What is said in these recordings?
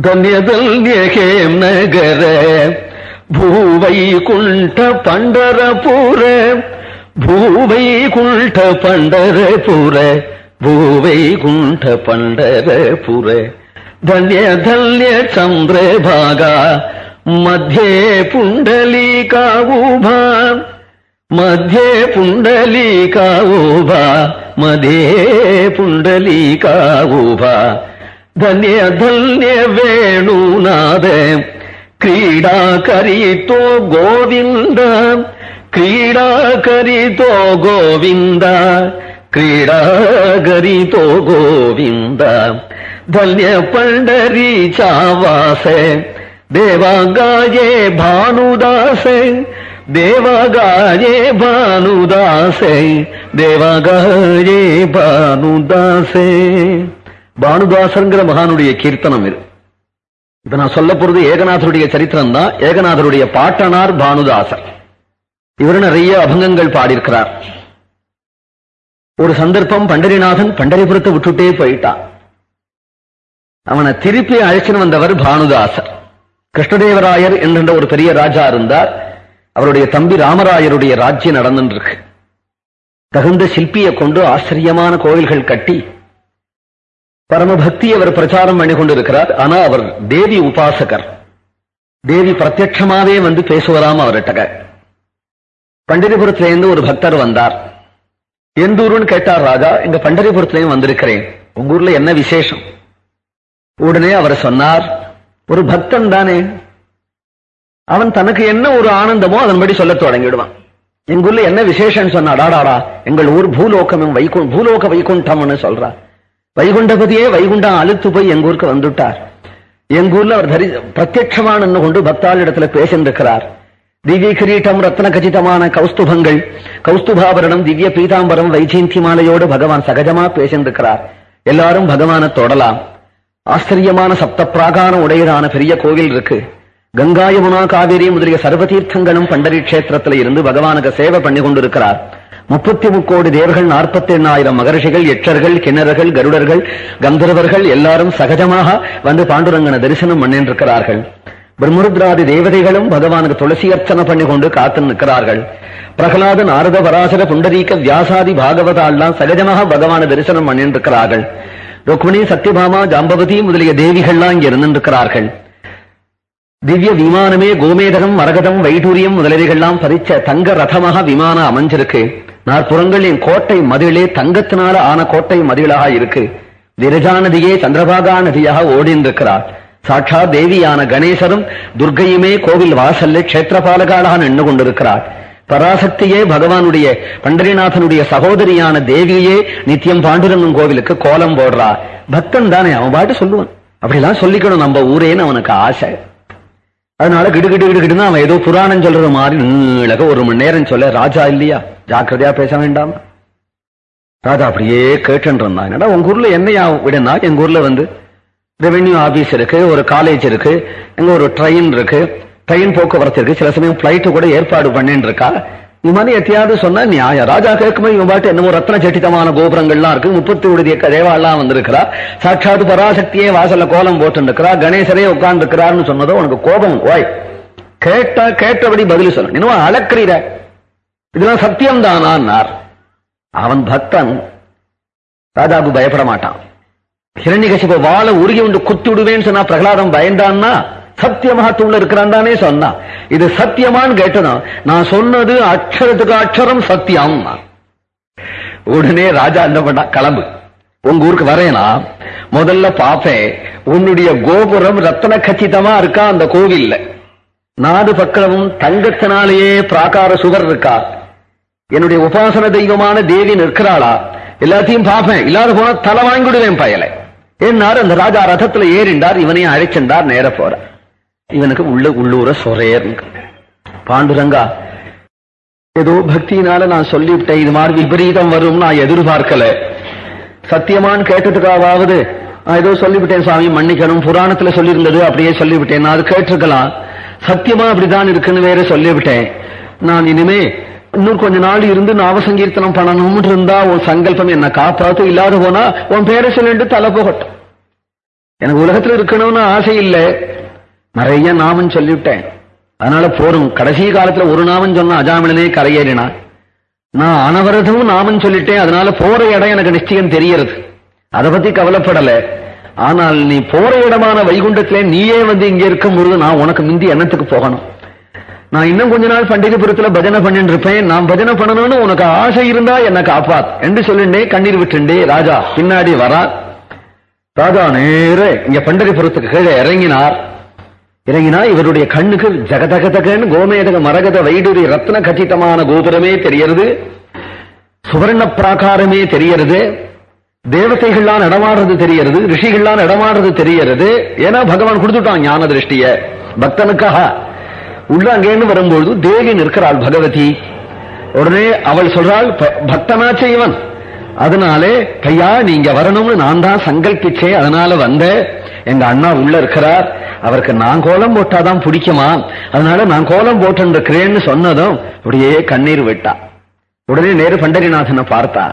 ధన్యదల్యేకేం నగర భూవైకుంఠ పండరపుర భూవైకుంఠ పండరపుర భూవైకుంఠ పండరపుర చంద్ర భాగా మధ్యే పుండలీకా ఉభా మధ్యే పుండలీకా ఉభా మధ్యే పుండలీకా ఉభా ಧನ್ಯ ಧನ್ಯ ವೇಣುನಾದೆ ಕ್ರೀಡಾ ಕರಿತೋ ಗೋವಿಂದ ಕ್ರೀಡಾ ಕರಿತೋ ಗೋವಿಂದ ಕ್ರೀಡಾ ಕರಿತೋ ಗೋವಿಂದ ಧನ್ಯ ಪಂಡರಿ ಚಾವಾಸೆ ದೇವಾಂಗಾಯೇ ಭಾನುದಾಸೆ ದೇವಗಾಯೇ ಭಾನುದಾಸೆ ದೇವಗಾಯೇ ಭಾನುದಾಸೆ பானுதாசங்கிற மகானுடைய கீர்த்தனம் இது. இப்ப நான் சொல்ல போறது ஏகநாதருடைய சரித்திரம் தான். ஏகநாதருடைய பாட்டனார் பானுதாசர். இவர் நிறைய அபங்கங்கள் பாடியிருக்கிறார். ஒரு சந்தர்ப்பம் பண்டரிநாதன் பண்டரிபுரத்தை விட்டுட்டே போயிட்டான் அவனை திருப்பி அழைச்சின்னு வந்தவர் பானுதாசர். கிருஷ்ணதேவராயர் என்கின்ற ஒரு பெரிய ராஜா இருந்தார். அவருடைய தம்பி ராமராயருடைய ராஜ்யம் நடந்துருக்கு தகுந்த சிற்பியை கொண்டு ஆச்சரியமான கோயில்கள் கட்டி பரமபக்தி அவர் பிரச்சாரம் பண்ணி கொண்டிருக்கிறார் ஆனா அவர் தேவி உபாசகர். தேவி பிரத்யட்சமாவே வந்து பேசுவராம் அவர்கிட்ட. பண்டிரிபுரத்திலேருந்து ஒரு பக்தர் வந்தார். எந்த ஊருன்னு கேட்டார் ராஜா எங்க பண்டரிபுரத்திலையும் வந்திருக்கிறேன். உங்க ஊர்ல என்ன விசேஷம்? உடனே அவர் சொன்னார் ஒரு பக்தன் தானே. அவன் தனக்கு என்ன ஒரு ஆனந்தமோ அதன்படி சொல்ல தொடங்கிடுவான். எங்க ஊர்ல என்ன விசேஷம் சொன்னாடாடாடா எங்கள் ஊர் பூலோகமும் வைகு பூலோக வைகுண்டம்னு சொல்றா. வைகுண்டபதியே வைகுண்டம் அழுத்து போய் எங்க ஊருக்கு வந்துட்டார். எங்க ஊர்ல அவர் தரி பிரத்யட்சமான கொண்டு பக்தாள் இடத்துல பேசின்றிருக்கிறார். திவ்ய கிரீட்டம் ரத்ன கச்சிதமான கௌஸ்துபங்கள் கௌஸ்துபாபரணம் திவ்ய பீதாம்பரம் வைஜெயந்தி மாலையோடு பகவான் சகஜமா பேசின்றிருக்கிறார். எல்லாரும் பகவான தொடலாம். ஆச்சரியமான சப்த பிராகான உடையதான பெரிய கோவில் இருக்கு. கங்கா யமுனா காவேரி முதலிய சர்வதீர்த்தங்களும் பண்டரி கஷேத்திரத்துல இருந்து பகவானுக்கு சேவை பண்ணி கொண்டிருக்கிறார். முப்பத்தி முக்கோடி தேவர்கள் நாற்பத்தி எண்ணாயிரம் மகர்ஷிகள் எச்சர்கள் கிணறுகள் கருடர்கள் கந்தர்வர்கள் எல்லாரும் சகஜமாக வந்து பாண்டுரங்கனை தரிசனம் பண்ணின்றிருக்கிறார்கள். பிரம்மருத்ராதி தேவதைகளும் பகவானுக்கு துளசி அர்ச்சனை பண்ணி கொண்டு காத்து நிற்கிறார்கள். பிரகலாத நாரத பராசர புண்டரீக வியாசாதி பாகவதால்லாம் சகஜமாக பகவான தரிசனம் பண்ணின்றிருக்கிறார்கள். ருக்மிணி சத்யபாமா ஜாம்பவதி முதலிய தேவிகள்லாம் இங்க இருந்திருக்கிறார்கள் திவ்ய விமானமே கோமேதகம் மரகதம் வைடூரியம் முதலியவைகள்லாம் பதிச்ச தங்க ரதமாக விமானம் அமைஞ்சிருக்கு. நாற்புறங்கள் என் கோட்டை மதிலே தங்கத்தினால ஆன கோட்டை மதிலாக இருக்கு. விரஜா நதியே சந்திரபாகா நதியாக ஓடிந்திருக்கிறார். சாட்சா தேவியான கணேசரும் துர்க்கையுமே கோவில் வாசல்ல கஷேத்திரபாலகாலாக நின்று கொண்டிருக்கிறார். பராசக்தியே பகவானுடைய பண்டரிநாதனுடைய சகோதரியான தேவியே நித்தியம் பாண்டுரங்கம் கோவிலுக்கு கோலம் போடுறா. பக்தன் தானே அவன் பாட்டு சொல்லுவான். அப்படிலாம் சொல்லிக்கணும் நம்ம ஊரேன்னு அவனுக்கு ஆசை. அதனால கிடு கிடு கிடு கிடுன்னு அவன் ஏதோ புராணம் சொல்றது மாதிரி நீளக ஒரு மணி நேரம் சொல்ல ராஜா இல்லையா? ஜாக்கிரதையா பேச வேண்டாம். ராஜா அப்படியே கேட்டுன்னு இருந்தான். என்னடா உங்க ஊர்ல என்னையா விடனா? எங்க ஊர்ல வந்து? ரெவென்யூ ஆபீஸ் இருக்கு ஒரு காலேஜ் இருக்கு எங்க ஒரு ட்ரெயின் இருக்கு ட்ரெயின் போக்குவரத்து இருக்கு. சில சமயம் பிளைட்டு கூட ஏற்பாடு பண்ணிட்டு இருக்கா? இது மாதிரி எத்தையாவது சொன்னா நியாய ராஜா கேட்கும்போது இவன் பாட்டு என்னமோ ரத்ன சட்டிதமான கோபுரங்கள்லாம் இருக்கு. முப்பத்தி உடைய தேவாலாம் வந்திருக்கிறா. சாட்சாத் பராசக்தியே வாசல்ல கோலம் போட்டுருக்கிறா. கணேசரே உட்கார்ந்து இருக்கிறார்னு சொன்னதோ உனக்கு கோபம் ஓய். கேட்டா கேட்டபடி பதில் சொல்ல இன்னும் அளக்கிறீர இதெல்லாம் சத்தியம் தானார் அவன் பக்தன். ராஜாவுக்கு பயப்பட மாட்டான். ஹிரண்யகசிப வாழ உருகி உண்டு குத்தி விடுவேன்னு சொன்னா பிரகலாதம் பயந்தான்னா சத்தியமாக தூள்ள இருக்கிறான் தானே சொன்னா இது சத்தியமான்னு கேட்டதும் நான் சொன்னது அக்ஷரத்துக்கு அக்ஷரம் சத்தியம். உடனே ராஜா என்ன பண்ணா கிளம்பு. உங்க ஊருக்கு வரேனா? முதல்ல பாப்பேன் உன்னுடைய கோபுரம் ரத்தன கச்சிதமா இருக்கா அந்த கோவில்ல? நாடு பக்கமும் தங்கத்தினாலேயே பிராகார சுவர் இருக்கா? என்னுடைய உபாசன தெய்வமான தேவி நிற்கிறாளா? எல்லாத்தையும் பார்ப்பேன். இல்லாத போனா தலை வாங்கிடுவேன் பயலை. என்னார் அந்த ராஜா ரதத்துல ஏறிண்டார் இவனையும் அழைச்சென்றார் நேர போறார். இவனுக்கு உள்ள உள்ளூர சொரையர் பாண்டுரங்கா ஏதோ பக்தியினால நான் சொல்லிவிட்டேன். இது மாதிரி விபரீதம் வரும் நான் எதிர்பார்க்கல. சத்தியமான்னு கேட்டதுக்காவது ஏதோ சொல்லிவிட்டேன் சுவாமி. மன்னிக்கணும். புராணத்துல சொல்லியிருந்தது அப்படியே சொல்லிவிட்டேன். நான் அது கேட்டிருக்கலாம். சத்தியமா அப்படிதான் இருக்குன்னு வேற சொல்லிவிட்டேன். நான் இனிமே இன்னும் கொஞ்ச நாள் இருந்து நாவசங்கீர்த்தனம் பண்ணணும்னு இருந்தா உன் சங்கல்பம் என்ன காப்பாத்து இல்லாத போனா உன் பேரை சொல்லிட்டு தலை போகட்டும். எனக்கு உலகத்துல இருக்கணும்னு ஆசை இல்லை. நிறைய நாமம் சொல்லிவிட்டேன். அதனால போரும். கடைசி காலத்துல ஒரு நாமம் சொன்ன அஜாமிலனே கரையேறினா. நான் அனவரதமும் நாமம் சொல்லிட்டேன். அதனால போற இடம் எனக்கு நிச்சயம் தெரியறது அதை பத்தி கவலைப்படல. ஆனால் நீ போற இடமான வைகுண்டத்திலே நீயே வந்து இங்க இருக்கும் பொழுது நான் உனக்கு மிந்தி எண்ணத்துக்கு போகணும்? நான் இன்னும் கொஞ்ச நாள் பண்டிகைபுரத்துல பஜனை பண்ணிட்டு இருப்பேன். நான் பஜனை பண்ணணும்னு உனக்கு ஆசை இருந்தா என்ன காப்பாத். என்று சொல்லிண்டே கண்ணீர் விட்டுண்டே ராஜா பின்னாடி வரா ராஜா நேர இங்க பண்டிகைபுரத்துக்கு கீழே இறங்கினார். இறங்கினா இவருடைய கண்ணுக்கு ஜகதகதகன்னு கோமேதக மரகத வைடூரி ரத்ன கச்சிதமான கோபுரமே தெரியறது சுவர்ண பிராகாரமே தெரியறது தேவதைகள்லாம் நடமாடுறது தெரியறது ரிஷிகள்லாம் நடமாடுறது தெரியறது ஏன்னா பகவான் கொடுத்துட்டான் ஞான திருஷ்டிய. பக்தனுக்காக. உள்ள அங்கேன்னு வரும்பொழுது தேவி நிற்கிறாள் பகவதி. உடனே அவள் சொல்றாள் "ப- பக்தனாச்சே இவன். அதனாலே ஐயா நீங்க வரணும்னு நான் தான் சங்கல்பிச்சேன். அதனால வந்தேன். எங்க அண்ணா உள்ள இருக்கிறார். அவருக்கு நான் கோலம் போட்டாதான் பிடிக்குமா? அதனால நான் கோலம் போட்டு இருக்கிறேன்னு சொன்னதும் அப்படியே கண்ணீர் விட்டா. உடனே நேரு பண்டரிநாதனை பார்த்தா.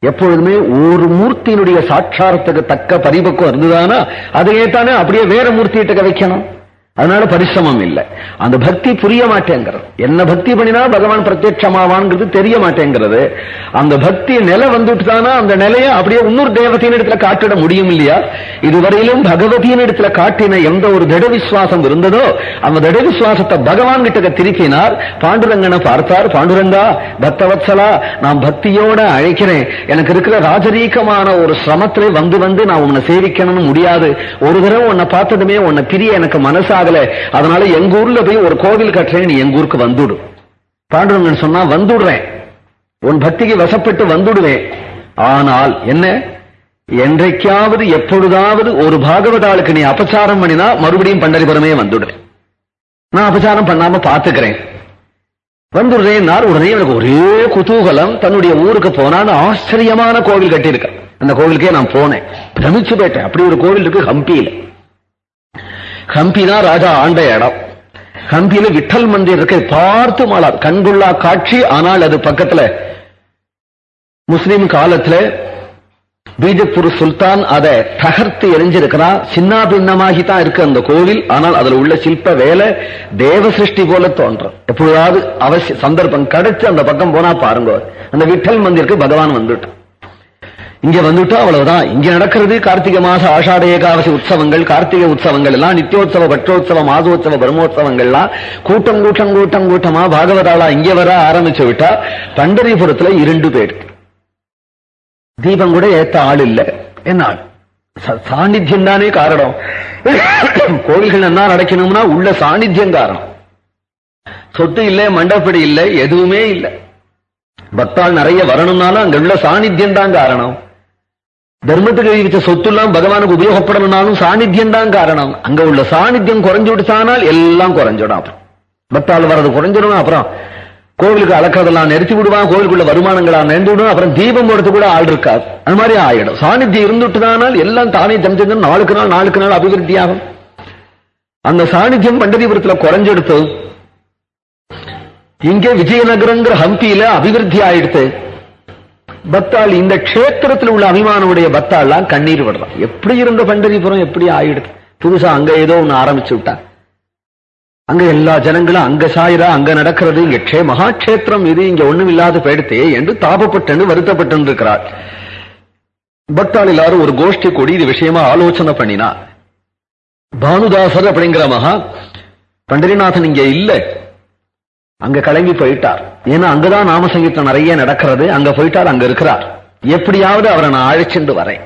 எப்பொழுதுமே ஒரு மூர்த்தியினுடைய சாட்சாரத்துக்கு தக்க பரிபக்கம் இருந்ததானா அதையே தானே அப்படியே வேற மூர்த்தியிட்ட வைக்கணும். அதனால பரிசிரமம் இல்லை. அந்த பக்தி புரிய மாட்டேங்கிறது. என்ன பக்தி பண்ணினா பகவான் பிரத்யட்சமாவான்ங்கிறது தெரிய மாட்டேங்கிறது. அந்த பக்தி நிலை வந்துட்டுதானா அந்த நிலையை அப்படியே இன்னொரு தேவத்தின் இடத்துல காட்டிட முடியும் இல்லையா? இதுவரையிலும் பகவதியின் இடத்துல காட்டின எந்த ஒரு திட விசுவாசம் இருந்ததோ அந்த திட விசுவாசத்தை பகவான் கிட்ட திருப்பினார் பாண்டுரங்கனை பார்த்தார். பாண்டுரங்கா பக்தவத்சலா நான் பக்தியோட அழைக்கிறேன். எனக்கு இருக்கிற ராஜரீகமான ஒரு சிரமத்திலே வந்து வந்து நான் உன்னை சேவிக்கணும்னு முடியாது. ஒரு தடவை உன்னை பார்த்ததுமே உன்னை பிரிய எனக்கு ஆகல அதனால எங்க ஊர்ல போய் ஒரு கோவில் கட்டுறேன் நீ எங்க ஊருக்கு வந்துடு. பாண்டுரங்கன் சொன்னா வந்துடுறேன். உன் பக்திக்கு வசப்பட்டு வந்துடுவேன். ஆனால் என்ன? என்றைக்காவது எப்பொழுதாவது ஒரு பாகவதாளுக்கு நீ அபச்சாரம் பண்ணினா மறுபடியும் பண்டரிபுரமே வந்துடுறேன் நான் அபச்சாரம் பண்ணாம பாத்துக்கிறேன் வந்துடுறேன் உடனே எனக்கு ஒரே குதூகலம் தன்னுடைய ஊருக்கு போனான்னு ஆச்சரியமான கோவில் கட்டியிருக்க அந்த கோவிலுக்கே நான் போனேன். பிரமிச்சு போயிட்டேன். அப்படி ஒரு கோவில் இருக்கு ஹம்பியில. ஹம்பி தான் ராஜா ஆண்ட இடம். ஹம்பியில விட்டல் மந்திர் இருக்கு பார்த்து மாளார். கண்குள்ளா காட்சி ஆனால் அது பக்கத்துல முஸ்லிம் காலத்துல பீஜப்பூர் சுல்தான் அதை தகர்த்து எரிஞ்சிருக்கிறான். சின்ன பின்னமாகி தான் இருக்கு அந்த கோவில். ஆனால் அதுல உள்ள சிற்ப வேலை தேவ சிருஷ்டி போல தோன்றும். எப்பொழுதாவது அவசிய சந்தர்ப்பம் கிடைச்சு அந்த பக்கம் போனா பாருங்க. அந்த விட்டல் மந்திருக்கு பகவான் வந்துட்டான். இங்க வந்துட்டா அவ்வளவுதான். இங்க நடக்கிறது கார்த்திகை மாச ஆஷாட ஏகாதசி உற்சவங்கள் கார்த்திகை உற்சவங்கள் எல்லாம் நித்தியோத்சவ பட்டோத்சவ மாதோத்சவ பிரம்மோத்சவங்கள்லாம் கூட்டம் கூட்டம் கூட்டம் கூட்டமா பாகவதாளா இங்க வர ஆரம்பிச்சு விட்டா பண்டரிபுரத்துல இரண்டு பேர். தீபம் கூட ஏத்த ஆள் இல்ல. என்ன ஆள்? சாநித்தியம் தானே காரணம். கோவில்கள் என்ன நடக்கணும்னா உள்ள சாநித்தியம் காரணம் சொத்து இல்ல மண்டபடி இல்ல எதுவுமே இல்ல. பக்தால் நிறைய வரணும்னாலும் அங்க உள்ள சாநித்தியம் தான் காரணம். தர்மத்துக்கு அறிவிச்ச சொத்து எல்லாம் பகவானுக்கு உபயோகப்படணும்னாலும் சாநித்தியம் தான் காரணம். அங்க உள்ள சாநித்தியம் குறைஞ்சு விடுச்சானால் எல்லாம் குறைஞ்சிடும் அப்புறம். பக்தால் வர்றது குறைஞ்சிடும் அப்புறம் கோவிலுக்கு அளக்கிறதெல்லாம் நிறுத்தி விடுவான் கோவிலுக்குள்ள வருமானங்களா நேர்ந்து விடும் அப்புறம் தீபம் போடுறது கூட ஆள் இருக்காது. அது மாதிரி ஆயிடும். சாநித்தியம் இருந்துட்டுதானால் எல்லாம் தானே தெரிஞ்சது நாளுக்கு நாள் நாளுக்கு நாள் அபிவிருத்தி ஆகும் அந்த சாநித்தியம் பண்டதிபுரத்துல குறைஞ்செடுத்து இங்கே விஜயநகரங்கிற ஹம்பியில அபிவிருத்தி ஆயிடுத்து பக்தாள் இந்த க்ஷேத்திரத்தில் உள்ள அபிமானமுடைய பக்தாள்லாம் கண்ணீர் விடுறான். எப்படி இருந்த பண்டரிபுரம் எப்படி ஆயிடுது? புதுசா அங்க ஏதோ ஒண்ணு ஆரம்பிச்சு விட்டா அங்க எல்லா ஜனங்களும் அங்க சாயிரா அங்க நடக்கிறது இங்க கஷே மகாட்சேத்திரம் இது இங்க ஒண்ணும் இல்லாத போயிடுத்தே என்று தாபப்பட்டு வருத்தப்பட்டு இருக்கிறாள் பக்தாள் எல்லாரும் ஒரு கோஷ்டி கூடி இது விஷயமா ஆலோசனை பண்ணினா பானுதாசர் அப்படிங்கிற மகா பண்டரிநாதன் இங்க இல்லை. அங்க கிளம்பி போயிட்டார். ஏன்னா அங்கதான் நாம சங்கீதம் நிறைய நடக்கிறது. அங்க போயிட்டார் அங்க இருக்கிறார். எப்படியாவது அவரை நான் அழைச்சிட்டு வரேன்.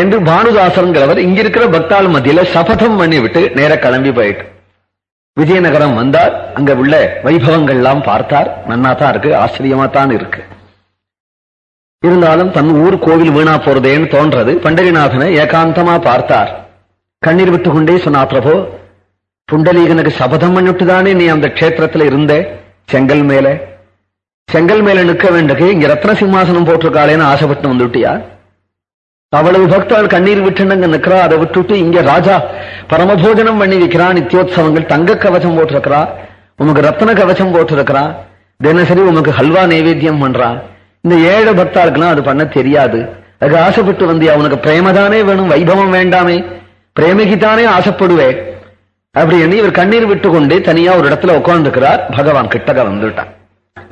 என்று பானுதாசன்கிறவர் இங்க இருக்கிற பக்தாள் மத்தியில சபதம் பண்ணி விட்டு நேர கிளம்பி போயிட்டு. விஜயநகரம் வந்தார். அங்க உள்ள வைபவங்கள் எல்லாம் பார்த்தார். நன்னா தான் இருக்கு ஆச்சரியமா தான் இருக்கு. இருந்தாலும் தன் ஊர் கோவில் வீணா போறதேன்னு தோன்றது. பண்டரிநாதனை ஏகாந்தமா பார்த்தார். கண்ணீர் விட்டு கொண்டே சொன்னாத்திரபோ புண்டலீகனுக்கு சபதம் பண்ணிட்டு தானே நீ அந்த க்ஷேத்திரத்துல இருந்தே? செங்கல் மேல. செங்கல் மேல நிற்க வேண்டது இங்க ரத்ன சிம்மாசனம் போட்டிருக்காளேன்னு ஆசைப்பட்டு வந்துட்டியா? அவ்வளவு பக்தாள் கண்ணீர் விட்டுனங்க நிக்கிறா அதை விட்டுட்டு இங்க ராஜா பரமபோஜனம் பண்ணி வைக்கிறான் நித்தியோத்சவங்கள் தங்க கவசம் போட்டிருக்கிறா உமக்கு ரத்ன கவசம் போட்டிருக்கிறா தினசரி உமக்கு ஹல்வா நைவேத்தியம் பண்றா. இந்த ஏழை பக்தாருக்குலாம் அது பண்ண தெரியாது. அதுக்கு ஆசைப்பட்டு வந்தியா உனக்கு பிரேமதானே வேணும் வைபவம் வேண்டாமே. பிரேமிக்குத்தானே ஆசைப்படுவே. அப்படி இவர் கண்ணீர் விட்டு கொண்டு தனியா ஒரு இடத்துல உட்கார்ந்துக்கிறார் பகவான் கிட்டக வந்துட்டான்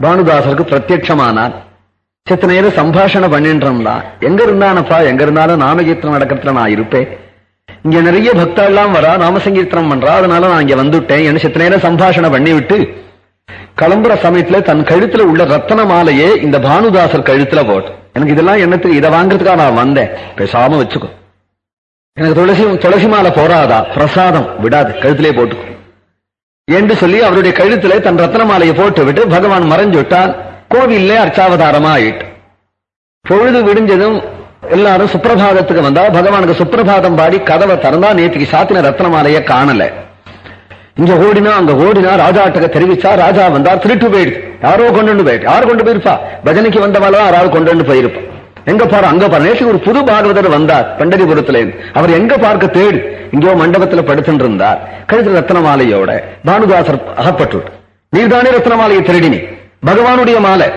பானுதாசருக்கு பிரத்யட்சமானார். சித்த நேரம் சம்பாஷணம் பண்ணின்றா எங்க இருந்தானப்பா? எங்க இருந்தாலும் நாமகீர்த்தனம் நடக்கிறதுல நான் இருப்பேன். இங்க நிறைய பக்தா வரா நாமசங்கீர்த்தனம் பண்றா. அதனால நான் இங்க வந்துட்டேன். என்ன சித்த நேரம் சம்பாஷணம் பண்ணி விட்டு கிளம்புற சமயத்துல தன் கழுத்துல உள்ள ரத்தன மாலையே இந்த பானுதாசர் கழுத்துல போட்டு. எனக்கு இதெல்லாம் என்னத்துக்கு? இதை வாங்குறதுக்காக நான் வந்தேன். பேசாம வச்சுக்கோ. எனக்கு துளசி துளசி மாலை போறாதா? பிரசாதம் விடாது கழுத்திலே போட்டு என்று சொல்லி அவருடைய கழுத்துல தன் ரத்ன மாலையை போட்டு விட்டு பகவான் மறைஞ்சு விட்டான் கோவில்ல அர்ச்சாவதாரமா ஆயிட்டு பொழுது விடிஞ்சதும் எல்லாரும் சுப்பிரபாதத்துக்கு வந்தா பகவானுக்கு சுப்பிரபாதம் பாடி கதவை திறந்தா நேற்றுக்கு சாத்தின ரத்ன மாலையை காணல. இங்க ஓடினா அங்க ஓடினா ராஜாட்டக தெரிவிச்சா ராஜா வந்தார் திருட்டு போயிடுது. யாரோ கொண்டு போயிட்டு யார் கொண்டு போயிருப்பா? பஜனைக்கு வந்தவாளோ யாராவது கொண்டு போயிருப்பா. எங்க பாரு அங்க பாரு. நேற்று ஒரு புது பாகவதர் வந்தார் பண்டரிபுரத்துல. அவர் எங்க பார்க்க தேடு? இங்கோ மண்டபத்துல படுத்துட்டு இருந்தார் கழுத்துல ரத்ன மாலையோட பானுதாசர் அகப்பட்டு நீர்தானே ரத்ன மாலையை திருடினி பகவானுடைய மாலை.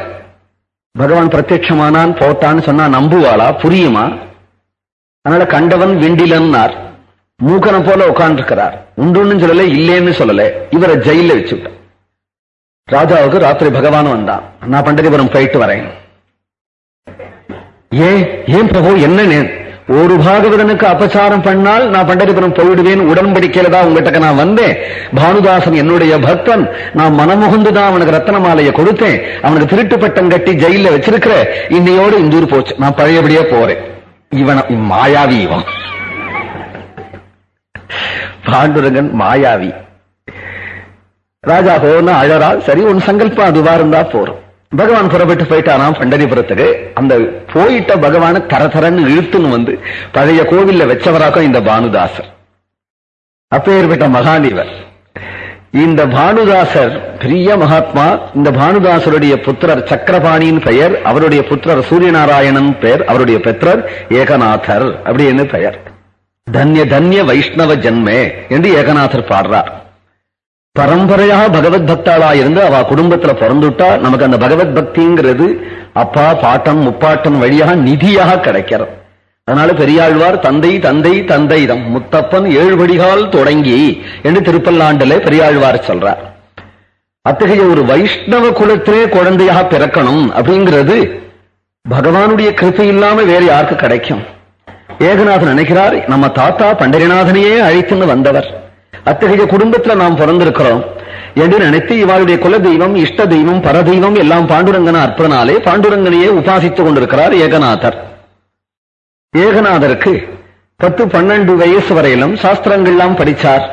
பகவான் பிரத்யட்சமானான் போட்டான்னு சொன்னா நம்புவாளா? புரியுமா? அதனால கண்டவன் விண்டிலன்னார். மூக்கனை போல உட்கார்ந்துருக்கிறார். உண்டுன்னு சொல்லல இல்லேன்னு சொல்லல. இவரை ஜெயில வச்சுட்டான் ராஜாவுக்கு ராத்திரி பகவான் வந்தான். நான் பண்டரிபுரம் போயிட்டு வரேன். ஏன் ஏன் பிரபு என்ன ஒரு பாகவதனுக்கு அபச்சாரம் பண்ணால் நான் பண்டரிபுரம் போயிடுவேன் உடன்படிக்கையில தான் உங்ககிட்ட நான் வந்தேன். பானுதாசன் என்னுடைய பக்தன். நான் மனமுகுந்து தான் அவனுக்கு ரத்தன மாலையை கொடுத்தேன். அவனுக்கு திருட்டு பட்டம் கட்டி ஜெயில வச்சிருக்கிற இன்னையோடு இந்தூர் போச்சு. நான் பழையபடியே போறேன். இவன் மாயாவி இவன். பாண்டுரங்கன் மாயாவி. ராஜா போன அழறா சரி உன் சங்கல்பம் அதுவா இருந்தா போறோம் பகவான் புறப்பட்டு போயிட்டாராம் பண்டரிபுரத்துக்கு. அந்த போயிட்ட பகவான தர தரன்னு இழுத்துன்னு வந்து பழைய கோவில்ல வச்சவராக்கும் இந்த பானுதாசர். அப்பேற்பட்ட மகாதேவர். இந்த பானுதாசர் பெரிய மகாத்மா இந்த பானுதாசருடைய புத்திரர் சக்கரபாணியின் பெயர் அவருடைய புத்திரர் சூரியநாராயணன் பெயர் அவருடைய பெற்றர் ஏகநாதர் அப்படின்னு பெயர். தன்ய தன்ய வைஷ்ணவ ஜன்மே என்று ஏகநாதர் பாடுறார். பரம்பரையாக பகவத் பக்தாளா இருந்து அவ குடும்பத்துல பிறந்துட்டா நமக்கு அந்த பகவத் பக்திங்கிறது அப்பா பாட்டம் முப்பாட்டம் வழியாக நிதியாக கிடைக்கிறது. அதனால பெரியாழ்வார் தந்தை தந்தை தந்தை தம் முத்தப்பன் ஏழு வடிகால் தொடங்கி என்று திருப்பல்லாண்டுல பெரியாழ்வார் சொல்றார். அத்தகைய ஒரு வைஷ்ணவ குலத்திலே குழந்தையாக பிறக்கணும் அப்படிங்கிறது பகவானுடைய கிருப்பை இல்லாம வேற யாருக்கு கிடைக்கும்? ஏகநாதன் நினைக்கிறார் நம்ம தாத்தா பண்டரிநாதனையே அழைத்துன்னு வந்தவர். அத்தகைய குடும்பத்துல நாம் பிறந்திருக்கிறோம் என்று நினைத்து இவாளுடைய குல தெய்வம் இஷ்ட தெய்வம் பரதெய்வம் எல்லாம் பாண்டுரங்கன அற்பனாலே பாண்டுரங்கனையே உபாசித்துக் கொண்டிருக்கிறார் ஏகநாதர். ஏகநாதருக்கு பத்து பன்னெண்டு வயசு வரையிலும் சாஸ்திரங்கள்லாம் படிச்சார்.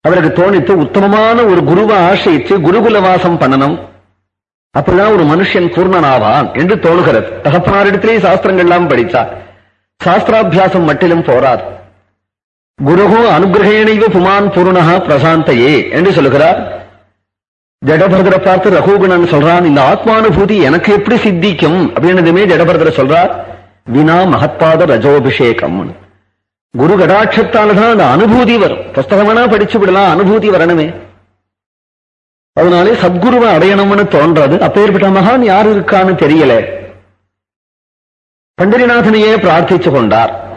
அவருக்கு தோணித்து உத்தமமான ஒரு குருவை ஆசிரித்து குருகுல வாசம் பண்ணணும். அப்பதான் ஒரு மனுஷன் பூர்ணனாவான் என்று தோணுகிறது. தகப்பனாரிடத்திலேயே சாஸ்திரங்கள்லாம் படிச்சார் சாஸ்திராபியாசம் மட்டிலும் போறார். குருகு அனுகிரகேணைவ புமான் பூர்ணகா பிரசாந்தையே என்று சொல்லுகிறார். ஜடபரதரை பார்த்து ரகுகுணன் சொல்றான் இந்த ஆத்மானுபூதி எனக்கு எப்படி சித்திக்கும்? அப்படின்னதுமே ஜடபரதரை சொல்றார் வினா மகத்பாத ரஜோபிஷேகம். குரு கடாட்சத்தால்தான் அந்த அனுபூதி வரும். புஸ்தகமானா படிச்சு விடலாம் அனுபூதி வரணுமே. அதனாலே சத்குருவை அடையணும்னு தோன்றது. அப்பேற்பட்ட மகான் யார் இருக்கான்னு தெரியல. பண்டரிநாதனையே பிரார்த்திச்சு கொண்டார்.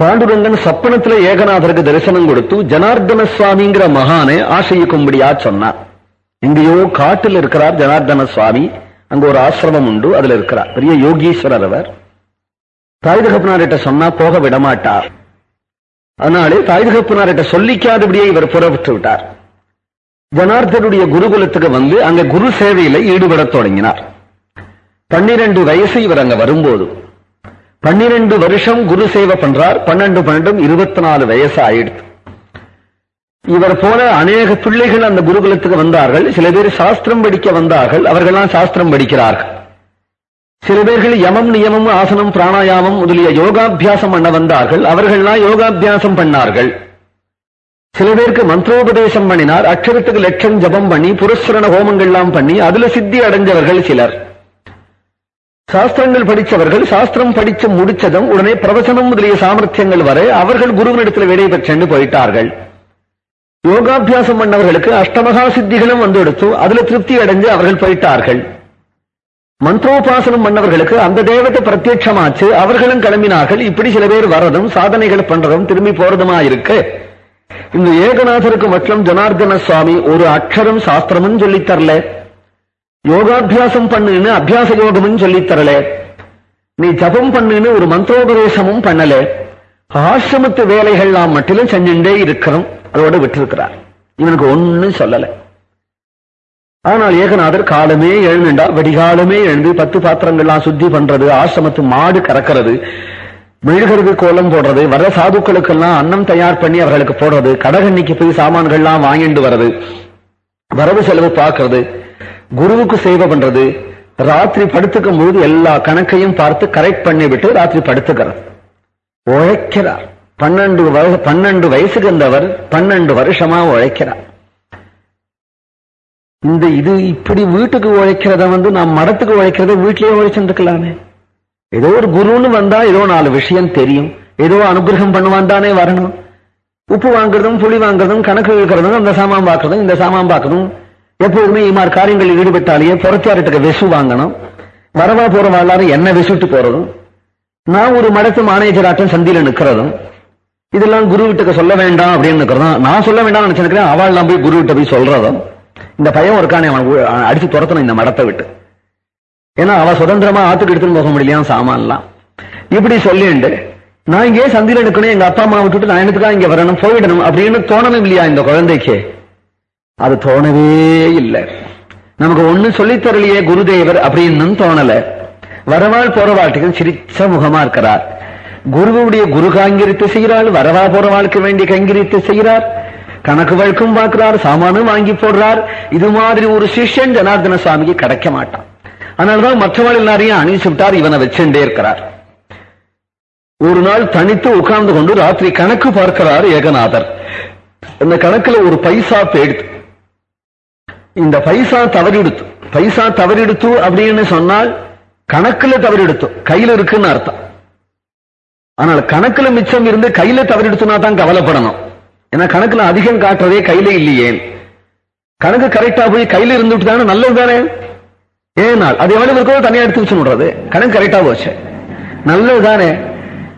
பாண்டுரங்கன் சப்பனத்துல ஏகநாதருக்கு தரிசனம் கொடுத்து ஜனார்தன சுவாமிங்கிற மகானை ஆசையிக்கும்படியா சொன்னார். எங்கேயோ காட்டில் இருக்கிறார் ஜனார்தன சுவாமி அங்க ஒரு ஆசிரமம் உண்டு அதுல இருக்கிறார். பெரிய யோகீஸ்வரர் அவர். தாய் தகப்பனார்கிட்ட சொன்னா போக விடமாட்டார். அதனாலே தாய் தகப்பனார்கிட்ட சொல்லிக்காதபடியே இவர் புறப்பட்டு விட்டார். ஜனார்தனுடைய குருகுலத்துக்கு வந்து அங்க குரு சேவையில ஈடுபடத் தொடங்கினார். பன்னிரண்டு வயசு இவர் அங்க வரும்போது பன்னிரண்டு வருஷம் குரு சேவை பண்றார். பன்னெண்டு பன்னெண்டும் இருபத்தி நாலு வயசு ஆயிடுது இவர் போல அநேக பிள்ளைகள் அந்த குருகுலத்துக்கு வந்தார்கள். சில பேர் சாஸ்திரம் படிக்க வந்தார்கள். அவர்கள்லாம் சாஸ்திரம் படிக்கிறார்கள். சில பேர்கள் யமம் நியமம் ஆசனம் பிராணாயாமம் முதலிய யோகாபியாசம் பண்ண வந்தார்கள். அவர்கள்லாம் யோகாபியாசம் பண்ணார்கள். சில பேருக்கு மந்திரோபதேசம் பண்ணினார். அக்ஷரத்துக்கு லட்சம் ஜபம் பண்ணி புரஸ்வரண ஹோமங்கள்லாம் பண்ணி அதுல சித்தி அடைஞ்சவர்கள் சிலர். சாஸ்திரங்கள் படித்தவர்கள் சாஸ்திரம் படிச்சு முடிச்சதும் உடனே பிரவசனம் முதலிய சாமர்த்தியங்கள் வரை அவர்கள் குருவனிடத்தில் விடை பெற்றென்று போயிட்டார்கள். யோகாபியாசம் பண்ணவர்களுக்கு அஷ்டமகா சித்திகளும் வந்து எடுத்து அதுல திருப்தி அடைஞ்சு அவர்கள் போயிட்டார்கள். மந்திரோபாசனம் பண்ணவர்களுக்கு அந்த தேவத்தை பிரத்யட்சமாச்சு அவர்களும் கிளம்பினார்கள். இப்படி சில பேர் வரதும் சாதனைகள் பண்றதும் திரும்பி போறதுமா இருக்கு இந்த ஏகநாதருக்கு மட்டும் ஜனார்தன சுவாமி ஒரு அக்ஷரம் சாஸ்திரமும் சொல்லித் தரல. யோகாபியாசம் பண்ணுன்னு அபியாச யோகமும் சொல்லித் தரல. நீ ஜபம் பண்ணுன்னு ஒரு மந்திரோபதேசமும் பண்ணல. ஆசிரமத்து வேலைகள்லாம் மட்டிலும் செஞ்சுட்டே இருக்கிறோம். அதோட விட்டிருக்கிறார். இவனுக்கு ஒண்ணும் சொல்லல. ஆனால் ஏகநாதர் காலமே எழுந்துண்டா வெடிகாலமே எழுந்து பத்து பாத்திரங்கள்லாம் சுத்தி பண்றது ஆசிரமத்து மாடு கறக்கிறது மெழுகிறது கோலம் போடுறது வர சாதுக்களுக்கெல்லாம் அன்னம் தயார் பண்ணி அவர்களுக்கு போடுறது கடகண்ணிக்கு போய் சாமான்கள்லாம் வாங்கிட்டு வர்றது வரவு செலவு பார்க்கறது குருவுக்கு சேவை பண்றது ராத்திரி படுத்துக்கும் பொழுது எல்லா கணக்கையும் பார்த்து கரெக்ட் பண்ணி விட்டு ராத்திரி படுத்துக்கிறார். உழைக்கிறார். பன்னெண்டு வயசு பன்னெண்டு வயசுக்கு இருந்தவர் பன்னெண்டு வருஷமா உழைக்கிறார். இந்த இது இப்படி வீட்டுக்கு உழைக்கிறத வந்து நாம் மடத்துக்கு உழைக்கிறத வீட்லயே உழைச்சுருக்கலாமே ஏதோ ஒரு குருன்னு வந்தா ஏதோ நாலு விஷயம் தெரியும். ஏதோ அனுகிரகம் பண்ணுவான் தானே வரணும். உப்பு வாங்குறதும் புளி வாங்குறதும் கணக்கு இருக்கிறதும் அந்த சாமான் பார்க்கறதும் இந்த சாமான் பார்க்கணும் எப்போதுமே இமார் காரியங்களில் ஈடுபட்டாலேயே புறத்தாரிட்டுக்கு விசு வாங்கணும். வரவா போறவா எல்லாரும் என்ன விசுட்டு போறதும் நான் ஒரு மடத்து மானேஜராட்டம் சந்தியில நிக்கிறதும் இதெல்லாம் குரு வீட்டுக்கு சொல்ல வேண்டாம் அப்படின்னு நிக்கிறதும் நான் சொல்ல வேண்டாம் நினைச்சிருக்கிறேன் அவள் போய் குரு விட்ட போய் சொல்றதும் இந்த பையன் இருக்கானே அவன் அடிச்சு துரத்தணும் இந்த மடத்தை விட்டு. ஏன்னா அவ சுதந்திரமா ஆத்துக்கு எடுத்துன்னு போக முடியலையா சாமான்லாம். இப்படி சொல்லிண்டு நான் இங்கே சந்தியில எடுக்கணும் எங்க அப்பா அம்மா விட்டுட்டு நான் எனத்துக்கா இங்க வரணும் போயிடணும் அப்படின்னு தோணணும் இல்லையா இந்த குழந்தைக்கு? அது தோணவே இல்லை. நமக்கு ஒண்ணு சொல்லித்தரலையே குருதேவர் அப்படின்னு தோணல. வரவாள் போற வாழ்க்கைக்கு சிரிச்ச முகமா இருக்கிறார். குருவுடைய குரு காங்கிரித்து செய்கிறாள் வரவா போற வாழ்க்கை வேண்டி கங்கிரித்து செய்கிறார். கணக்கு வழக்கும் பார்க்கிறார் சாமானும் வாங்கி போடுறார். இது மாதிரி ஒரு சிஷ்யன் ஜனார்தன சுவாமிக்கு கிடைக்க மாட்டான். அதனாலதான் மற்றவள் எல்லாரையும் அணிச்சு விட்டார் இவனை வச்சுட்டே இருக்கிறார். ஒரு நாள் தனித்து உட்கார்ந்து கொண்டு ராத்திரி கணக்கு பார்க்கிறார் ஏகநாதர். இந்த கணக்குல ஒரு பைசா போயிடுத்து இந்த பைசா தவறிடுத்து பைசா தவறிடுத்து அப்படின்னு சொன்னால் கணக்குல தவறிடுத்து கையில இருக்குன்னு அர்த்தம். ஆனால் கணக்குல மிச்சம் இருந்து கையில தவறிடுத்துனா தான் கவலைப்படணும். ஏன்னா கணக்குல அதிகம் காட்டுறதே கையில இல்லையே. கணக்கு கரெக்டா போய் கையில இருந்துட்டு தானே நல்லது தானே? ஏனால் அது எவ்வளவு இருக்கோ தனியா எடுத்து வச்சு விடுறது. கணக்கு கரெக்டா போச்சு. நல்லது தானே?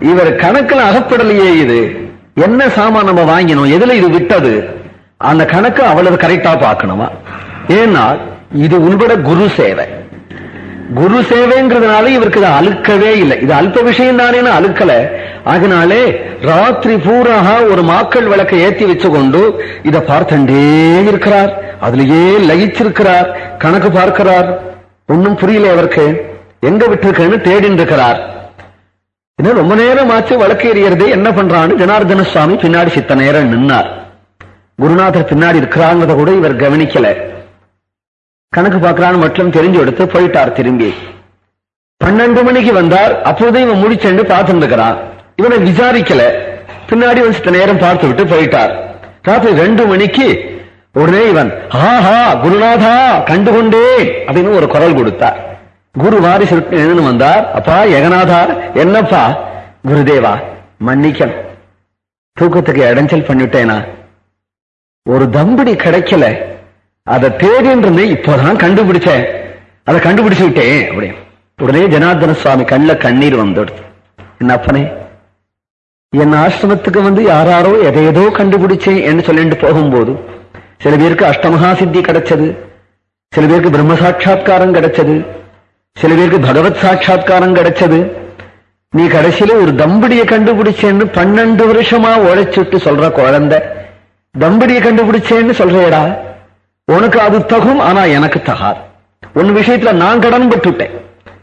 இவர் கணக்குல அகப்படலையே இது. என்ன சாமான் நம்ம வாங்கினோம்? எதுல இது விட்டது? அந்த கணக்கு அவ்வளவு கரெக்டா பார்க்கணுமா? ஏன்னா இது உள்பட குரு சேவை. குரு சேவைங்கிறதுனால இவருக்கு இது அழுக்கவே இல்லை. இது அல்ப விஷயம் தானேன்னு அழுக்கல. அதனாலே ராத்திரி பூராக ஒரு மாக்கள் விளக்கை ஏத்தி வச்சு கொண்டு இதை பார்த்துட்டே இருக்கிறார். அதுலயே லயிச்சிருக்கிறார். கணக்கு பார்க்கிறார். ஒன்னும் புரியல அவருக்கு எங்க விட்டிருக்கேன்னு தேடின்னு இருக்கிறார். இன்னும் ரொம்ப நேரம் ஆச்சு வழக்கு எறியறது என்ன பண்றான்னு ஜனார்தன சுவாமி பின்னாடி சித்த நேரம் நின்னார் குருநாதர் பின்னாடி இருக்கிறாங்கிறத கூட இவர் கவனிக்கல கணக்கு பார்க்கறான்னு மட்டும் தெரிஞ்சு எடுத்து போயிட்டார் திரும்பி பன்னெண்டு மணிக்கு வந்தார் அப்போதே இவன் முடிச்சென்று பார்த்துருக்கிறான் இருக்கிறான் இவனை விசாரிக்கல பின்னாடி வந்து சித்த நேரம் பார்த்து விட்டு போயிட்டார் ராத்திரி ரெண்டு மணிக்கு உடனே இவன் ஆஹா குருநாதா கண்டுகொண்டேன் அப்படின்னு ஒரு குரல் கொடுத்தார் குரு வாரிசு என்னன்னு எழுந்து வந்தார். அப்பா ஏகநாதா என்னப்பா? குருதேவா மன்னிக்கணும். தூக்கத்துக்கு இடைஞ்சல் பண்ணிட்டேனா ஒரு தம்பிடி கிடைக்கல. அதை தேடின்றது இப்போதான் கண்டுபிடிச்சேன். அதை கண்டுபிடிச்சு விட்டேன் அப்படி உடனே ஜனார்தன சுவாமி கண்ணுல கண்ணீர் வந்துடுது. என்ன அப்பனே? என் ஆசிரமத்துக்கு வந்து யாராரோ எதையதோ கண்டுபிடிச்சேன் என்று சொல்லிட்டு போகும்போது சில பேருக்கு அஷ்டமகா சித்தி கிடைச்சது. சில பேருக்கு பிரம்ம சாட்சா்காரம் கிடைச்சது. சில பேருக்கு பகவத் சாட்சா்காரம் கிடைச்சது. நீ கடைசியில ஒரு தம்படியை கண்டுபிடிச்சேன்னு பன்னெண்டு வருஷமா உழைச்சிட்டு சொல்ற குழந்தை. தம்படியை கண்டுபிடிச்சேன்னு சொல்றேடா. உனக்கு அது தகும் ஆனா எனக்கு தகாது. உன் விஷயத்துல நான் கடன் பட்டுட்டேன்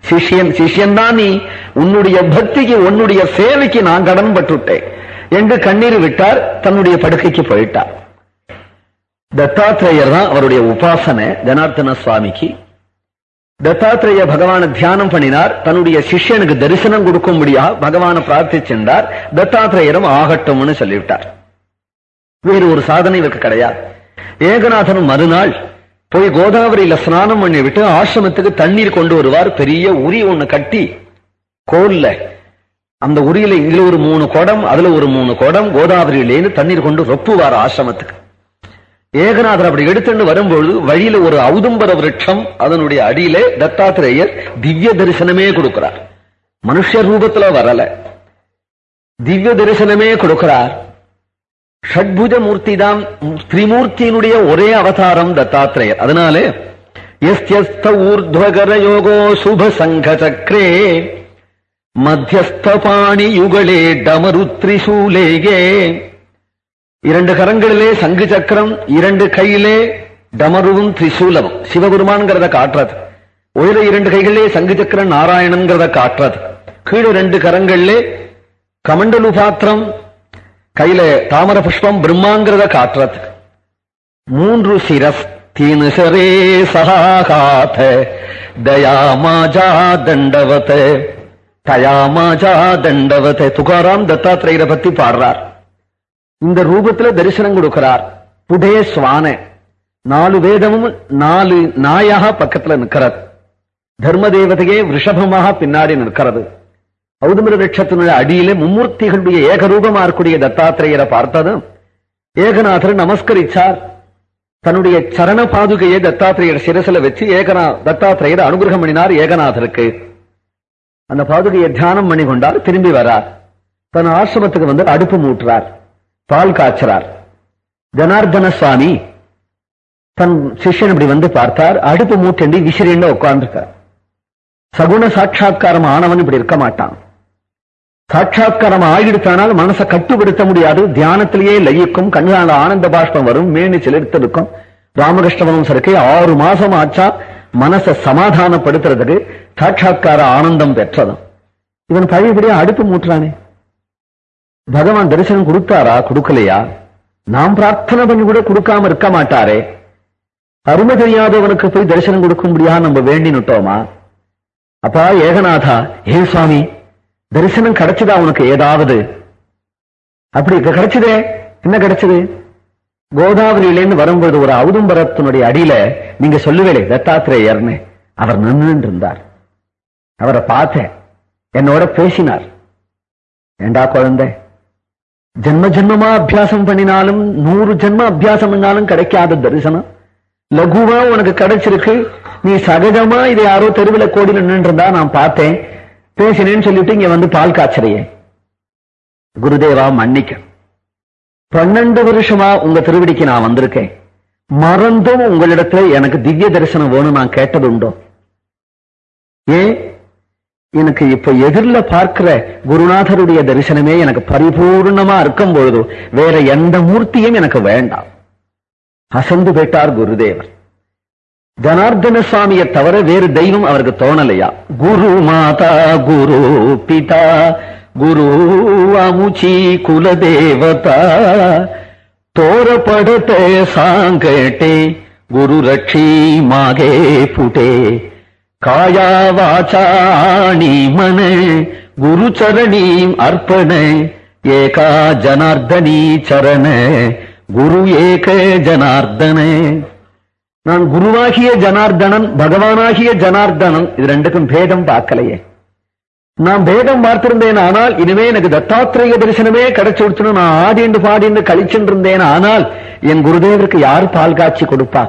சிஷியன் சிஷியன் தான் நீ. உன்னுடைய பக்திக்கு உன்னுடைய சேவைக்கு நான் கடன் பட்டுட்டேன் என்று கண்ணீர் விட்டார் தன்னுடைய படுக்கைக்கு போயிட்டார். தத்தாத்திரேயர் தான் அவருடைய உபாசனை ஜனார்த்தன சுவாமிக்கு. தத்தாத்திரேய பகவான தியானம் பண்ணினார். தன்னுடைய சிஷ்யனுக்கு தரிசனம் கொடுக்கும்படியாக பகவான பிரார்த்திச்சென்றார் தத்தாத்திரேயரும் ஆகட்டும்னு சொல்லிவிட்டார். வேறு ஒரு சாதனை இவருக்கு கிடையாது. ஏகநாதனும் மறுநாள் போய் கோதாவரியில ஸ்நானம் பண்ணி விட்டு ஆசிரமத்துக்கு தண்ணீர் கொண்டு வருவார். பெரிய உரி ஒண்ணு கட்டி கோல்ல. அந்த உரியில இதுல ஒரு மூணு குடம் அதுல ஒரு மூணு குடம் கோதாவரியிலேருந்து தண்ணீர் கொண்டு ரொப்புவார் ஆசிரமத்துக்கு. ஏகநாதர் அப்படி எடுத்துன்னு வரும்பொழுது வழியில ஒரு ஔதும்பர விருட்சம் அதனுடைய அடியிலே தத்தாத்திரேயர் திவ்ய தரிசனமே கொடுக்கிறார். மனுஷ ரூபத்துல வரல. திவ்ய தரிசனமே கொடுக்கிறார். ஷட்புஜ மூர்த்தி தான் திரிமூர்த்தியினுடைய ஒரே அவதாரம் தத்தாத்திரேயர். அதனாலே எஸ்யஸ்த ஊர்துவகர யோகோ சுப சங்க சக்கரே மத்தியஸ்த பாணி யுகளே டமரு திரிசூலேகே இரண்டு கரங்களிலே சங்கு சக்கரம் இரண்டு கையிலே டமருவும் திரிசூலமும். சிவபெருமான்கிறத காட்டுறது. உயர இரண்டு கைகளிலே சங்கு சக்கரம் நாராயணன்கிறத காட்டுறது. கீழே ரெண்டு கரங்களிலே கமண்டலு பாத்திரம் கையில தாமர புஷ்பம் பிரம்மாங்கிறத காட்டுறது. மூன்று சிரஸ் தீனு சரே சகாகாத தயாமாஜா தண்டவத தயாமாஜா தண்டவத. துகாராம் தத்தாத்திரேயரை பத்தி பாடுறார். இந்த ரூபத்துல தரிசனம் கொடுக்கிறார். புடே சுவான. நாலு வேதமும் நாலு நாயாக பக்கத்துல நிற்கிறது. தர்ம தேவதையே ரிஷபமாக பின்னாடி நிற்கிறது. ஔதுமர விரட்சத்தினுடைய அடியிலே மும்மூர்த்திகளுடைய ஏகரூபமா இருக்கக்கூடிய தத்தாத்திரேயரை பார்த்ததும் ஏகநாதர் நமஸ்கரிச்சார். தன்னுடைய சரண பாதுகையை தத்தாத்திரேயர் சிரசில வச்சு ஏகநா தத்தாத்திரேயர் அனுகிரகம் பண்ணினார் ஏகநாதருக்கு. அந்த பாதுகையை தியானம் பண்ணி கொண்டார் திரும்பி வரார். தன் ஆசிரமத்துக்கு வந்து அடுப்பு மூட்டுறார். பால் காய்ச்சறார். ஜனார்தன சுவாமி தன் சிஷ்யன் இப்படி வந்து பார்த்தார். அடுப்பு மூட்டண்டி விசிறின்னு உட்கார்ந்துருக்கார். சகுண சாட்சா்காரம் ஆனவன் இப்படி இருக்க மாட்டான். சாட்சா்காரம் ஆகிடுத்தானால் மனசை கட்டுப்படுத்த முடியாது. தியானத்திலேயே லயிக்கும். கண்ணால ஆனந்த பாஷ்பம் வரும். மேனி சிலிர்த்திருக்கும் ராமகிருஷ்ணவனும் சருக்கு ஆறு மாசம் ஆச்சா. மனசை சமாதானப்படுத்துறதுக்கு சாட்சா்கார ஆனந்தம் பெற்றதும். இவன் பழையபடியா அடுப்பு மூட்டுறானே. பகவான் தரிசனம் கொடுத்தாரா? கொடுக்கலையா? நாம் பிரார்த்தனை பண்ணி கூட கொடுக்காம இருக்க மாட்டாரே. அருமை தெரியாதவனுக்கு போய் தரிசனம் கொடுக்கும்படியா நம்ம வேண்டி வேண்டினுட்டோமா? அப்பா ஏகநாதா ஏ சுவாமி தரிசனம் கிடைச்சதா உனக்கு ஏதாவது? அப்படி கிடைச்சதே? என்ன கிடைச்சது? கோதாவரியிலேருந்து வரும்போது ஒரு அவுதும்பரத்தினுடைய அடியில நீங்க சொல்லுவேலே தத்தாத்திரேயர்னு அவர் நின்று இருந்தார் அவரை பார்த்தேன். என்னோட பேசினார். ஏண்டா குழந்தை? ஜென்ம ஜென்மமா அபியாசம் பண்ணினாலும் நூறு ஜென்ம அபியாசம் பண்ணாலும் கிடைக்காத தரிசனம். லகுவா உனக்கு கிடைச்சிருக்கு. நீ சகஜமா இதை யாரோ தெருவில் கோடியில் நின்றுருந்தா நான் பார்த்தேன். பேசினேன்னு சொல்லிட்டு இங்க வந்து பால் காய்ச்சறையே. குருதேவா மன்னிக்க. பன்னெண்டு வருஷமா உங்க திருவிடிக்கு நான் வந்திருக்கேன். மறந்தும் உங்களிடத்துல எனக்கு திவ்ய தரிசனம் வேணும் நான் கேட்டது உண்டோ ஏன்? எனக்கு இப்ப எதிரில் பார்க்கிற குருநாதருடைய தரிசனமே எனக்கு பரிபூர்ணமா இருக்கும் பொழுது வேற எந்த மூர்த்தியும் எனக்கு வேண்டாம். அசந்து போயிட்டார் குருதேவர். ஜனார்தன சுவாமியை தவிர வேறு தெய்வம் அவருக்கு தோணலையா? குரு மாதா குரு பிதா குரு அமுச்சி குலதேவதா. தோரப்படத்தை சாங்கட்டே குரு ரட்சி மாகே புட்டே காயா வாச்சாணி மன குரு சரணி அர்ப்பண ஏகா ஜனார்தனி சரண குரு ஏக ஜனார்தன. நான் குருவாகிய ஜனார்தனன் பகவானாகிய ஜனார்தனன் இது ரெண்டுக்கும் பேதம் பார்க்கலையே. நான் பேதம் பார்த்திருந்தேன் ஆனால் இனிமே எனக்கு தத்தாத்திரேய தரிசனமே கிடைச்சு கொடுத்துன்னு நான் ஆடிண்டு பாடிண்டு கழிச்சுட்டு இருந்தேன் ஆனால் என் குருதேவருக்கு யார் பால் காட்சி கொடுப்பா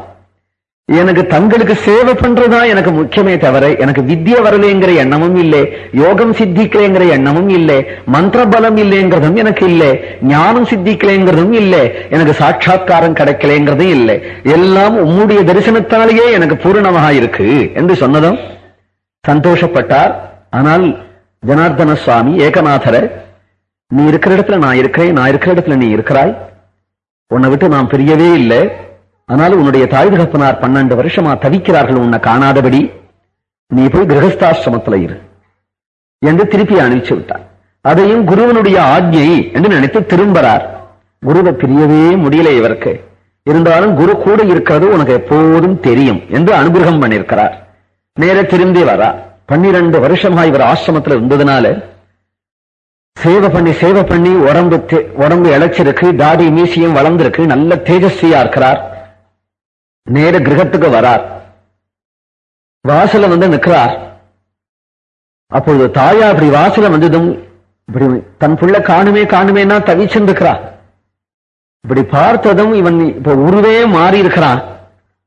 எனக்கு தங்களுக்கு சேவை பண்றதா எனக்கு முக்கியமே தவிர எனக்கு வித்திய வரலைங்கிற எண்ணமும் இல்லை யோகம் சித்திக்கலைங்கிற எண்ணமும் இல்லை மந்திர பலம் இல்லைங்கிறதும் எனக்கு இல்லை ஞானம் சித்திக்கலைங்கிறதும் இல்லை எனக்கு சாட்சா்காரம் கிடைக்கலைங்கிறதும் இல்லை. எல்லாம் உம்முடைய தரிசனத்தாலேயே எனக்கு பூரணமாக இருக்கு என்று சொன்னதும் சந்தோஷப்பட்டார். ஆனால் ஜனார்தன சுவாமி ஏகநாதர நீ இருக்கிற இடத்துல நான் இருக்கிறேன் நான் இருக்கிற இடத்துல நீ இருக்கிறாய். உன்னை விட்டு நான் பிரியவே இல்லை. ஆனாலும் உன்னுடைய தாய் தகப்பனார் பன்னெண்டு வருஷமா தவிக்கிறார்கள் உன்னை காணாதபடி நீ போய் கிரகஸ்தாசிரமத்துல இரு. என்று திருப்பி அனுப்பிச்சு விட்டார் அதையும் குருவனுடைய ஆஜ்ஞை என்று நினைத்து திரும்புறார் குருவை பிரியவே முடியல இவருக்கு. இருந்தாலும் குரு கூட இருக்கிறது உனக்கு எப்போதும் தெரியும் என்று அனுகிரகம் பண்ணியிருக்கிறார். நேர திரும்பி வரா. பன்னிரண்டு வருஷமா இவர் ஆசிரமத்துல இருந்ததுனால சேவை பண்ணி சேவை பண்ணி உடம்பு தே- உடம்பு இழைச்சிருக்கு தாடி மீசியும் வளர்ந்திருக்கு நல்ல தேஜஸ்வியா இருக்கிறார். நேர கிரகத்துக்கு வரார். வாசல வந்து நிற்கிறார் அப்பொழுது தாயா அப்படி வாசல வந்ததும் இப்படி தன் புள்ள காணுமே காணுமேனா தவிச்சிருந்துக்கிறா இப்படி பார்த்ததும் இவன் இப்ப உருவே மாறி இருக்கிறான்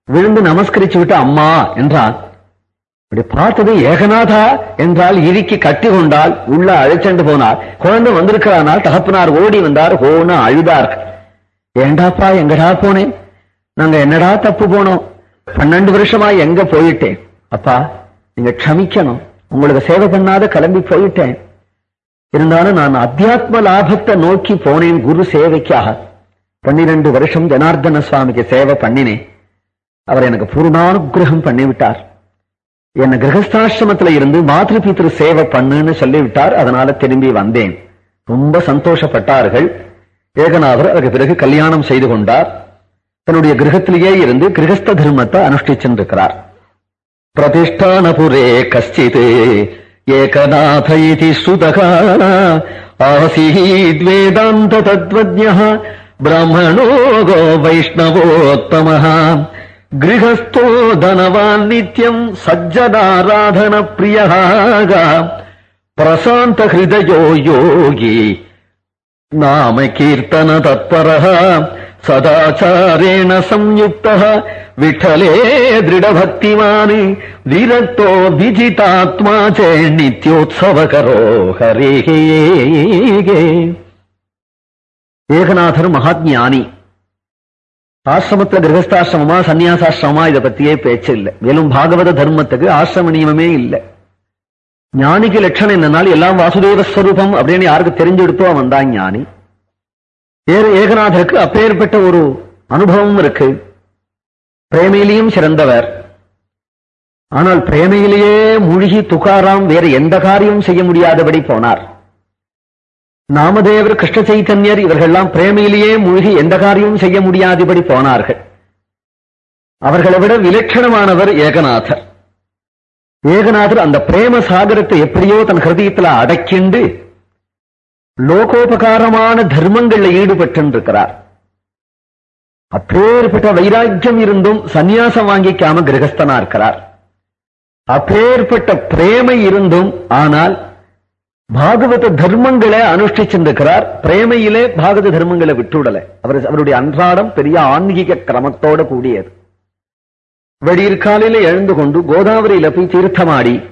விழுந்து நமஸ்கரிச்சு விட்டு அம்மா என்றான். இப்படி பார்த்தது ஏகநாதா என்றால் இறுக்கி கட்டி கொண்டால் உள்ள அழைச்சண்டு போனார். குழந்தை வந்திருக்கிறானால் தகப்பனார் ஓடி வந்தார் ஹோன்னு அழுதார். ஏண்டாப்பா எங்கடா போனேன்? நாங்க என்னடா தப்பு போனோம்? பன்னெண்டு வருஷமா எங்க போயிட்டேன்? அப்பா நீங்க க்ஷமிக்கணும். உங்களுக்கு சேவை பண்ணாத கிளம்பி போயிட்டேன். இருந்தாலும் நான் அத்தியாத்ம லாபத்தை நோக்கி போனேன் குரு சேவைக்காக. பன்னிரண்டு வருஷம் ஜனார்தன சுவாமிக்கு சேவை பண்ணினேன். அவர் எனக்கு பூர்ணானுகிரகம் பண்ணிவிட்டார். என்ன கிரகஸ்தாசிரமத்துல இருந்து மாத்ரு பித்திரு சேவை பண்ணுன்னு சொல்லிவிட்டார். அதனால திரும்பி வந்தேன். ரொம்ப சந்தோஷப்பட்டார்கள். ஏகநாதர் அதுக்கு பிறகு கல்யாணம் செய்து கொண்டார். தன்னுடைய கிரகத்திலேயே இருந்து கிரகஸ்த தர்மத்தை அனுஷ்டிச்சென்றிருக்கிறார் பிரதிஷ்டானபுரே கஷ்டித் ஏகநாத இது ஸ்ருதகா ஆசீத் வேதாந்த தத்வஜ பிரம்மணோ கோ வைஷ்ணவோத்தம கிரகஸ்தோ தனவான் நித்யம் சஜ்ஜனாராதன பிரியாக பிரசாந்த ஹிருதயோ யோகி நாம கீர்த்தன தத்பரா സദാചാരേണ സംയുക്ത വിഠലേ ദൃഢഭക്തിമാന് വിരക്തോ വിജിതാത്മാ ചേ നിത്യോത്സവകരോ ഹരേ ഏകനാഥർ മഹാജ്ഞാനി. ஆசிரமத்துல கிரகஸ்தாசிரமமா சன்னியாசாசிரமமா இதை பத்தியே பேச்சு இல்லை மேலும் பாகவத தர்மத்துக்கு ஆசிரம நியமமே இல்லை ஞானிக்கு லட்சணம் என்னன்னா எல்லாம் வாசுதேவஸ்வரூபம் அப்படின்னு யாருக்கு தெரிஞ்செடுத்தோ அவன் தான் ஞானி ஏகநாதருக்கு அப்பேற்பட்ட ஒரு அனுபவம் இருக்கு. பிரேமையிலையும் சிறந்தவர். ஆனால் பிரேமையிலேயே மூழ்கி துகாராம் வேற எந்த காரியம் செய்ய முடியாதபடி போனார். நாமதேவர் கிருஷ்ண சைத்தன்யர் இவர்கள்லாம் பிரேமையிலேயே மூழ்கி எந்த காரியமும் செய்ய முடியாதபடி போனார்கள். அவர்களை விட விலட்சணமானவர் ஏகநாதர். ஏகநாதர் அந்த பிரேம சாகரத்தை எப்படியோ தன் ஹிருதயத்தில் அடக்கிண்டு லோகோபகாரமான தர்மங்கள்ல ஈடுபட்டிருக்கிறார். அப்பேற்பட்ட வைராக்கியம் இருந்தும் சந்நியாசம் வாங்கிக்காம கிரகஸ்தனா இருக்கிறார். அப்பேற்பட்ட பிரேமை இருந்தும் ஆனால் பாகவத தர்மங்களை அனுஷ்டிச்சிருக்கிறார். பிரேமையிலே பாகவத தர்மங்களை விட்டுவிடல. அவர் அவருடைய அன்றாடம் பெரிய ஆன்மீக கிரமத்தோட கூடியது. வெடியிற்காலையில எழுந்து கொண்டு கோதாவரியில போய் தீர்த்தமாடி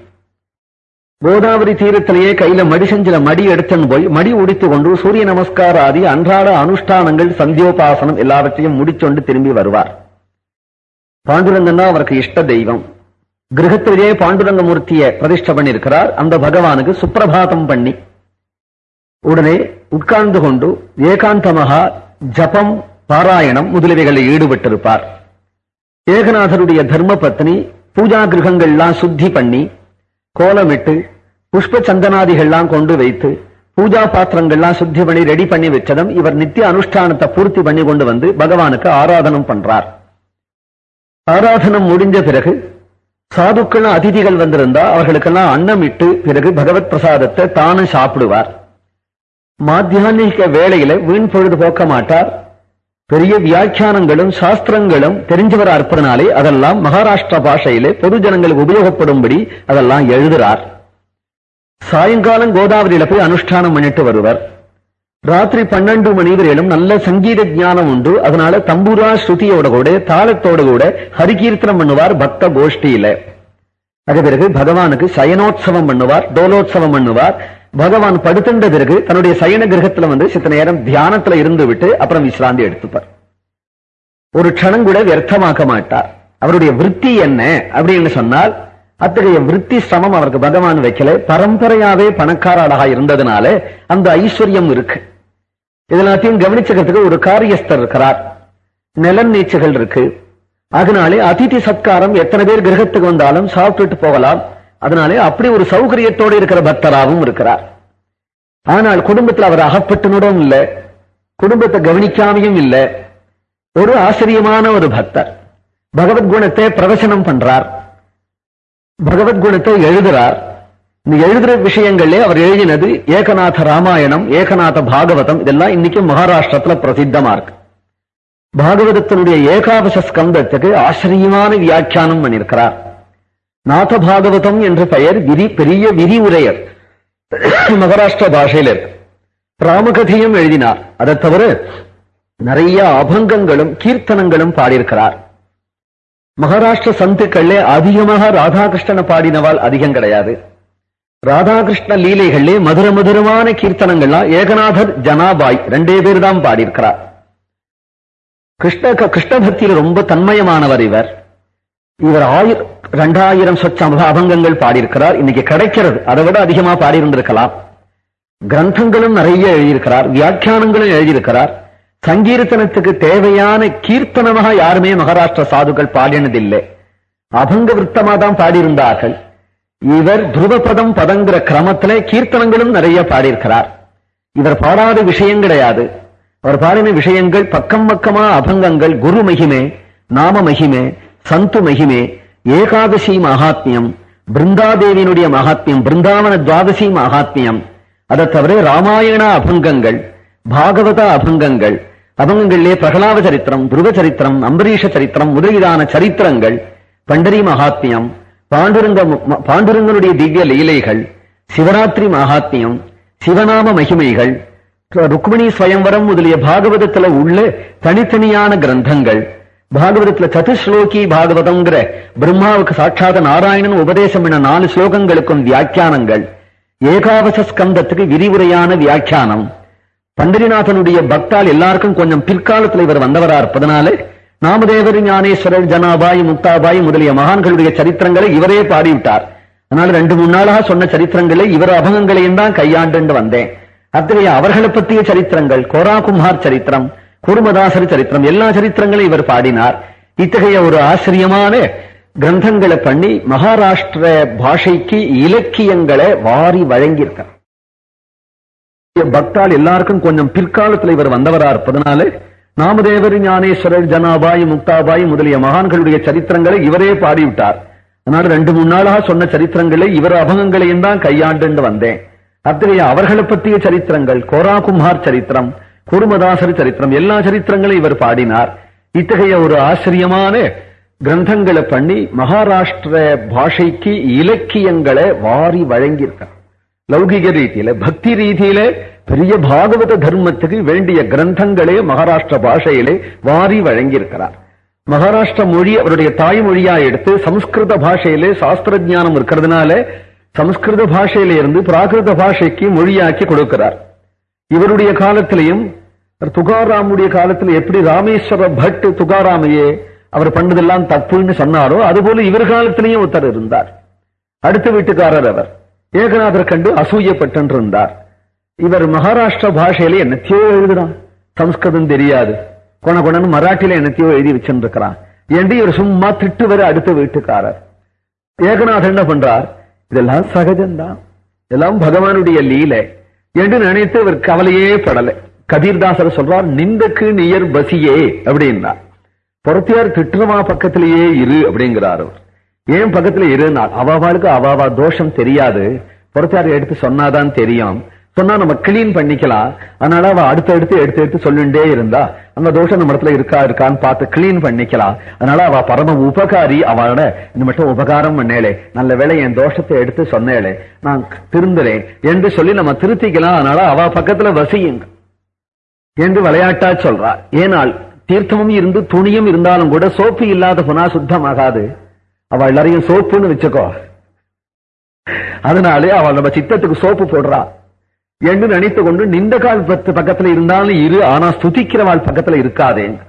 கோதாவரி தீரத்திலேயே கையில மடி செஞ்சில மடி எடுத்துன்னு போய் மடி உடித்து கொண்டு சூரிய நமஸ்கார ஆதி அன்றாட அனுஷ்டானங்கள் சந்தியோபாசனம் எல்லாவற்றையும் முடிச்சொண்டு திரும்பி வருவார். பாண்டுரங்கன்னா அவருக்கு இஷ்ட தெய்வம். கிரகத்திலேயே பாண்டுரங்க மூர்த்தியை பிரதிஷ்ட பண்ணியிருக்கிறார். அந்த பகவானுக்கு சுப்பிரபாதம் பண்ணி உடனே உட்கார்ந்து கொண்டு ஏகாந்தமாக ஜபம் பாராயணம் முதலியவைகளில் ஈடுபட்டிருப்பார். ஏகநாதருடைய தர்ம பத்னி பூஜா கிரகங்கள்லாம் சுத்தி பண்ணி கோலமிட்டு புஷ்ப சந்தனாதிகள்லாம் கொண்டு வைத்து பூஜா பாத்திரங்கள்லாம் சுத்தி பண்ணி ரெடி பண்ணி வச்சதும் இவர் நித்திய அனுஷ்டானத்தை பூர்த்தி பண்ணி கொண்டு வந்து பகவானுக்கு ஆராதனம் பண்றார். ஆராதனம் முடிஞ்ச பிறகு சாதுக்கள் அதிதிகள் வந்திருந்தா அவர்களுக்கெல்லாம் அன்னம் இட்டு பிறகு பகவத் பிரசாதத்தை தானும் சாப்பிடுவார். மாத்தியானிக வேளையில வீண் பொழுது போக்க மாட்டார். பெரிய வியாக்கியானங்களும் சாஸ்திரங்களும் தெரிஞ்சவர் அற்பனாலே அதெல்லாம் மகாராஷ்டிரா பாஷையிலே பொது ஜனங்களுக்கு உபயோகப்படும்படி அதெல்லாம் எழுதுறார். சாயங்காலம் கோதாவரியில போய் அனுஷ்டானம் பண்ணிட்டு வருவர். ராத்திரி பன்னெண்டு மணி வரையிலும் நல்ல சங்கீத ஜானம் உண்டு. அதனால தம்பூரா ஸ்ருதியோட கூட தாளத்தோட கூட ஹரிகீர்த்தனம் பண்ணுவார் பக்த கோஷ்டியில. அது பிறகு பகவானுக்கு சயனோத்சவம் பண்ணுவார் டோலோத்சவம் பண்ணுவார். பகவான் படுத்துண்ட பிறகு தன்னுடைய சயன கிரகத்துல வந்து சித்த நேரம் தியானத்துல இருந்து விட்டு அப்புறம் விசிராந்தி எடுத்துப்பார். ஒரு க்ஷணம் கூட வியர்த்தமாக்க மாட்டார். அவருடைய விற்பி என்ன அப்படின்னு சொன்னால் அத்தகைய விற்பி சிரமம் அவருக்கு பகவான் வைக்கல. பரம்பரையாவே பணக்காரராக இருந்ததுனால அந்த ஐஸ்வர்யம் இருக்கு. இதெல்லாத்தையும் கவனிச்சுக்கிறதுக்கு ஒரு காரியஸ்தர் இருக்கிறார். நிலன் நீச்சைகள் இருக்கு. அதனாலே அதிதி சத்காரம் எத்தனை பேர் கிரகத்துக்கு வந்தாலும் சாப்பிட்டுட்டு போகலாம். அதனாலே அப்படி ஒரு சௌகரியத்தோடு இருக்கிற பக்தராகவும் இருக்கிறார். ஆனால் குடும்பத்தில் அவர் அகப்பட்டனுடன் இல்ல. குடும்பத்தை கவனிக்காமையும் இல்ல. ஒரு ஆச்சரியமான ஒரு பக்தர். பகவத்குணத்தை பிரவசனம் பண்றார். பகவத்குணத்தை எழுதுறார். இந்த எழுதுற விஷயங்களே அவர் எழுதினது ஏகநாத ராமாயணம் ஏகநாத பாகவதம். இதெல்லாம் இன்னைக்கு மகாராஷ்டிரத்துல பிரசித்தமா இருக்கு. பாகவதத்தினுடைய ஏகாதச ஸ்கந்தத்துக்கு ஆச்சரியமான வியாக்கியானம் பண்ணியிருக்கிறார். நாத பாகவதம் என்ற பெயர் விரி பெரிய விரிவுரையர் மகாராஷ்டிர பாஷையில இருக்கு. ராமகதையும் எழுதினார். அதை தவிர நிறைய அபங்கங்களும் கீர்த்தனங்களும் பாடியிருக்கிறார். மகாராஷ்டிர சந்துக்கள்ல அதிகமாக ராதாகிருஷ்ணனை பாடினவால் அதிகம் கிடையாது. ராதாகிருஷ்ண லீலைகள்லே மதுர மதுரமான கீர்த்தனங்கள்லாம் ஏகநாதர் ஜனாபாய் ரெண்டே பேர் தான் பாடியிருக்கிறார். கிருஷ்ண கிருஷ்ண பக்தியில ரொம்ப தன்மயமானவர் இவர். இவர் ஆயிரம் ரெண்டாயிரம் சொச்சம் அபங்கங்கள் பாடியிருக்கிறார். இன்னைக்கு கிடைக்கிறது. அதை விட அதிகமா பாடியிருந்திருக்கலாம். கிரந்தங்களும் நிறைய எழுதியிருக்கிறார். வியாக்கியானங்களும் எழுதியிருக்கிறார். சங்கீர்த்தனத்துக்கு தேவையான கீர்த்தனமாக யாருமே மகாராஷ்டிர சாதுக்கள் பாடினதில்லை. அபங்க விருத்தமா தான் பாடியிருந்தார்கள். இவர் துருவபதம் பதங்கிற கிரமத்திலே கீர்த்தனங்களும் நிறைய பாடியிருக்கிறார். இவர் பாடாத விஷயம் கிடையாது. அவர் பாடின விஷயங்கள் பக்கம் பக்கமா அபங்கங்கள் குரு மகிமே நாம மகிமே சந்து மகிமே ஏகாதசி மகாத்மியம் பிருந்தாதேவியினுடைய மகாத்மியம் பிருந்தாவன துவாதசி மகாத்மியம். அதை தவிர ராமாயண அபங்கங்கள் பாகவத அபங்கங்கள் அபங்கங்களிலே பிரகலாத சரித்திரம் துருவ சரித்திரம் அம்பரீஷ சரித்திரம் முதலீதான சரித்திரங்கள் பண்டரி மகாத்மியம் பாண்டுரங்க பாண்டுரங்கனுடைய திவ்ய லீலைகள் சிவராத்திரி மகாத்மியம் சிவநாம மகிமைகள் ருக்மிணி ஸ்வயம்வரம் முதலிய பாகவதத்துல உள்ள தனித்தனியான கிரந்தங்கள். பாகவதத்துல சதுஸ்லோகி பாகவதம்ங்கிற பிரம்மாவுக்கு சாட்சாத நாராயணன் உபதேசம் என நாலு ஸ்லோகங்களுக்கும் வியாக்கியானங்கள். ஏகாவச ஸ்கந்தத்துக்கு விரிவுரையான வியாக்கியானம். பண்டரிநாதனுடைய பக்தால் எல்லாருக்கும் கொஞ்சம் பிற்காலத்தில் இவர் வந்தவரா இருப்பதனால நாமதேவர் ஞானேஸ்வரர் ஜனாபாய் முக்தாபாய் முதலிய மகான்களுடைய சரித்திரங்களை இவரே பாடிவிட்டார். அதனால ரெண்டு மூணு நாளாக சொன்ன சரித்திரங்களை இவர் அபகங்களையும் தான் கையாண்டு வந்தேன். அத்தகைய அவர்களை பற்றிய சரித்திரங்கள் கோராகுமார் சரித்திரம் குருமதாசர் சரித்திரம் எல்லா சரித்திரங்களையும் இவர் பாடினார். இத்தகைய ஒரு ஆச்சரியமான கிரந்தங்களை பண்ணி மகாராஷ்டிர பாஷைக்கு இலக்கியங்களை வாரி வழங்கியிருக்கார். பக்தால் எல்லாருக்கும் கொஞ்சம் பிற்காலத்தில் இவர் வந்தவரா இருப்பதனால நாமதேவர் ஞானேஸ்வரர் ஜனாபாய் முக்தாபாய் முதலிய மகான்களுடைய சரித்திரங்களை இவரே பாடிவிட்டார். அதனால ரெண்டு மூணு நாளாக சொன்ன சரித்திரங்களை இவர் அபகங்களையும் தான் கையாண்டு வந்தேன். அத்தகைய அவர்களை பற்றிய சரித்திரங்கள் கோராகுமார் சரித்திரம் குருமதாசர் சரித்திரம் எல்லா சரித்திரங்களையும் இவர் பாடினார். இத்தகைய ஒரு ஆச்சரியமான கிரந்தங்களை பண்ணி மகாராஷ்டிர பாஷைக்கு இலக்கியங்களை வாரி வழங்கியிருக்கார் லௌகிக ரீதியில பக்தி ரீதியில பெரிய பாகவத தர்மத்துக்கு வேண்டிய கிரந்தங்களே மகாராஷ்டிர பாஷையிலே வாரி வழங்கியிருக்கிறார். மகாராஷ்டிர மொழி அவருடைய தாய்மொழியா எடுத்து சம்ஸ்கிருத பாஷையிலே சாஸ்திர ஜானம் இருக்கிறதுனால சமஸ்கிருத பாஷையில இருந்து பிராகிருத பாஷைக்கு மொழியாக்கி கொடுக்கிறார். இவருடைய காலத்திலையும் துகாராமுடைய காலத்தில் எப்படி ராமேஸ்வர பட் துகாராமையே அவர் பண்ணதெல்லாம் தப்புன்னு சொன்னாரோ அதுபோல இவர் காலத்திலையும் ஒருத்தர் இருந்தார். அடுத்த வீட்டுக்காரர் அவர் ஏகநாதர் கண்டு அசூயப்பட்டிருந்தார். இவர் மகாராஷ்டிர பாஷையில என்னத்தையோ எழுதுறான். சம்ஸ்கிருதம் தெரியாது. கொண கொணன்னு மராட்டியில என்னத்தையோ எழுதி வச்சிருக்கிறான் என்று இவர் சும்மா திட்டு வர அடுத்த வீட்டுக்காரர். ஏகநாதர் என்ன பண்றார்? இதெல்லாம் சகஜம்தான். இதெல்லாம் பகவானுடைய லீலை. என்று நினைத்து அவர் கவலையே படலை. கபீர்தாசர் சொல்றார் நிந்தக்கு நியர் பசியே அப்படின்னா. பொறத்தியார் திட்டுறமா பக்கத்திலேயே இரு அப்படிங்கிறார் அவர். ஏன் பக்கத்துல இருந்தால் அவாவாளுக்கு அவாவா தோஷம் தெரியாது. பொறத்தியார் எடுத்து சொன்னாதான் தெரியும். சொன்னா நம்ம கிளீன் பண்ணிக்கலாம். அதனால அவ அடுத்து எடுத்து எடுத்து எடுத்து சொல்லிண்டே இருந்தா அந்த தோஷம் நம்ம இடத்துல இருக்கா இருக்கான்னு பார்த்து கிளீன் பண்ணிக்கலாம். அதனால அவ பரம உபகாரி அவளோட இந்த மட்டும் உபகாரம் பண்ணேளே. நல்ல வேளை என் தோஷத்தை எடுத்து சொன்னேளே. நான் திருந்துறேன். என்று சொல்லி நம்ம திருத்திக்கலாம். அதனால அவ பக்கத்துல வசியுங்க. என்று விளையாட்டா சொல்றா. ஏனால் தீர்த்தமும் இருந்து துணியும் இருந்தாலும் கூட சோப்பு இல்லாத புனா சுத்தமாகாது. அவ எல்லாரையும் சோப்புன்னு வச்சுக்கோ. அதனாலே அவள் நம்ம சித்தத்துக்கு சோப்பு போடுறா. என்று நினைத்து கொண்டு நின்ற கால் பக்கத்துல இருந்தாலும் இரு ஆனா ஸ்துதிக்கிறவாள் பக்கத்துல இருக்காதேங்க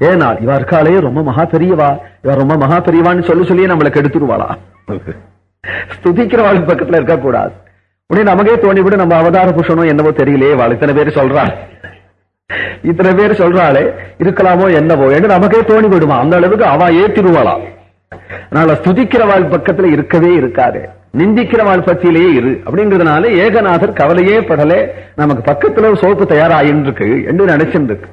ஏனால் இவ இருக்காளே ரொம்ப மகா பெரியவா. இவ ரொம்ப மகா பெரியவான்னு சொல்லி சொல்லி நம்மளுக்கு எடுத்துருவாளா ஸ்துதிக்கிறவாள் பக்கத்துல இருக்க கூடாது உடனே நமக்கே தோணி விட நம்ம அவதார புருஷனும் என்னவோ தெரியலையே வாழ் இத்தனை பேர் சொல்றா. இத்தனை பேர் சொல்றாளே இருக்கலாமோ என்னவோ என்று நமக்கே தோணி விடுமா அந்த அளவுக்கு அவ ஏற்றிடுவாளாம் அதனால வாழ் பக்கத்துல இருக்கவே இருக்காது. நிந்திக்கிறவாள் பத்தியிலேயே இரு. அப்படிங்கிறதுனால ஏகநாதர் கவலையே படலே. நமக்கு பக்கத்துல ஒரு சோப்பு தயாராயின்னு இருக்கு என்று நினைச்சிருக்கு இருக்கு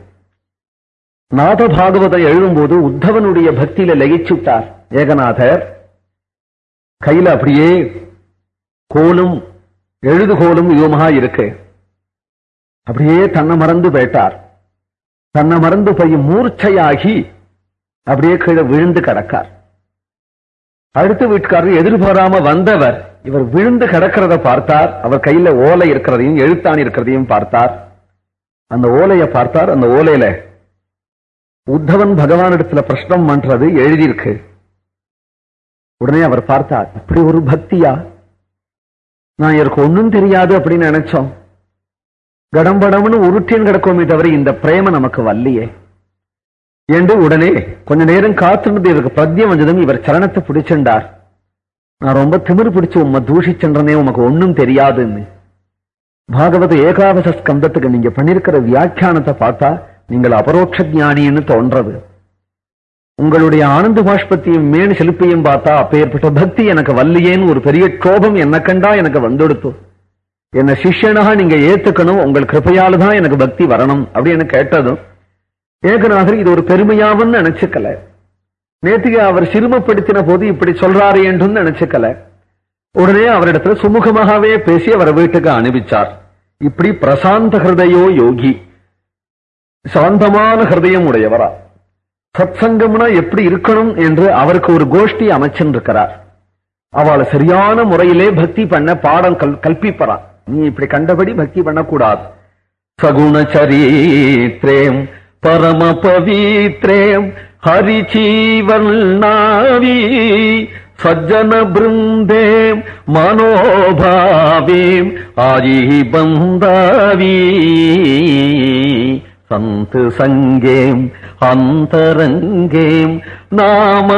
நாத பாகவதம் எழுதும்போது உத்தவனுடைய பக்தியில லகிச்சுட்டார் ஏகநாதர். கையில அப்படியே கோலும் எழுதுகோலும் யுவமாக இருக்கு. அப்படியே தன்னை மறந்து போயிட்டார். தன்னை மறந்து போய் மூர்ச்சையாகி அப்படியே கீழே விழுந்து கிடக்கார். அடுத்த வீட்டுக்காரர் எதிர்பாராம வந்தவர் இவர் விழுந்து கிடக்கிறத பார்த்தார் அவர் கையில ஓலை இருக்கிறதையும் எழுத்தாணி இருக்கிறதையும் பார்த்தார். அந்த ஓலையை பார்த்தார் அந்த ஓலையில உத்தவன் பகவானிடத்துல பிரஷ்னம் பண்றது எழுதியிருக்கு. உடனே அவர் பார்த்தார் இப்படி ஒரு பக்தியா? நான் எனக்கு ஒண்ணும் தெரியாது அப்படின்னு நினைச்சோம். கடம்படம்னு உருட்டியன் கிடக்கோமே தவிர இந்த பிரேம நமக்கு வல்லியே. என்று உடனே கொஞ்ச நேரம் காத்திருந்து இவருக்கு பத்தியம் வந்ததும் இவர் சரணத்தை பிடிச்சிருந்தார். நான் ரொம்ப திமிர் பிடிச்சு உம்மை தூஷிச்சென்றனே உமக்கு ஒன்னும் தெரியாதுன்னு. பாகவத ஏகாதச ஸ்கந்தத்துக்கு நீங்க பண்ணிருக்கிற வியாக்கியானத்தை பார்த்தா நீங்கள் அபரோட்ச ஞானின்னு தோன்றது. உங்களுடைய ஆனந்த பாஷ்பத்தையும் மேன் செலுப்பையும் பார்த்தா அப்பேற்பட்ட பக்தி எனக்கு வல்லியேன்னு ஒரு பெரிய கோபம் என்ன கண்டா எனக்கு வந்தெடுத்து. என்ன சிஷ்யனாக நீங்க ஏத்துக்கணும் உங்கள் கிருப்பையால தான் எனக்கு பக்தி வரணும் அப்படின்னு கேட்டதும் ஏகநாதர் இது ஒரு பெருமையாவும் நினைச்சுக்கல. நேத்துக்கு அவர் சிறுமப்படுத்தின போது இப்படி சொல்றாரு என்றும் நினைச்சுக்கல. உடனே அவரிடத்துல சுமூகமாகவே பேசி அவரை வீட்டுக்கு அனுப்பிச்சார். இப்படி பிரசாந்த ஹிருதயோ யோகி சாந்தமான ஹிருதயம் உடையவரா. சத்சங்கம்னா எப்படி இருக்கணும் என்று அவருக்கு ஒரு கோஷ்டி அமைச்சிருக்கிறார் அவளை சரியான முறையிலே பக்தி பண்ண பாடம் கல் கல்பிப்பறான் நீ இப்படி கண்டபடி பக்தி பண்ணக்கூடாது. சகுண சரித்ரேம் பரம பவித்ரேம் ஹரிச்சீவன்னாவி சஜ்ஜன பிருந்தேம் மனோபாவீம் ஆஜீபந்தாவி சந்து சங்கேம் அந்தரங்கேம் நாம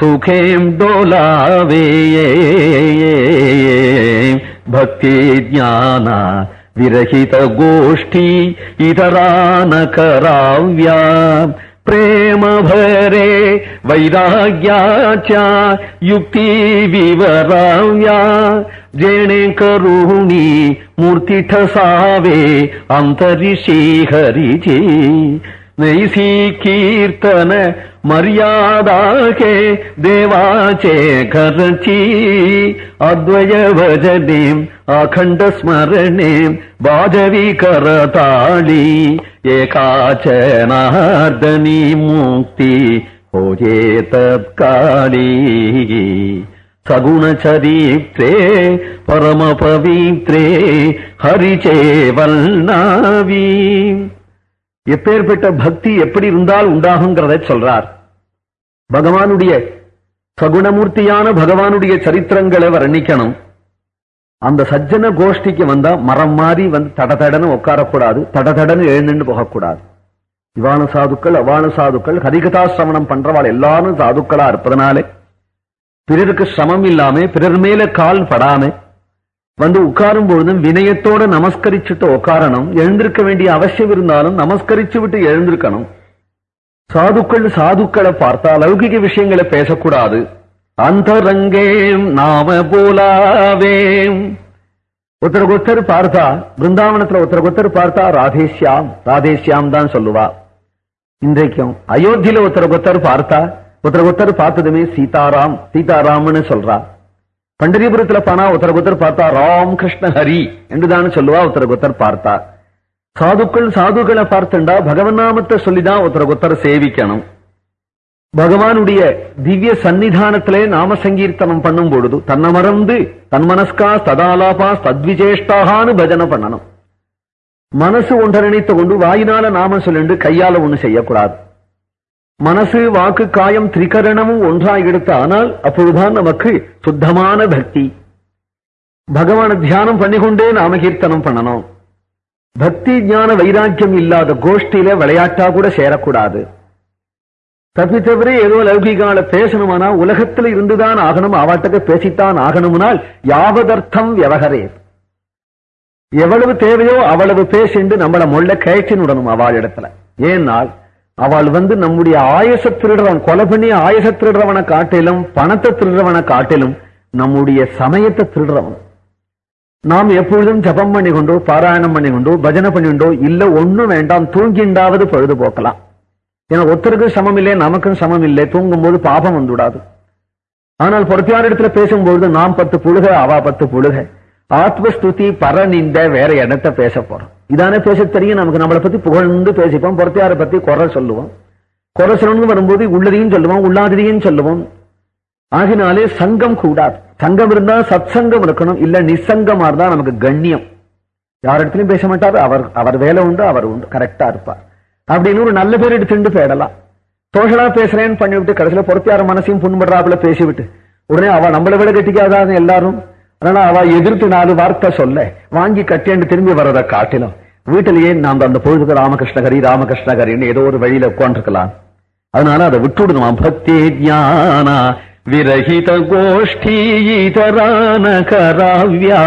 सुखें डोलावे भक्ति ज्ञाना विरहित गोष्ठी इतरा न कराव्या प्रेमभरे वैराग्या च युक्ति विवराव्या। जेणे करुणी मूर्तिठसावे अन्तऋषिहरिजी ठसावे अंतरिशी हरीची नैसी कीर्तन मर्यादा के देवाचे घरची अद्वय भजने अखंड स्मरणे बाजवी करताळी एकाच எப்பேற்பட்ட பக்தி எப்படி இருந்தால் உண்டாகுங்கிறத சொல்றார். பகவானுடைய சகுணமூர்த்தியான பகவானுடைய சரித்திரங்களை வர்ணிக்கணும். அந்த சஜ்ஜன கோஷ்டிக்கு வந்தா மரம் மாறி வந்து தடதடன்னு உட்காரக்கூடாது தடதடன்னு எழுந்துட்டு போகக்கூடாது. இவான சாதுக்கள் அவான சாதுக்கள் ஹரிகதா சிரவணம் பண்றவாள் எல்லாரும் சாதுக்களா இருப்பதனாலே பிறருக்கு சிரமம் இல்லாம பிறர் மேல கால் படாம வந்து உட்காரும் பொழுதும் வினயத்தோட நமஸ்கரிச்சுட்டு உட்காரணும் எழுந்திருக்க வேண்டிய அவசியம் இருந்தாலும் நமஸ்கரிச்சு விட்டு எழுந்திருக்கணும். சாதுக்கள் சாதுக்களை பார்த்தா லௌகிக விஷயங்களை பேசக்கூடாது. அந்தரங்கேம் நாம போலாவேம் ஒருத்தருக்கு பார்த்தா பிருந்தாவனத்துல ஒருத்தருக்கு பார்த்தா ராதேஷ்யாம் ராதேஷ்யாம் தான் சொல்லுவா. இன்றைக்கும் அயோத்தியில ஒருத்தருக்கு பார்த்தா ஒருத்தருக்கு பார்த்ததுமே சீதாராம் சீதாராம்னு சொல்றா. பண்டரிபுரத்துல போனா உத்தரகுத்தர் பார்த்தா ராம் கிருஷ்ண ஹரி என்றுதான் சொல்லுவா உத்தரகுத்தர் பார்த்தா. சாதுக்கள் சாதுக்களை பார்த்துண்டா பகவன் நாமத்தை சொல்லிதான் உத்தரகுத்தர் சேவிக்கணும். பகவானுடைய திவ்ய சன்னிதானத்திலே நாம சங்கீர்த்தனம் பண்ணும் பொழுது தன்னை மறந்து தன்மனஸ்கா ததாலாபா தத்விஜேஷ்டாகான்னு பஜனை பண்ணணும். மனசு ஒன்றை நினைத்து கொண்டு வாயினால நாம சொல்லிண்டு கையால ஒண்ணு செய்யக்கூடாது. மனசு வாக்கு காயம் திரிகரணமும் ஒன்றாய் எடுத்தானால் அப்பொழுதுதான் நமக்கு சுத்தமான பக்தி. பகவான தியானம் பண்ணிக்கொண்டே நாம கீர்த்தனம் பண்ணணும். பக்தி ஞான வைராக்கியம் இல்லாத கோஷ்டியில விளையாட்டா கூட சேரக்கூடாது. தப்பி தவிர ஏதோ லௌகிகால பேசணுமானா உலகத்துல இருந்துதான் ஆகணும் ஆவாட்டக்க பேசித்தான் ஆகணும்னால் யாவதர்த்தம் விவகரே. எவ்வளவு தேவையோ அவ்வளவு பேசிண்டு நம்மள மொள்ள கயற்றினுடணும் அவள் இடத்துல. ஏனால் அவள் வந்து நம்முடைய ஆயச திருடுறவன் கொலை பண்ணி ஆயச திருடுறவனை காட்டிலும் பணத்தை திருடுறவனை காட்டிலும் நம்முடைய சமயத்தை திருடுறவன். நாம் எப்பொழுதும் ஜபம் பண்ணி கொண்டோ பாராயணம் பண்ணி கொண்டோ பஜனை பண்ணிண்டோ இல்ல ஒண்ணும் வேண்டாம் தூங்கிண்டாவது பொழுது போக்கலாம் ஏன்னா ஒருத்தருக்கும் சமம் இல்லை நமக்கும் சமம் இல்லை தூங்கும் போது பாபம் வந்துவிடாது. ஆனால் பொறுத்தியான இடத்துல பேசும்பொழுது நாம் பத்து புழுக அவா பத்து புழுக ஆத்மஸ்துதி பரநிந்த வேற இடத்த பேச போறோம். இதானே பேச தெரியும். நமக்கு நம்மளை பத்தி புகழ்ந்து பேசிப்போம். பொறுத்தியாரை பத்தி குறை சொல்லுவோம். குறை சொல்லணும்னு வரும்போது உள்ளதையும் சொல்லுவோம் உள்ளாததையும் சொல்லுவோம். ஆகினாலே சங்கம் கூடாது. சங்கம் இருந்தா சத் சங்கம் இருக்கணும். இல்ல நிசங்கமா இருந்தா நமக்கு கண்ணியம். யார் இடத்துலயும் பேச மாட்டார். அவர் அவர் வேலை உண்டு அவர் உண்டு. கரெக்டா இருப்பார். அப்படின்னு ஒரு நல்ல பேர் எடுத்துட்டு போயிடலாம். தோஷலா பேசுறேன்னு பண்ணிவிட்டு கடைசியில பொறுத்தியார மனசையும் புண்படுறாப்புல பேசிவிட்டு உடனே அவ நம்மளை விட கட்டிக்காதான் எல்லாரும் ஆனா அவ எதிர்த்து நாலு வார்த்தை சொல்ல. வாங்கி கட்டேன்னு திரும்பி வர்றதை காட்டிலும். வீட்டிலேயே நாம் அந்த பொழுதுக்கு ராமகிருஷ்ணகரி ராமகிருஷ்ணகரின்னு ஏதோ ஒரு வழியில உட்காந்துருக்கலாம் அதனால அதை விட்டுவிடுவான் பக்தி ஞான விரகித கோஷ்டி இதரான கராவ்யா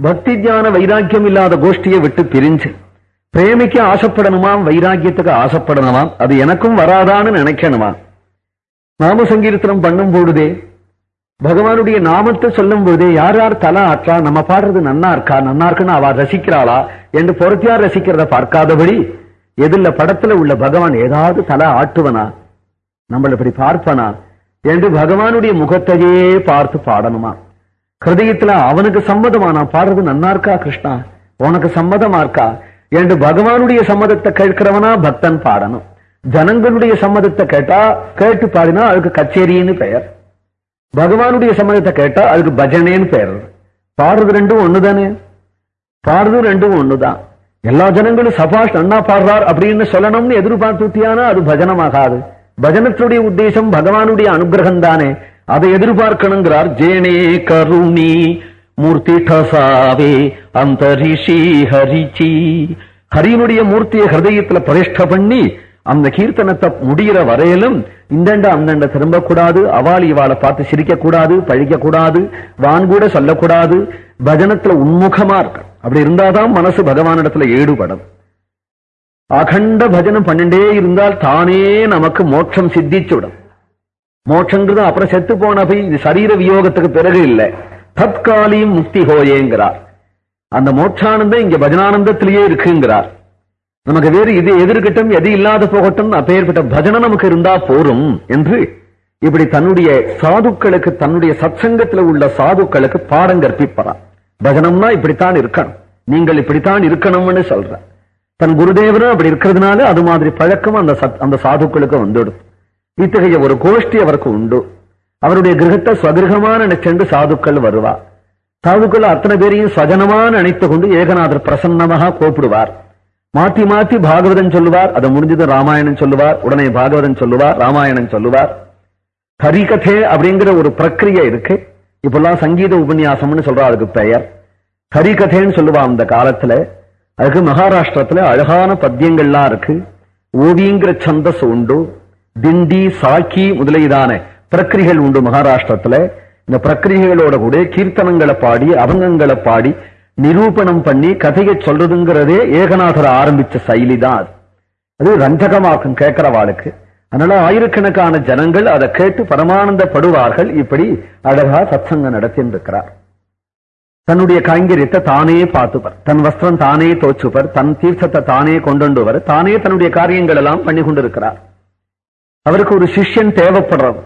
பக்தி ஞான வைராக்கியம் இல்லாத கோஷ்டியை விட்டு பிரிஞ்சு. பிரேமிக்க ஆசைப்படணுமாம் வைராக்கியத்துக்கு ஆசைப்படணுமாம் அது எனக்கும் வராதான்னு நினைக்கணுமா நாம சங்கீர்த்தனம் பண்ணும் பொழுதே பகவானுடைய நாமத்தை சொல்லும் போது யார் யார் தலா ஆற்றா நம்ம பாடுறது நன்னா இருக்கா நன்னா இருக்குன்னு அவ ரசிக்கிறாளா என்று பொறுத்தியார் ரசிக்கிறத பார்க்காதபடி எதிர்ல படத்துல உள்ள பகவான் ஏதாவது தலா ஆட்டுவனா? நம்மள இப்படி பார்ப்பனா? என்று பகவானுடைய முகத்தையே பார்த்து பாடணுமா? ஹிருதயத்துல அவனுக்கு சம்மதமானா பாடுறது நன்னா இருக்கா கிருஷ்ணா? உனக்கு சம்மதமா இருக்கா? என்று பகவானுடைய சம்மதத்தை கேட்கிறவனா பக்தன் பாடணும். ஜனங்களுடைய சம்மதத்தை கேட்டா கேட்டு பாடினா அதுக்கு கச்சேரின்னு பெயர். பகவானுடைய சம்மதத்தை கேட்டா அதுக்கு பஜனேன்னு பேர். பாடுறது ரெண்டும் ஒண்ணுதானே? பாடுறது ரெண்டும் ஒண்ணுதான். எல்லா ஜனங்களும் சபாஷ் அண்ணா பாடுறார் அப்படின்னு சொல்லணும்னு எதிர்பார்த்துட்டியானா அது பஜனமாகாது. பஜனத்துடைய உத்தேசம் பகவானுடைய அனுகிரகம் தானே அதை எதிர்பார்க்கணுங்கிறார் ஜேனே கருணி மூர்த்தி டசாவே அந்தரிஷி ஹரிச்சி. ஹரியனுடைய மூர்த்தியை ஹிருதயத்துல பிரதிஷ்ட பண்ணி அந்த கீர்த்தனத்தை முடிகிற வரையிலும் இந்தண்ட அந்தண்ட திரும்பக்கூடாது அவாள் இவாளை பார்த்து சிரிக்க கூடாது பழிக்க கூடாது வான் கூட சொல்லக்கூடாது பஜனத்துல உன்முகமா இருக்க அப்படி இருந்தாதான் மனசு பகவானிடத்துல ஈடுபடும். அகண்ட பஜனம் பண்ணிட்டே இருந்தால் தானே நமக்கு மோட்சம் சித்திச்சுடும். மோட்சங்கிறது அப்புறம் செத்து போன போய் இது சரீர வியோகத்துக்கு பிறகு இல்லை. தற்காலியும் முக்தி ஹோயேங்கிறார். அந்த மோட்சானந்தம் இங்க பஜனானந்தத்திலேயே இருக்குங்கிறார். நமக்கு வேறு இது எதிர்கட்டும் எது இல்லாத போகட்டும் அப்பேற்பட்ட பஜனை நமக்கு இருந்தா போரும் என்று இப்படி தன்னுடைய சாதுக்களுக்கு தன்னுடைய சத்சங்கத்துல உள்ள சாதுக்களுக்கு பாடம் கற்பிப்பறான் பஜனம்னா இப்படித்தான் இருக்கணும். நீங்கள் இப்படித்தான் இருக்கணும்னு சொல்ற. தன் குருதேவரும் அப்படி இருக்கிறதுனால அது மாதிரி பழக்கம் அந்த சத்- அந்த சாதுக்களுக்கு வந்துடும். இத்தகைய ஒரு கோஷ்டி அவருக்கு உண்டு. அவருடைய கிரகத்தை ஸ்வகிரகமான நினைச்சென்று சாதுக்கள் வருவா. சாதுக்கள் அத்தனை பேரையும் சஜனமான நினைத்து கொண்டு ஏகநாதர் பிரசன்னமாக கூப்பிடுவார். மாத்தி மாத்தி பாகவதன் சொல்லுவார் அதை முடிஞ்சது ராமாயணம் சொல்லுவார் உடனே பாகவதன் சொல்லுவார் ராமாயணம் சொல்லுவார். ஹரிகதே அப்படிங்கிற ஒரு பிரக்கிரியை இருக்கு. இப்பெல்லாம் சங்கீத உபன்யாசம்னு சொல்றா அதுக்கு பெயர். ஹரிகதேன்னு சொல்லுவா அந்த காலத்துல. அதுக்கு மகாராஷ்டிரத்துல அழகான பத்தியங்கள்லாம் இருக்கு. ஓவியங்கிற சந்தஸ் உண்டு. திண்டி சாக்கி முதலியதான பிரக்கிரிகள் உண்டு மகாராஷ்டிரத்துல. இந்த பிரக்கிரிகளோட கூட கீர்த்தனங்களை பாடி அபங்கங்களை பாடி நிரூபணம் பண்ணி கதையை சொல்றதுங்கிறதே ஏகநாதர் ஆரம்பிச்ச சைலி தான் அது. அது ரஞ்சகமாக்கும் கேட்கிறவாளுக்கு அதனால ஆயிரக்கணக்கான ஜனங்கள் அதை கேட்டு பரமானந்தப்படுவார்கள். இப்படி அழகா சத்சங்கம் நடத்தியிருக்கிறார். தன்னுடைய கைங்கரியத்தை தானே பார்த்துப்பர் தன் வஸ்திரம் தானே தோச்சுப்பர் தன் தீர்த்தத்தை தானே கொண்டுவர் தானே தன்னுடைய காரியங்கள் எல்லாம் பண்ணி கொண்டிருக்கிறார். அவருக்கு ஒரு சிஷ்யன் தேவைப்படுறது.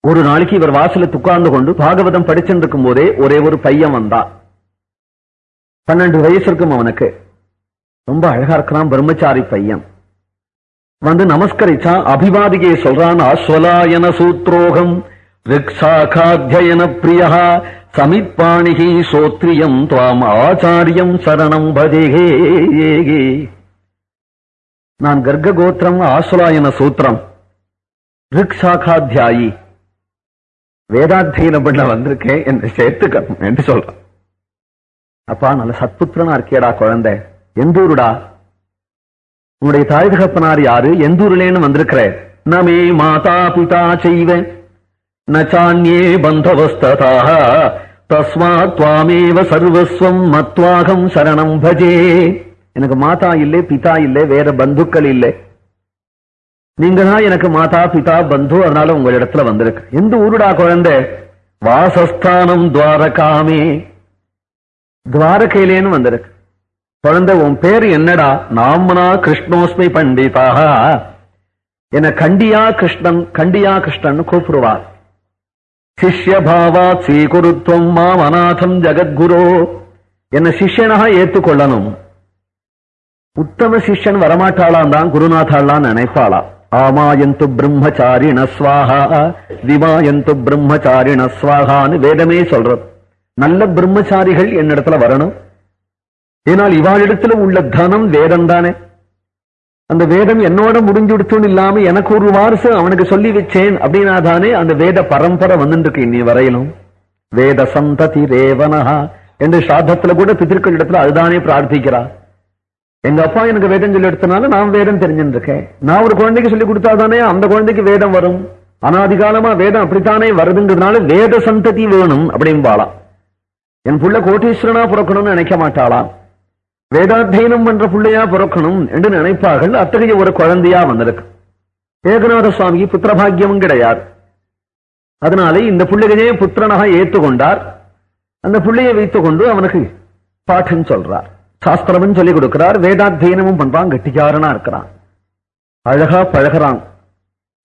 ஒரு நாளைக்கு இவர் வாசல உட்கார்ந்து கொண்டு பாகவதம் படிச்சுட்டு இருக்கும் போதே ஒரே ஒரு பையன் வந்தான். பன்னெண்டு வயசு இருக்கும் அவனுக்கு ரொம்ப அழகா இருக்கிறான் பிரம்மச்சாரி பையன். வந்து நமஸ்கரிச்சான் அபிவாதிகை சொல்றான் ஆஸ்வலாயன சூத்ரோகம் ரிக்ஷாகாத்தியன பிரியா சமித்பாணிகி சோத்ரியம் துவாம் ஆச்சாரியம் சரணம் பஜேகே. நான் கர்க்க கோத்திரம் ஆசுலாயன சூத்திரம் ரிக்ஷாகாத்தியாயி வேதாத்தியனம் பண்ண வந்திருக்கேன் என்று சேர்த்துக்கணும் என்று சொல்றான். அப்பா நல்ல சத்புத்திரனா இருக்கேடா குழந்தை. எந்தூருடா உன்னுடைய தாய் தகப்பனார் யாரு? எந்தூர்லேன்னு வந்திருக்கிற? நமே மாதா பிதா செய்வ நச்சான்யே பந்தவஸ்ததா தஸ்மாத் துவாமேவ சர்வஸ்வம் மத்வாகம் சரணம் பஜே. எனக்கு மாதா இல்லை பிதா இல்லை வேற பந்துக்கள் இல்லை. நீங்க தான் எனக்கு மாதா பிதா பந்து அதனால உங்களிடத்துல வந்திருக்கு. எந்த ஊருடா குழந்தை? வாசஸ்தானம் துவாரகாமே. துவாரகையிலேன்னு வந்திருக்கு. குழந்தை உன் பேர் என்னடா? நாமனா கிருஷ்ணோஸ்மி பண்டிதாக என கண்டியா கிருஷ்ணன் கண்டியா கிருஷ்ணன் கூப்பிடுவார். சிஷ்யபாவா பாவா ஸ்வீகுருத்துவம் மாம் அநாதம் ஜகத்குரு. என்ன சிஷ்யனாக ஏத்துக்கொள்ளணும். உத்தம சிஷ்யன் வரமாட்டாளாம் தான் குருநாதாளாம் நினைப்பாளா ஆமாயந்து பிரம்மச்சாரிணஸ்வாகா திவாயந்து பிரம்மச்சாரிணஸ்வாகான்னு வேதமே சொல்றது. நல்ல பிரம்மச்சாரிகள் என்னிடத்துல வரணும். ஏனால் இவாளிடத்துல உள்ள தனம் வேதம் தானே. அந்த வேதம் என்னோட முடிஞ்சுடுத்துன்னு இல்லாம எனக்கு ஒரு வாரிசு அவனுக்கு சொல்லி வச்சேன் அப்படின்னா தானே அந்த வேத பரம்பரை வந்துருக்கு இனி வரையிலும். வேத சந்ததி ரேவனஹா என்று சாதத்துல கூட பித்திருக்கள் இடத்துல அதுதானே பிரார்த்திக்கிறா. எங்க அப்பா எனக்கு வேதம் சொல்லி எடுத்தனால நான் வேதம் தெரிஞ்சுட்டு இருக்கேன் நான் ஒரு குழந்தைக்கு சொல்லி கொடுத்தாதானே அந்த குழந்தைக்கு வேதம் வரும். அனாதிகாலமா வேதம் அப்படித்தானே வருதுங்கிறதுனால வேத சந்ததி வேணும் அப்படின்னு பாலாம் என் புள்ள கோட்டீஸ்வரனா பிறக்கணும்னு நினைக்க மாட்டாளாம் வேதாத்தியனம் பண்ற பிள்ளையா பிறக்கணும் என்று நினைப்பார்கள். அத்தகைய ஒரு குழந்தையா வந்திருக்கு. ஏகநாத சுவாமிக்கு புத்திரபாகியமும் கிடையாது. அதனாலே இந்த பிள்ளைகளே புத்திரனாக ஏற்றுக்கொண்டார். அந்த பிள்ளையை வைத்துக் கொண்டு அவனுக்கு பாடம் சொல்றார். சாஸ்திரமும் சொல்லிக் கொடுக்கிறார். வேதாத்தியனமும் பண்றான் கெட்டிக்காரனா இருக்கிறான். அழகா பழகிறான்.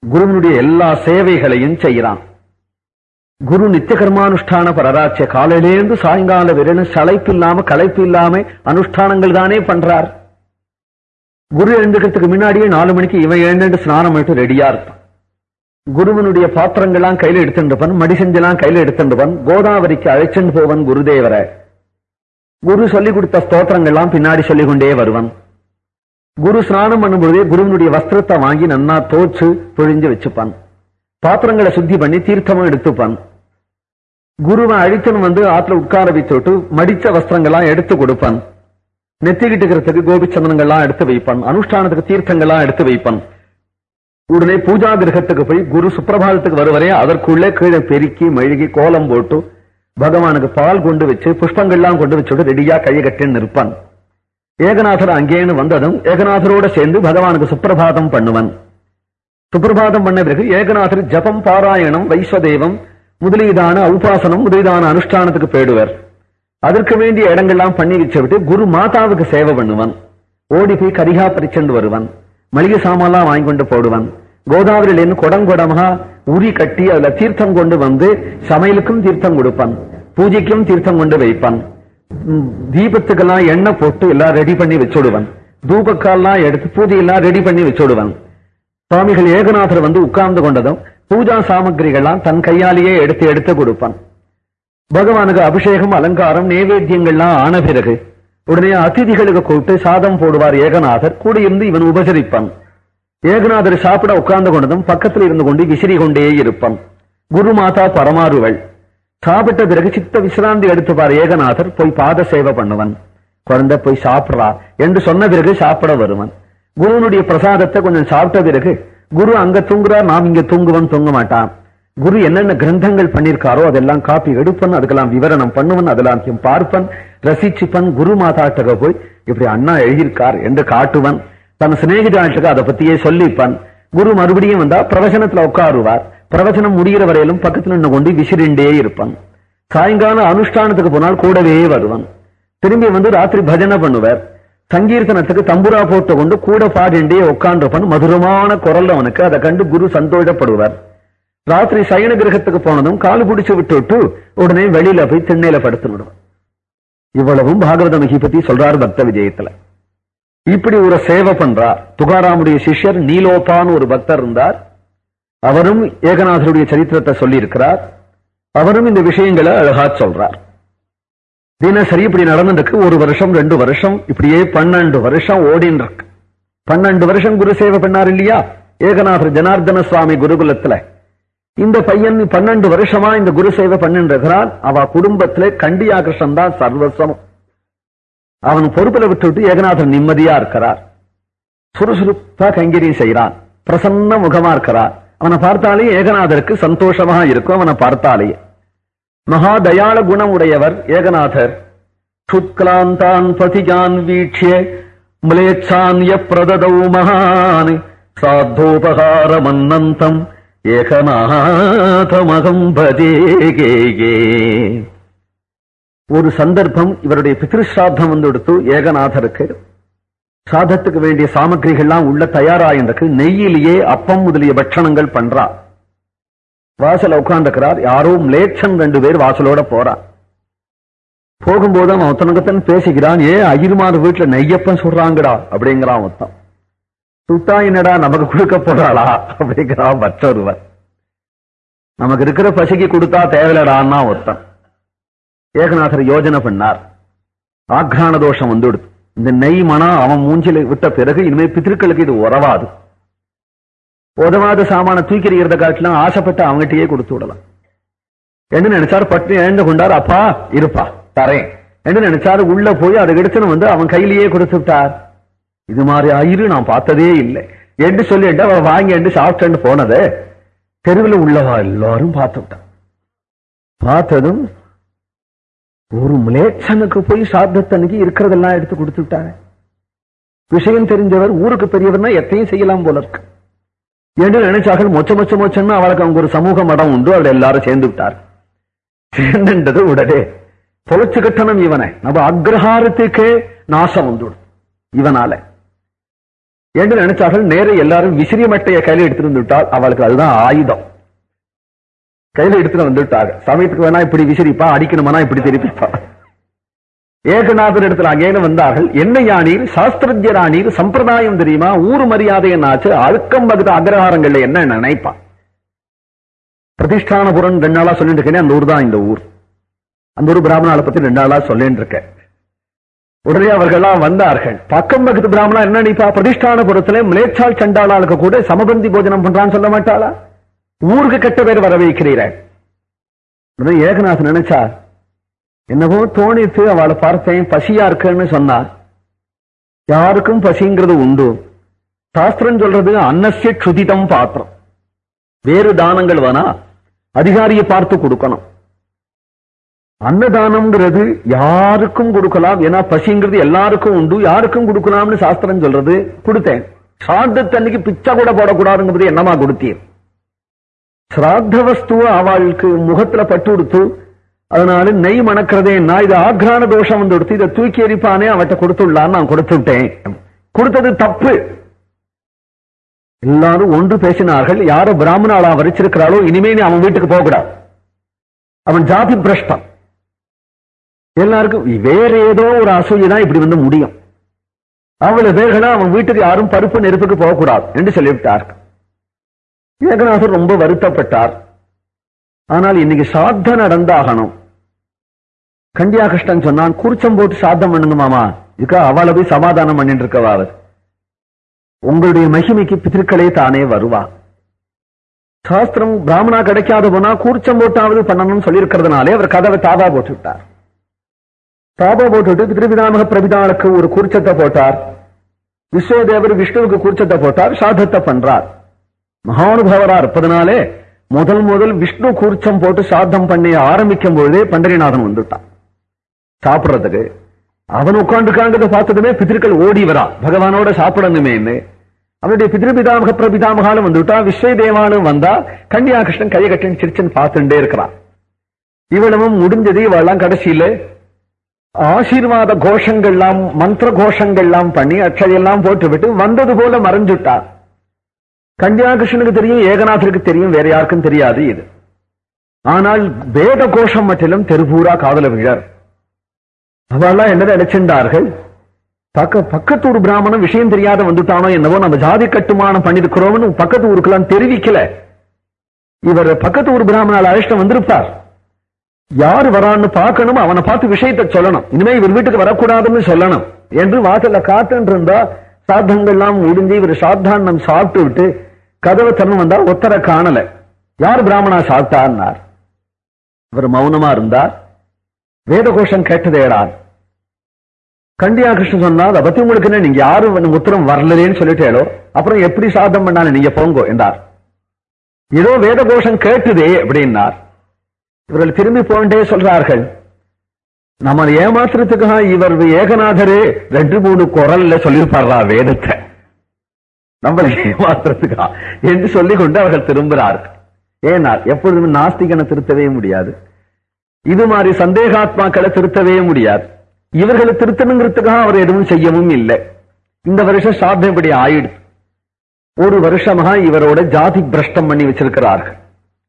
குருவினுடைய எல்லா சேவைகளையும் செய்யறான் குரு நித்தியகர்மானுஷ்டான பரராட்சிய காலையிலேருந்து சாயங்கால வெறும் சளைப்பு இல்லாம களைப்பு இல்லாம அனுஷ்டானங்கள் தானே பண்றார். குரு எழுந்துக்கிறதுக்கு முன்னாடியே நாலு மணிக்கு இவன் எழுந்து ஸ்நானம் பண்ணிட்டு ரெடியா இருப்பான். குருவனுடைய பாத்திரங்கள்லாம் கையில எடுத்துட்டுப்பன் மடி செஞ்செல்லாம் கையில எடுத்துட்டுவன் கோதாவரிக்கு அழைச்சுண்டு போவன் குருதேவரை. குரு சொல்லி கொடுத்த ஸ்தோத்திரங்கள்லாம் பின்னாடி சொல்லிக் கொண்டே வருவன். குரு ஸ்நானம் பண்ணும்பொழுதே குருவனுடைய வஸ்திரத்தை வாங்கி நன்னா தோச்சு பொழிஞ்சு வச்சுப்பான். பாத்திரங்களை சுத்தி பண்ணி தீர்த்தமும் எடுத்துப்பான். குருவை அழித்தன் வந்து ஆத்துல உட்கார வச்சுட்டு மடிச்ச வஸ்திரங்கள்லாம் எடுத்து கொடுப்பான். நெத்திக்கிட்டு இருக்கிறதுக்கு கோபிச்சந்தனங்கள்லாம் எடுத்து வைப்பான். அனுஷ்டானத்துக்கு தீர்த்தங்கள்லாம் எடுத்து வைப்பான். உடனே பூஜா கிரகத்துக்கு போய் குரு சுப்பிரபாதத்துக்கு வருவரே அதற்குள்ளே கீழே பெருக்கி மெழுகி கோலம் போட்டு பகவானுக்கு பால் கொண்டு வச்சு புஷ்பங்கள்லாம் கொண்டு வச்சுட்டு ரெடியா கையை கட்டின்னு இருப்பான் ஏகநாதர் அங்கேன்னு வந்ததும் ஏகநாதரோட சேர்ந்து பகவானுக்கு சுப்பிரபாதம் பண்ணுவன். சுப்பிரபாதம் பண்ண பிறகு ஏகநாதர் ஜபம் பாராயணம் வைஸ்வதேவம் முதலீதான உபாசனம் முதலீதான அனுஷ்டானத்துக்கு போயிடுவர். அதற்கு வேண்டிய இடங்கள்லாம் பண்ணி வச்ச விட்டு குரு மாதாவுக்கு சேவை பண்ணுவான். ஓடி போய் கரிகா பறிச்செண்டு வருவான். மளிகை சாமான்லாம் வாங்கி கொண்டு போடுவான். கோதாவரியிலேருந்து குடங்குடமா உரி கட்டி அதுல தீர்த்தம் கொண்டு வந்து சமையலுக்கும் தீர்த்தம் கொடுப்பான். பூஜைக்கும் தீர்த்தம் கொண்டு வைப்பான். தீபத்துக்கெல்லாம் எண்ணெய் போட்டு எல்லாம் ரெடி பண்ணி வச்சுடுவான். தூபக்கால்லாம் எடுத்து பூஜையெல்லாம் ரெடி பண்ணி வச்சுடுவான். சுவாமிகள் ஏகநாதர் வந்து உட்கார்ந்து கொண்டதும் பூஜா சாமகிரிகள்லாம் தன் கையாலேயே எடுத்து எடுத்து கொடுப்பான். பகவானுக்கு அபிஷேகம் அலங்காரம் நைவேத்தியங்கள்லாம் ஆன பிறகு உடனே அதிதிகளுக்கு கூப்பிட்டு சாதம் போடுவார் ஏகநாதர். கூட இருந்து இவன் உபசரிப்பான். ஏகநாதர் சாப்பிட உட்கார்ந்து கொண்டதும் பக்கத்தில் இருந்து கொண்டு விசிறி கொண்டே இருப்பான். குரு மாதா பரமாறுவள். சாப்பிட்ட பிறகு சித்த விசிராந்தி எடுத்துப்பார் ஏகநாதர். போய் பாத சேவை பண்ணுவன். குழந்தை போய் சாப்பிடலாம் என்று சொன்ன பிறகு சாப்பிட வருவன். குருவனுடைய பிரசாதத்தை கொஞ்சம் சாப்பிட்ட பிறகு குரு அங்க தூங்குறா நாம் இங்க தூங்குவன் தூங்க மாட்டான். குரு என்னென்ன கிரந்தங்கள் பண்ணிருக்காரோ அதெல்லாம் காப்பி எடுப்பன் அதுக்கெல்லாம் விவரணம் பண்ணுவன் அதெல்லாம் பார்ப்பன். ரசிச்சுப்பன் குரு மாதாட்டக போய் இப்படி அண்ணா எழுதியிருக்கார் என்று காட்டுவன். தன் சிநேகிதாட்டுக்கு அதை பத்தியே சொல்லிப்பன். குரு மறுபடியும் வந்தா பிரவச்சனத்துல உட்காருவார். பிரவச்சனம் முடிகிற வரையிலும் பக்கத்துல நின்று கொண்டு விசிறிண்டே இருப்பான். சாயங்காலம் அனுஷ்டானத்துக்கு போனால் கூடவே வருவான். திரும்பி வந்து ராத்திரி பஜனை பண்ணுவார். சங்கீர்த்தனத்துக்கு தம்புரா போட்டு கொண்டு கூட பாடிண்டே உட்கார்ந்தப்பன் மதுரமான குரல் அவனுக்கு. அதை கண்டு குரு சந்தோஷப்படுவார். ராத்திரி சயன கிரகத்துக்கு போனதும் காலு பிடிச்சு விட்டு உடனே வெளியில போய் திண்ணையில படுத்து விடுவான். இவ்வளவும் பாகவத மகி பத்தி சொல்றார் பக்த விஜயத்துல. இப்படி ஒரு சேவை பண்றார் துகாராமுடைய சிஷ்யர் நீலோபான்னு ஒரு பக்தர் இருந்தார். அவரும் ஏகநாதருடைய சரித்திரத்தை சொல்லி இருக்கிறார் அவரும் இந்த விஷயங்களை அழகா சொல்றார். தினசரி இப்படி நடந்துருக்கு. ஒரு வருஷம் ரெண்டு வருஷம் இப்படியே பன்னெண்டு வருஷம் ஓடின்னு இருக்கு பன்னெண்டு வருஷம் குரு சேவை பண்ணார் இல்லையா? ஏகநாதர் ஜனார்தன சுவாமி குருகுலத்துல. இந்த பையன் பன்னெண்டு வருஷமா இந்த குரு சேவை பண்ணின்றான் அவ குடும்பத்துல கண்டியாகிருஷ்ணன் தான் சர்வசம் அவன் பொறுப்புல விட்டுவிட்டு ஏகநாதர் நிம்மதியா இருக்கிறார். சுறுசுறுப்பா கைங்கரியம் செய்யறான் பிரசன்ன முகமா இருக்கிறார். அவனை பார்த்தாலே ஏகநாதருக்கு சந்தோஷமா இருக்கும். அவனை பார்த்தாலேயே மகா தயாள குணம் உடையவர் ஏகநாதர். சுத்கிராந்தான் பதிஜான் வீட்சிய முலேச்சான்ய பிரததௌ மகான். சாத்தோபகார மன்னந்தம் ஏகநாதமகம் பஜேகே ஒரு சந்தர்ப்பம் இவருடைய பித்ருஸ்ராத்தம் வந்து எடுத்து ஏகநாதருக்கு சாதத்துக்கு வேண்டிய சாமகிரிகள்லாம் உள்ள தயாராயிருக்கு நெய்யிலேயே அப்பம் முதலிய பட்சணங்கள் பண்றா. வாசல உட்கார்ந்துக்கிறார் யாரோ மிளேச்சன் ரெண்டு பேர் வாசலோட போறா போகும்போது அவன் ஒத்தனகத்தன் பேசிக்கிறான் ஏ அகிர்மார் வீட்டுல நெய்யப்பன் சொல்றாங்கடா அப்படிங்கிறான் ஒத்தன். சுட்டா என்னடா நமக்கு கொடுக்க போறாளா? அப்படிங்கிறான் மற்றொருவர் நமக்கு இருக்கிற பசிக்கு கொடுத்தா தேவையில்லடான்னா ஒருத்தன் ஏகநாதர் யோஜனை பண்ணார். ஆக்ரான தோஷம் வந்துடுது. இந்த நெய் மனம் அவன் மூஞ்சில விட்ட பிறகு இனிமே பித்திருக்களுக்கு இது உறவாது. உதவாத சாமான தூக்கி எறிகிறத காட்டிலும் ஆசைப்பட்டு அவங்ககிட்டயே கொடுத்து விடலாம். என்ன நினைச்சாரு? பட்டு இழந்து கொண்டார். அப்பா இருப்பா தரேன். என்ன நினைச்சாரு? உள்ள போய் அதை எடுத்துன்னு வந்து அவன் கையிலேயே கொடுத்து விட்டார். இது மாதிரி ஆயிரு நான் பார்த்ததே இல்லை. என்று சொல்லிட்டு அவ வாங்கி சாப்பிட்டு போனது. தெருவில் உள்ளவா எல்லாரும் பார்த்து விட்டான் பார்த்ததும் ஒரு மிளேச்சனுக்கு போய் சாப்பிட்டத்தன்னைக்கு இருக்கிறதெல்லாம் எடுத்து கொடுத்து விட்டாங்க. விஷயம் தெரிஞ்சவர் ஊருக்கு பெரியவர்னா எத்தையும் செய்யலாம் போல இருக்கு. என்று நினைச்சார்கள். மொச்ச மொச்ச மொச்சன்னு அவளுக்கு அவங்க ஒரு சமூக மடம் உண்டு. அவள் எல்லாரும் சேர்ந்து விட்டார் சேர்ந்துன்றது உடனே பொழைச்சு கட்டணம் இவனை. நம்ம அக்ரஹாரத்துக்கே நாசம் வந்துடும் இவனால. என்று நினைச்சார்கள். நேர எல்லாரும் விசிறி மட்டைய கையில எடுத்துட்டு வந்து விட்டால் அவளுக்கு அதுதான் ஆயுதம். கையில எடுத்துட்டு வந்துட்டாங்க சமயத்துக்கு வேணா இப்படி விசிறிப்பா அடிக்கணுமானா இப்படி திருப்பிப்பா. ஏகநாதர் இடத்துல அங்கேயும் வந்தார்கள். என்ன யானீர் சாஸ்திரஜரானீர் சம்பிரதாயம் தெரியுமா? ஊர் மரியாதை என்னாச்சு அழுக்கம் பகுத அக்ரஹாரங்கள்ல என்ன நினைப்பான் பிரதிஷ்டானபுரம் ரெண்டு நாளா சொல்லிட்டு இருக்கேன் அந்த ஊர் தான் இந்த ஊர். அந்த ஊர் பிராமணால பத்தி ரெண்டு நாளா சொல்லிட்டு இருக்கேன். உடனே அவர்கள்லாம் வந்தார்கள். பக்கம் பக்கத்து பிராமணா என்ன நினைப்பா? பிரதிஷ்டான புறத்துல மிளேச்சால் சண்டாளாளுக்கு கூட சமபந்தி போஜனம் பண்றான்னு சொல்ல மாட்டாளா? ஊருக்கு கெட்ட பேர் வர வைக்கிறீர்கள் ஏகநாத் நினைச்சா என்னவோ தோணித்து அவளை பார்த்தேன் பசியா இருக்குன்னு சொன்னா யாருக்கும் பசிங்கிறது உண்டு. சாஸ்திரம் சொல்றது அன்னசிய சுதிதம் பாத்திரம். வேறு தானங்கள் வேணா அதிகாரியை பார்த்து கொடுக்கணும். அன்னதானம்ங்கிறது யாருக்கும் கொடுக்கலாம் ஏன்னா பசிங்கிறது எல்லாருக்கும் உண்டு. யாருக்கும் கொடுக்கலாம்னு சாஸ்திரம் சொல்றது கொடுத்தேன். சாதத்தன்னைக்கு பிச்சை கூட போடக்கூடாதுங்கிறது என்னமா கொடுத்தீர்? சிராத்த வஸ்துவ அவளுக்கு முகத்துல பட்டு கொடுத்து அதனால நெய் மணக்கிறதேன்னா இது ஆக்ரான தோஷம் வந்து கொடுத்து இதை தூக்கி எரிப்பானே அவட்ட கொடுத்துள்ளான்னு நான் கொடுத்துட்டேன். கொடுத்தது தப்பு. எல்லாரும் ஒன்று பேசினார்கள் யாரோ பிராமணாளா வரிச்சிருக்கிறாளோ இனிமே நீ அவன் வீட்டுக்கு போகக்கூடாது. அவன் ஜாதி பிரஷ்டம். எல்லாருக்கும் வேற ஏதோ ஒரு அசூயதான் இப்படி வந்து முடியும். அவ்வளவு பேர்களா அவன் வீட்டுக்கு யாரும் பருப்பு நெருப்புக்கு போகக்கூடாது என்று சொல்லிவிட்டார் ஏகநாதர் ரொம்ப வருத்தப்பட்டார். ஆனால் இன்னைக்கு சாத்த நடந்தாகணும் கண்டியா கிருஷ்ணன் சொன்னான் கூர்ச்சம் போட்டு சாத்தம் பண்ணுங்க மாமா. இதுக்கா அவளை போய் சமாதானம் பண்ணிட்டு இருக்கவா அவர் உங்களுடைய மகிமைக்கு பித்திருக்களே தானே வருவா. சாஸ்திரம் பிராமணா கிடைக்காத போனா கூர்ச்சம் போட்டாவது பண்ணணும்னு சொல்லியிருக்கிறதுனாலே அவர் கதவை தாபா போட்டு விட்டார் தாபா போட்டுட்டு திருவிதாமக பிரபிதாளுக்கு ஒரு கூர்ச்சத்தை போட்டார். விஸ்வதேவர் விஷ்ணுவுக்கு கூர்ச்சத்தை போட்டார் சாதத்தை பண்றார். மகானுபவரா இருப்பதனாலே முதல் முதல் விஷ்ணு கூர்ச்சம் போட்டு சாத்தம் பண்ணி ஆரம்பிக்கும் பொழுதே பண்டரிநாதன் வந்துட்டான். சாப்பிடுறதுக்கு. அவன் உட்காந்துக்காங்கிறத பார்த்ததுமே பித்திருக்கள் ஓடி வரா பகவானோட சாப்பிடணுமேன்னு அவனுடைய பிதிருபிதாமக பிரபிதாமகாலும் வந்துட்டா விஸ்வ தேவாலும் வந்தா கன்னியாகிருஷ்ணன் கையை கட்டின்னு சிரிச்சன் பார்த்துட்டே இருக்கிறான். இவ்வளவும் முடிஞ்சது இவெல்லாம் கடைசியில ஆசீர்வாத கோஷங்கள்லாம் மந்திர கோஷங்கள்லாம் பண்ணி அச்சதையெல்லாம் போட்டு விட்டு வந்தது போல மறைஞ்சுட்டா. கன்னியாகிருஷ்ணனுக்கு தெரியும் ஏகநாதருக்கு தெரியும் வேற யாருக்கும் தெரியாது இது. ஆனால் வேத கோஷம் மட்டிலும் தெருபூரா காதல விழர். அவெல்லாம் என்ன நினைச்சிருந்தார்கள் பக்க பக்கத்து ஊர் பிராமணன் விஷயம் தெரியாத வந்துட்டானோ என்னவோ நம்ம ஜாதி கட்டுமானம் பண்ணிருக்கிறோம்னு பக்கத்து ஊருக்கெல்லாம் தெரிவிக்கல. இவர் பக்கத்து ஊர் பிராமணால் அழைச்சிட்டு வந்திருப்பார். யாரு வரான்னு பார்க்கணும் அவனை பார்த்து விஷயத்தை சொல்லணும். இனிமே இவர் வீட்டுக்கு வரக்கூடாதுன்னு சொல்லணும். என்று வாசல்ல காத்துட்டு இருந்தா சாத்தங்கள்லாம் முடிஞ்சு இவர் சாத்தாண்டம் சாப்பிட்டு விட்டு கதவை திறந்து வந்தா ஒத்தரை காணல. யார் பிராமணா சாப்பிட்டார் இவர் மௌனமா இருந்தார். வேதகோஷம் கேட்டதேடா கண்டியா கிருஷ்ணன் சொன்னா அதை பத்தி உங்களுக்கு நீங்க யாரும் உத்தரம் வரலன்னு சொல்லிட்டேளோ? அப்புறம் எப்படி சாதம் பண்ணாலும் நீங்க போங்கோ? என்றார். ஏதோ வேதகோஷம் கேட்டுதே அப்படின்னார். இவர்கள் திரும்பி போண்டே சொல்றார்கள். நம்ம ஏமாத்துறதுக்காக இவர் ஏகநாதரே ரெண்டு மூணு குரல்ல சொல்லியிருப்பாரா வேதத்தை? நம்மளை ஏமாத்துறதுக்கா? என்று சொல்லிக் கொண்டு அவர்கள் திரும்புகிறார்கள். ஏனால் எப்பொழுதுமே நாஸ்திகனை திருத்தவே முடியாது. இது மாதிரி சந்தேகாத்மாக்களை திருத்தவே முடியாது. இவர்களை திருத்தணுங்கிறதுக்காக அவர் எதுவும் செய்யவும் இல்லை. இந்த வருஷம் சாத்தம் இப்படி ஆயிடுது ஒரு வருஷமாக இவரோட ஜாதி பிரஷ்டம் பண்ணி வச்சிருக்கிறார்கள்.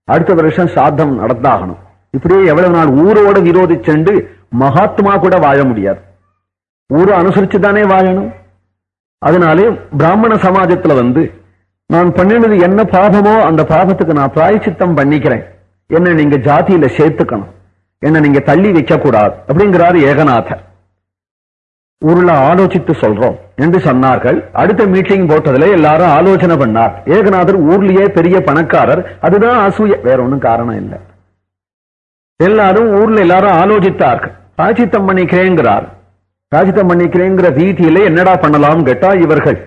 அடுத்த வருஷம் சாத்தம் நடந்தாகணும். இப்படியே எவ்வளவு நாள் ஊரோட விரோதிச்சென்று மகாத்மா கூட வாழ முடியாது. ஊரை அனுசரிச்சு தானே வாழணும். அதனாலே பிராமண சமாஜத்துல வந்து நான் பண்ணினது என்ன பாபமோ அந்த பாபத்துக்கு நான் பிராயச்சித்தம் பண்ணிக்கிறேன். என்ன நீங்க ஜாதியில சேர்த்துக்கணும். என்ன நீங்க தள்ளி வைக்க கூடாது அப்படிங்கிறாரு ஏகநாதர். ஊர்ல ஆலோசித்து சொல்றோம் என்று சொன்னார்கள். அடுத்த மீட்டிங் போட்டதுல எல்லாரும் ஆலோசனை பண்ணார். ஏகநாதர் ஊர்லயே பெரிய பணக்காரர். அதுதான் அசூய. வேற ஒண்ணும் காரணம் இல்லை. எல்லாரும் ஊர்ல எல்லாரும் ஆலோசித்தார்கள். ராஜித்தம் பண்ணிக்கிறேங்கிறார் ராஜித்தம் பண்ணிக்கிறேங்கிற ரீதியில என்னடா பண்ணலாம் கேட்டா இவர்கள்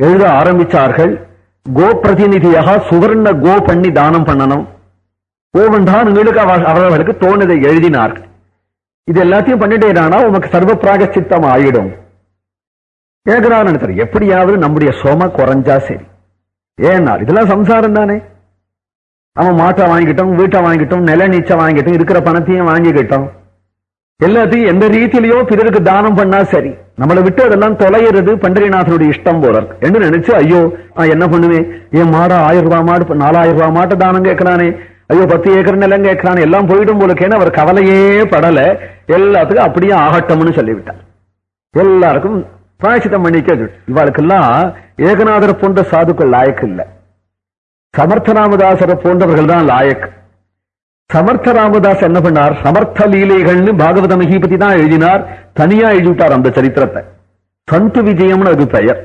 எழுத ஆரம்பிச்சார்கள். கோ பிரதிநிதியாக சுவர்ண கோ பண்ணி தானம் பண்ணணும். கோவன்தான்களுக்கு அவர்களுக்கு தோணுதை எழுதினார். இது எல்லாத்தையும் பண்ணிட்டேனா உமக்கு சர்வ பிராகச்சித்தம் ஆயிடும் ஏகரான் நினைத்தார் எப்படியாவது நம்முடைய சோம குறைஞ்சா சரி. ஏன்னா இதெல்லாம் சம்சாரம் தானே. அவன் மாட்டை வாங்கிட்டோம் வீட்டை வாங்கிட்டோம் நில நீச்சை வாங்கிட்டோம் இருக்கிற பணத்தையும் வாங்கிக்கிட்டோம். எல்லாத்தையும் எந்த ரீதியிலையோ பிறருக்கு தானம் பண்ணா சரி. நம்மளை விட்டு அதெல்லாம் தொலைகிறது பண்டரிநாதனுடைய இஷ்டம் போல என்று நினைச்சு ஐயோ நான் என்ன பண்ணுவேன்? என் மாட ஆயிரம் ரூபாய் மாடு நாலாயிரம் ரூபாய் மாட்டை தானம் கேட்கிறானே. ஐயோ பத்து ஏக்கர் நிலம் கேட்கிறான் எல்லாம் போயிடும் போலக்கேன்னு அவர் கவலையே படல. எல்லாத்துக்கும் அப்படியே ஆகட்டம்னு சொல்லிவிட்டார். எல்லாருக்கும் பிராயச்சித்தம் பண்ணிக்க இவாளுக்கெல்லாம் ஏகநாதர் போன்ற சாதுக்கள் லாயக்கு இல்ல. சமர்த்த ராமதாசரை போன்றவர்கள் தான் லாயக் சமர்த்த ராமதாஸ் என்ன பண்ணார்? சமர்த்த லீலைகள்னு பாகவத மகிபதி தான் எழுதினார். தனியா எழுதிவிட்டார் அந்த சரித்திரத்தை. சந்து விஜயம்னு அது பெயர்.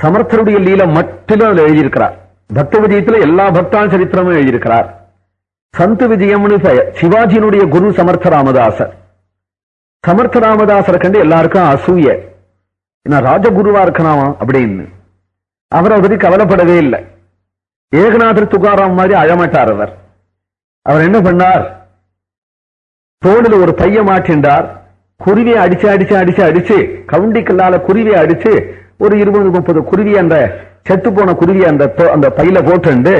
சமர்த்தருடைய லீலை மட்டும் அதில் எழுதியிருக்கிறார். பக்த விஜயத்துல எல்லா பக்தான் சரித்திரமும் எழுதியிருக்கிறார். சந்து விஜயம்னு பெயர் சிவாஜியினுடைய குரு சமர்த்த ராமதாசர். சமர்த்த ராமதாசரை கண்டு எல்லாருக்கும் அசூய. நான் ராஜகுருவா இருக்கணாமா அப்படின்னு. அவர் அதை கவலைப்படவே இல்லை. ஏகநாதர் துகாராம் மாதிரி அழமாட்டார் அவர். அவர் என்ன பண்ணார்? தோளில் ஒரு பைய மாட்டின்றார் குருவியை அடிச்சு அடிச்சு அடிச்சு அடிச்சு கவுண்டி கல்லால குருவியை அடிச்சு ஒரு இருபது முப்பது குருவி அந்த செத்து போன குருவி அந்த அந்த பையில போட்டு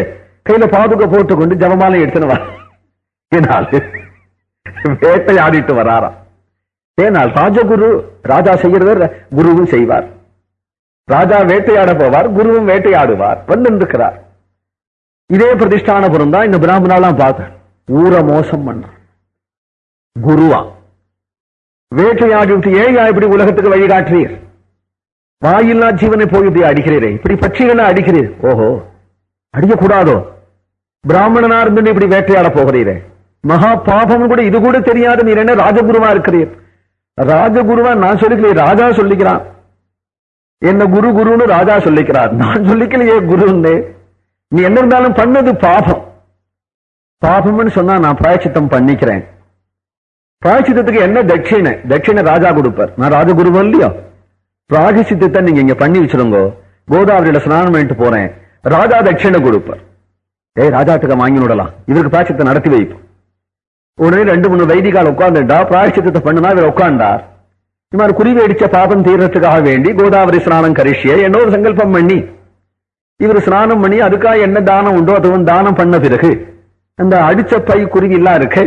கையில பாதுக போட்டு கொண்டு ஜபமாலை எடுத்துன்னு வேட்டையாடிட்டு வராராம் ஏனால் ராஜகுரு ராஜா செய்கிறத குருவும் செய்வார். ராஜா வேட்டையாட போவார் குருவும் வேட்டையாடுவார் வந்திருக்கிறார். இதே பிரதிஷ்டானபுரம் தான் இந்த பிராமணாலாம் பார்த்தேன் ஊர மோசம் பண்ண குருவா வேட்டையாடி விட்டு ஏன் இப்படி உலகத்துக்கு வழிகாட்டுறீர்? வாயில்லா ஜீவனை போய் இப்படி அடிக்கிறீரே. இப்படி பட்சிகளை அடிக்கிறீர். ஓஹோ. அடிக்கக்கூடாதோ பிராமணனா இருந்து இப்படி வேட்டையாட போகிறீரே. மகா பாபம் கூட இது கூட தெரியாது நீர் என்ன ராஜகுருவா இருக்கிறீர்? ராஜகுருவா நான் சொல்லிக்கிறேன் ராஜா சொல்லிக்கிறான். என்ன குரு குருன்னு ராஜா சொல்லிக்கிறார். நான் சொல்லிக்கலையே குருன்னு. நீ என்ன இருந்தாலும் பண்ணது பாபம். பாபம்னு சொன்னா நான் பிராயச்சித்தம் பண்ணிக்கிறேன். பிராயச்சித்தத்துக்கு என்ன தட்சிணை? தட்சிணை ராஜா கொடுப்பார். நான் ராஜகுருவன் இல்லையோ? பிராயச்சித்தத்தை நீங்க இங்க பண்ணி வச்சிருங்க. கோதாவரியில ஸ்நானம் பண்ணிட்டு போறேன். ராஜா தட்சிண கொடுப்பார். ஏய் ராஜாட்டுக்க வாங்கி விடலாம். இவருக்கு பிராயச்சித்தை நடத்தி வைப்போம். உடனே ரெண்டு மூணு வைதிகால் உட்கார்ந்துட்டா பிராயச்சித்தத்தை பண்ணுனா இவர் உட்கார்ந்தார் இவர் மாதிரி குருவி அடிச்ச பாபம் தீர்றதுக்காக வேண்டி கோதாவரி ஸ்நானம் கரிஷிய என்னொரு சங்கல்பம் பண்ணி. இவர் ஸ்நானம் பண்ணி அதுக்காக என்ன தானம் உண்டோ அதுவும் தானம் பண்ண பிறகு அந்த அடிச்ச பை குருவி எல்லாம் இருக்கு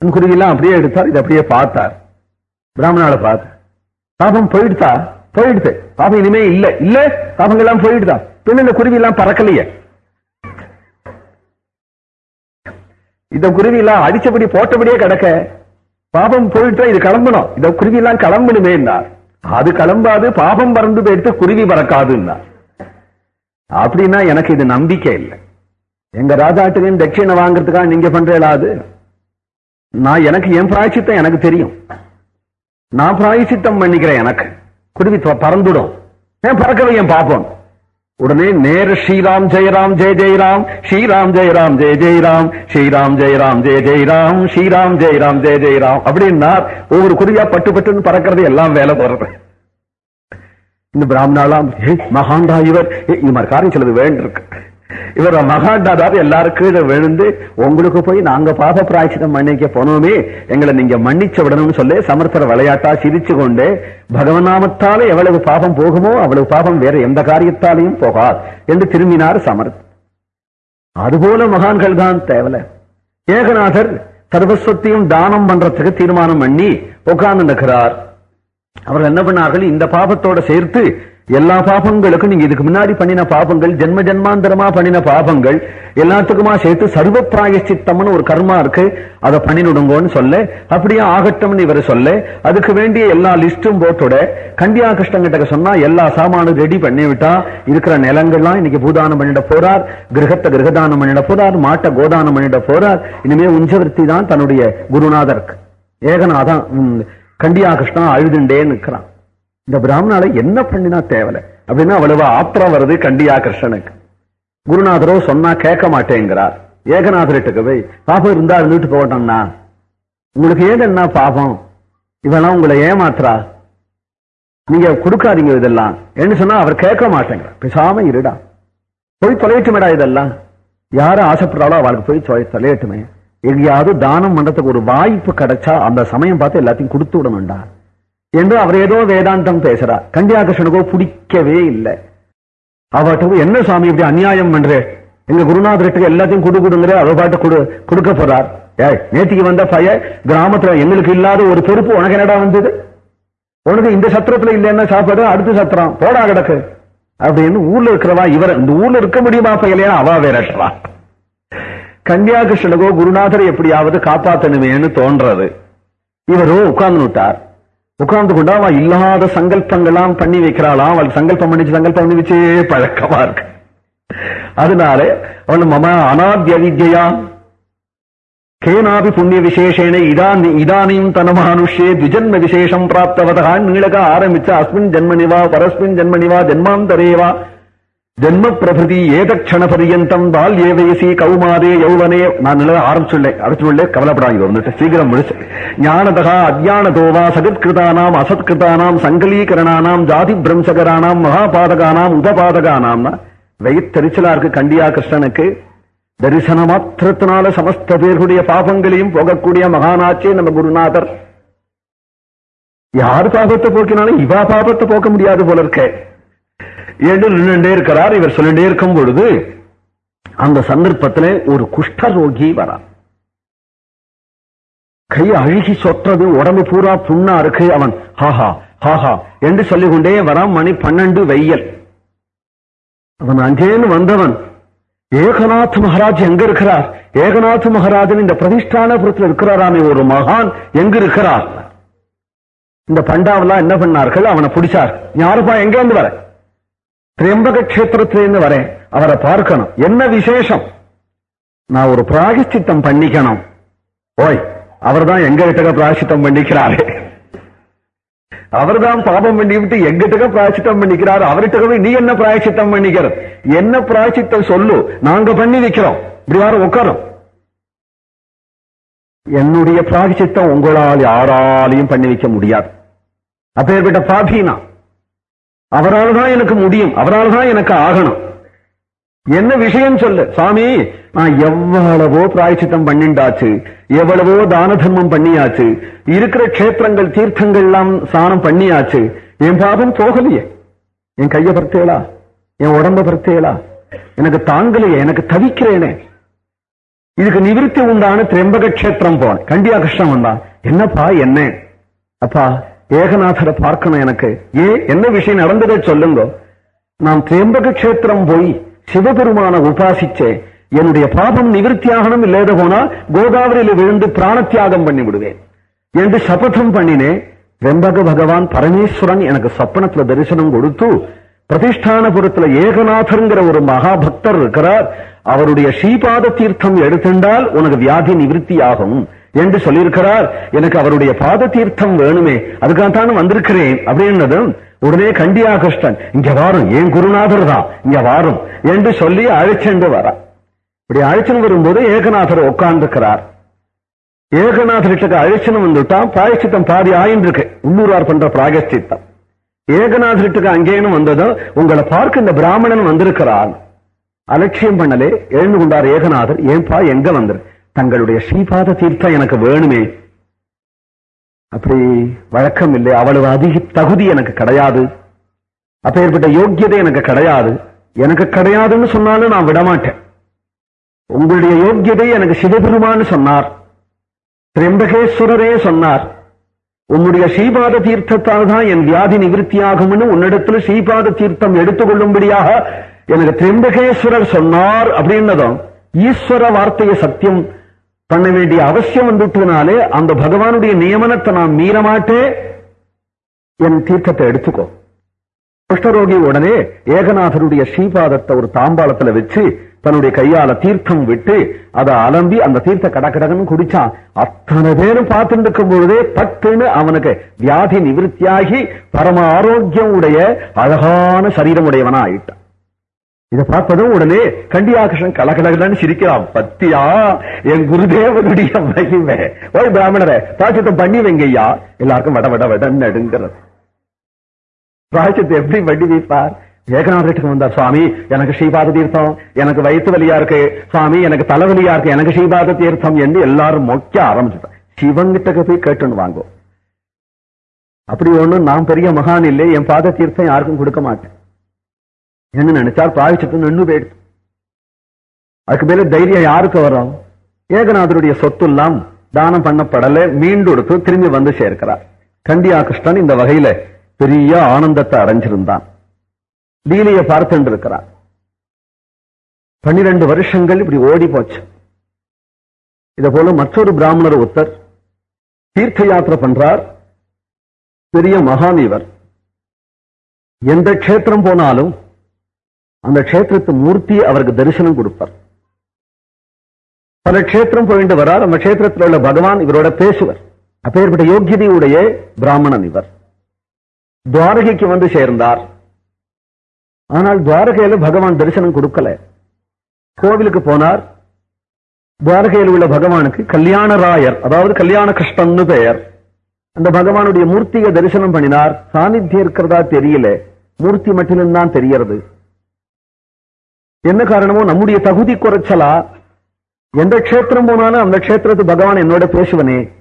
அந்த குருவி எல்லாம் அப்படியே எடுத்தார் இதை அப்படியே பார்த்தார். பிராமணால பார்த்தார். பாபம் போயிடுதா போயிடுது. பாபம் இனிமே இல்ல. இல்ல பாபங்கள் எல்லாம் போயிடுதான் பின்ன இந்த குருவி எல்லாம் பறக்கலையே. இந்த குருவி எல்லாம் அடிச்சபடி போட்டபடியே கிடக்க. பாபம் போயிட்டா இது கிளம்பணும். இந்த குருவி எல்லாம் கிளம்பணுமே அது கிளம்பாது பாபம் பறந்து போயிட்டு குருவி பறக்காதுன்னா அப்படின்னா எனக்கு இது நம்பிக்கை இல்லை. எங்க ராஜாட்டுக்கும் தட்சிணை வாங்குறதுக்காக நீங்க பண்றீங்களாது நான் எனக்கு என் பிராய்ச்சித்தம் எனக்கு தெரியும். நான் பிராய்ச்சித்தம் பண்ணிக்கிறேன் எனக்கு. குருவி பறந்துடும். ஏன் பறக்கவே என் பாப்போம் உடனே நேர ஸ்ரீராம் ஜெயராம் ஜெய ஜெயராம் ஸ்ரீராம் ஜெயராம் ஜெய ஜெயராம் ஸ்ரீராம் ஜெயராம் ஜெய ஜெயராம் ஸ்ரீராம் ஜெயராம் ஜெய ஜெயராம் அப்படின்னா ஒவ்வொரு குருவியா பட்டு பட்டுன்னு பறக்கிறது எல்லாம் வேலை போறது. இந்த பிராமணாலாம் மகாண்டா இவர். இந்த மாதிரி காரியம் சிலது வேண்டிருக்கு இவர் மகாண்டாதார் எல்லாரும் கீழே விழுந்து உங்களுக்கு போய் நாங்க பாப பிராய்ச்சிதம் மன்னிக்க போனோமே எங்களை நீங்க மன்னிச்ச விடணும்னு சொல்லி சமர்த்தர விளையாட்டா சிரிச்சு கொண்டு பகவநாமத்தாலே எவ்வளவு பாபம் போகுமோ அவ்வளவு பாபம் வேற எந்த காரியத்தாலையும் போகாது என்று திரும்பினார் சமர்த் அதுபோல மகான்கள் தான் தேவல. ஏகநாதர் சர்வஸ்வத்தையும் தானம் பண்றதுக்கு தீர்மானம் பண்ணி உட்கார்ந்து நிற்கிறார். அவர்கள் என்ன பண்ணார்கள்? இந்த பாபத்தோட சேர்த்து எல்லா பாபங்களுக்கும் நீங்க இதுக்கு முன்னாடி பண்ணின பாபங்கள் ஜென்ம ஜென்மாந்தரமா பண்ணின பாபங்கள் எல்லாத்துக்குமா சேர்த்து சர்வ பிராயச்சித்தம்னு ஒரு கர்மா இருக்கு. அதை பண்ணினுடுங்கோன்னு சொல்ல அப்படியே ஆகட்டும்னு இவர் சொல்ல அதுக்கு வேண்டிய எல்லா லிஸ்டும் போட்டுட கண்டியா கிருஷ்ணன் கிட்ட சொன்னா எல்லா சாமானும் ரெடி பண்ணி விட்டா இருக்கிற நிலங்கள்லாம் இன்னைக்கு பூதானம் பண்ணிட போறார் கிரகத்தை கிரகதானம் பண்ணிட போறார் மாட்டை கோதானம் பண்ணிட போறார் இனிமே உஞ்சவர்த்தி தான் தன்னுடைய குருநாதருக்கு. ஏகநாதான் கண்டியா கிருஷ்ணா அழுதுண்டே இருக்கிறான் இந்த பிராமணால என்ன பண்ணினா தேவலை? அப்படின்னா அவ்வளவு ஆத்திரம் வருது கண்டியா கிருஷ்ணனுக்கு. குருநாதரோ சொன்னா கேட்க மாட்டேங்கிறார். ஏகநாதர்கிட்ட போய் பாபம் இருந்தா இருந்துட்டு போகட்டோம்னா உங்களுக்கு ஏன் என்ன பாபம்? இவெல்லாம் உங்களை ஏமாத்துறா. நீங்க கொடுக்காதீங்க இதெல்லாம். என்ன சொன்னா அவர் கேட்க மாட்டேங்கிறார். பேசாம இருடா. போய் தொலையட்டுமேடா இதெல்லாம். யாரும் ஆசைப்படுறாளோ அவளுக்கு போய் தொலை- தொலையட்டுமே. எங்கேயாவது தானம் பண்றதுக்கு ஒரு வாய்ப்பு கிடைச்சா அந்த சமயம் பார்த்து எல்லாத்தையும் கொடுத்து விடணும்டா. என்று அவர் ஏதோ வேதாந்தம் பேசுறார். கண்டியாகிருஷ்ணனுக்கோ பிடிக்கவே இல்லை. அவட்டு என்ன சுவாமி இப்படி அநியாயம் பண்ற? எங்க குருநாதர்கிட்ட எல்லாத்தையும் கொடு கொடுங்கிற அவ பாட்டு கொடு கொடுக்க போறார். ஏய் நேத்திக்கு வந்த பய கிராமத்துல எங்களுக்கு இல்லாத ஒரு பொறுப்பு உனக்கு என்னடா வந்தது? உனக்கு இந்த சத்திரத்துல இல்லைன்னா சாப்பாடு? அடுத்த சத்திரம் போடா கிடக்கு. அப்படின்னு ஊர்ல இருக்கிறவா இவர். இந்த ஊர்ல இருக்க முடியுமா பையலையா அவா வேறட்டவா கன்னியாகிருஷ்ணனுக்கோ குருநாதரை எப்படியாவது காப்பாத்தணுமேன்னு தோன்றது. இவரோ உட்கார்ந்து விட்டார் உட்கார்ந்து கொண்டு அவன் இல்லாத சங்கல்பங்கள்லாம் பண்ணி வைக்கிறாளாம். அவள் சங்கல்பம் பண்ணிச்சு சங்கல்பம் பண்ணிச்சே பழக்கமா இருக்கு. அதனால அவள் மம அனாத்திய வித்யா கேனாபி புண்ணிய விசேஷேன இதான் இதானியும் தனமானுஷ்யே திஜன்ம விசேஷம் பிராப்தவதா நீளக ஆரம்பிச்ச அஸ்மின் ஜென்மனிவா பரஸ்மின் ஜென்மனிவா ஜென்மாந்தரேவா ஜென்ம பிரபதி ஏதக்ஷண பரியந்தம் பால்யே வயசி கௌமாரே யௌவனே. நான் நல்லா ஆரம்பிச்சுள்ளேன் அடிச்சுள்ளே கவலைப்படாங்க வந்துட்டு சீக்கிரம் முடிச்சு. ஞானதகா அஜானதோவா சகத்கிருதானாம் அசத்கிருதானாம் சங்கலீகரணானாம் ஜாதி பிரம்சகரானாம் மகாபாதகானாம் உபபாதகானாம்னா வெயித்தெரிச்சலா இருக்கு கண்டியா கிருஷ்ணனுக்கு. தரிசன மாத்திரத்தினால சமஸ்த பேர்களுடைய பாபங்களையும் போகக்கூடிய மகானாச்சே நம்ம குருநாதர். யார் பாபத்தை போக்கினாலும் இவா பாபத்தை போக்க முடியாது போல இருக்கேன் என்று நின்றுட்டே இருக்கிறார். இவர் சொல்லிட்டே இருக்கும் பொழுது அந்த சந்தர்ப்பத்தில் ஒரு குஷ்டரோகி வரான் கை அழுகி சொற்றது உடம்பு பூரா புண்ணா இருக்கு. அவன் ஹாஹா ஹாஹா என்று சொல்லிக்கொண்டே வரான் மணி பன்னெண்டு வெயில் அவன் அங்கேன்னு வந்தவன் ஏகநாத் மகாராஜ் எங்க இருக்கிறார்? ஏகநாத் மகாராஜன் இந்த பிரதிஷ்டானபுரத்தில் இருக்கிறாராமே ஒரு மகான் எங்க இருக்கிறார்? இந்த பண்டாவெல்லாம் என்ன பண்ணார்கள்? அவனை பிடிச்சார். யாருப்பா எங்க இருந்து வர? திரியம்பக வரேன் அவரை பார்க்கணும் என்ன விசேஷம் நான் ஒரு பிராயஷ்சித்தம் பண்ணிக்கணும் ஓய் அவர்தான் எங்க கிட்ட பிராயஷ்சித்தம் பண்ணிக்கிறாரு அவர்தான் பாபம் பண்ணி விட்டு எங்கிட்ட பிராயச்சித்தம் பண்ணிக்கிறார் அவர்கிட்ட நீ என்ன பிராயச்சித்தம் பண்ணிக்கிற என்ன பிராயச்சித்தம் சொல்லு நாங்க பண்ணி வைக்கிறோம் இப்படி யாரும் உட்காரும் என்னுடைய பிராயச்சித்தம் உங்களால் யாராலையும் பண்ணி வைக்க முடியாது அப்பேற்பட்ட பாபீனா அவரால் தான் எனக்கு முடியும். அவரால் தான் எனக்கு ஆகணும். என்ன விஷயம் சொல்லு? சாமி நான் எவ்வளவோ பிராய்ச்சித்தம் பண்ணிண்டாச்சு. எவ்வளவோ தான தர்மம் பண்ணியாச்சு. இருக்கிற கஷேத்திரங்கள் தீர்த்தங்கள் எல்லாம் சாணம் பண்ணியாச்சு. என் பாபம் போகலையே. என் கைய பருத்தேளா என் உடம்ப பருத்தேளா எனக்கு தாங்கலையே. எனக்கு தவிக்கிறேனே. இதுக்கு நிவிருத்தி உண்டான திரம்பக கஷேத்திரம் போனேன் கண்டியா கஷ்டம் வந்தான் என்னப்பா என்ன? அப்பா ஏகநாதரை பார்க்கணும் எனக்கு. ஏ என்ன விஷயம் நடந்ததை சொல்லுங்க. நான் திரம்பக கஷேத்திரம் போய் சிவபெருமான உபாசிச்சே என்னுடைய பாபம் நிவர்த்தியாகணும் இல்லாத போனா கோதாவரியில விழுந்து பிராணத்தியாகம் பண்ணி விடுவேன் என்று சபதம் பண்ணினேன். வெம்பக பகவான் பரமேஸ்வரன் எனக்கு சப்பனத்துல தரிசனம் கொடுத்து பிரதிஷ்டானபுரத்துல ஏகநாதர்ங்கிற ஒரு மகாபக்தர் இருக்கிறார். அவருடைய ஸ்ரீபாத தீர்த்தம் எடுத்துண்டால் உனக்கு வியாதி நிவர்த்தி ஆகும் என்று சொல்லியிருக்கிறார். எனக்கு அவருடைய பாத தீர்த்தம் வேணுமே அதுக்காகத்தான் வந்திருக்கிறேன். அப்படின்னதும் உடனே கண்டியா கிருஷ்ணன் இங்க வாரும். என் குருநாதர் தான்? இங்க வாரும். என்று சொல்லி அழைச்சென்று வர இப்படி அழைச்சன் வரும்போது ஏகநாதர் உட்கார்ந்துக்கிறார் ஏகநாதர்கிட்ட அழைச்சனும் வந்துட்டான். பிராயச்சித்தம் பாதி ஆயின்றிருக்கு. உள்ளூரார் பண்ற பிராயச்சித்தம். ஏகநாதர்கிட்ட அங்கேயும் வந்ததும் உங்களை பார்க்க இந்த பிராமணன் வந்திருக்கிறான். அலட்சியம் பண்ணலே எழுந்து கொண்டார் ஏகநாதர். ஏன்பா எங்க வந்தார்? தங்களுடைய ஸ்ரீபாத தீர்த்தம் எனக்கு வேணுமே. அப்படி வழக்கம் இல்லை அவ்வளவு அதிக தகுதி எனக்கு கிடையாது. அப்பேற்பட்ட யோக்கியதை எனக்கு கிடையாது. எனக்கு கிடையாதுன்னு சொன்னாலும் நான் விடமாட்டேன். உங்களுடைய யோக்கியதை எனக்கு சிவபெருமான்னு சொன்னார். திரம்பகேஸ்வரரே சொன்னார். உன்னுடைய ஸ்ரீபாத தீர்த்தத்தால் தான் என் வியாதி நிவிருத்தியாகும்னு உன்னிடத்துல ஸ்ரீபாத தீர்த்தம் எடுத்துக்கொள்ளும்படியாக எனக்கு திரம்பகேஸ்வரர் சொன்னார் அப்படின்னதும் ஈஸ்வர வார்த்தையை சத்தியம். பண்ண வேண்டிய அவசியம் வந்துட்டதுனாலே அந்த பகவானுடைய நியமனத்தை நான் மீற மாட்டேன். என் தீர்த்தத்தை எடுத்துக்கோ. குஷ்டரோகி உடனே ஏகநாதருடைய ஸ்ரீபாதத்தை ஒரு தாம்பாளத்துல வச்சு தன்னுடைய கையால தீர்த்தம் விட்டு அதை அலம்பி அந்த தீர்த்த கடக்கடகன்னு குடிச்சான். அத்தனை பேரும் பார்த்துட்டு இருக்கும் பொழுதே பட்டுன்னு அவனுக்கு வியாதி நிவிருத்தியாகி பரம ஆரோக்கியம் உடைய அழகான சரீரம் உடையவனா ஆயிட்டான் இதை பார்த்ததும் உடனே கண்டியாகிருஷ்ணன் கலகலகலன்னு சிரிக்கிறான். பத்தியா என் குருதேவனுடைய மகிமை. ஓய் பிராமணரை பாச்சத்தம் பண்ணி வைங்கய்யா. எல்லாருக்கும் வட வட வடன்னு நடுங்கிறது. பிராய்ச்சத்தை எப்படி பண்ணி வைப்பார்? ஏகநாதத்துக்கு வந்தார் சுவாமி எனக்கு ஸ்ரீபாத தீர்த்தம் எனக்கு வயிற்று வலியா இருக்கு. சுவாமி எனக்கு தலைவலியா இருக்கு. எனக்கு ஸ்ரீபாத தீர்த்தம். என்று எல்லாரும் மொக்க ஆரம்பிச்சுட்டான் சிவங்கிட்ட போய் கேட்டுன்னு வாங்கும் அப்படி ஒண்ணும் நான் பெரிய மகான் இல்லை. என் பாத தீர்த்தம் யாருக்கும் கொடுக்க மாட்டேன். என்ன நினைச்சால் பிராய்ச்சிட்டு நின்று போயிடுச்சு அதுக்கு மேல தைரியம் யாருக்கு வரும்? ஏகநாதருடைய சொத்து எல்லாம் தானம் பண்ணப்படல மீண்டு எடுத்து திரும்பி வந்து சேர்க்கிறார். கண்டியா கிருஷ்ணன் இந்த வகையில பெரிய ஆனந்தத்தை அடைஞ்சிருந்தான். லீலையை பார்த்துட்டு இருக்கிறான் பன்னிரண்டு வருஷங்கள் இப்படி ஓடி போச்சு. இதை போல மற்றொரு பிராமணர் ஒருத்தர் தீர்த்த யாத்திரை பண்றார். பெரிய மகான் இவர். எந்த க்ஷேத்திரம் போனாலும் அந்த க்ஷேத்திரத்து மூர்த்தி அவருக்கு தரிசனம் கொடுப்பார். பல க்ஷேத்திரம் போயிட்டு வரார். அந்த க்ஷேத்திரத்தில் உள்ள பகவான் இவரோட பேசுவர். அப்பேற்பட்ட யோக்கியதையுடைய பிராமணன் இவர். துவாரகைக்கு வந்து சேர்ந்தார். ஆனால் துவாரகையில பகவான் தரிசனம் கொடுக்கல. கோவிலுக்கு போனார். துவாரகையில் உள்ள பகவானுக்கு கல்யாண ராயர் அதாவது கல்யாண கிருஷ்ணன்னு பெயர். அந்த பகவானுடைய மூர்த்தியை தரிசனம் பண்ணினார். சாநித்தியம் இருக்கிறதா தெரியல. மூர்த்தி மட்டும் தான் தெரியறது என்ன காரணமோ? நம்முடைய தகுதி குறைச்சலா? எந்த க்ஷேத்திரம் போனாலும் அந்த க்ஷேத்திரத்து பகவான் என்னோட பேசுவனே.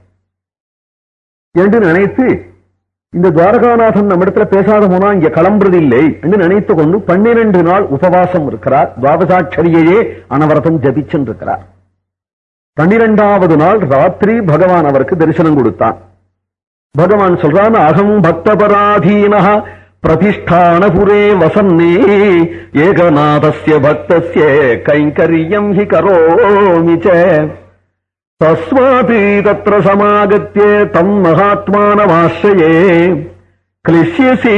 என்று நினைத்து இந்த துவாரகாநாதன் நம்மிடத்துல பேசாத போனா இங்க கிளம்புறது இல்லை என்று நினைத்து கொண்டு பன்னிரண்டு நாள் உபவாசம் இருக்கிறார். துவாபசாட்சரியையே அனவரதம் ஜபிச்சென்றிருக்கிறார். பன்னிரெண்டாவது நாள் ராத்திரி பகவான் அவருக்கு தரிசனம் கொடுத்தான். பகவான் சொல்றான் அகம் பக்தபராதீனா பிரதிஷ்டானபுரே வசன்னே ஏகநாதஸ்ய பக்தஸ்ய கைங்கரியம் ஹி கரோமி ச. தஸ்மாதி தத்திர சமாகத்திய தம் மகாத்மானமாசிரயே கிளிஷ்யசி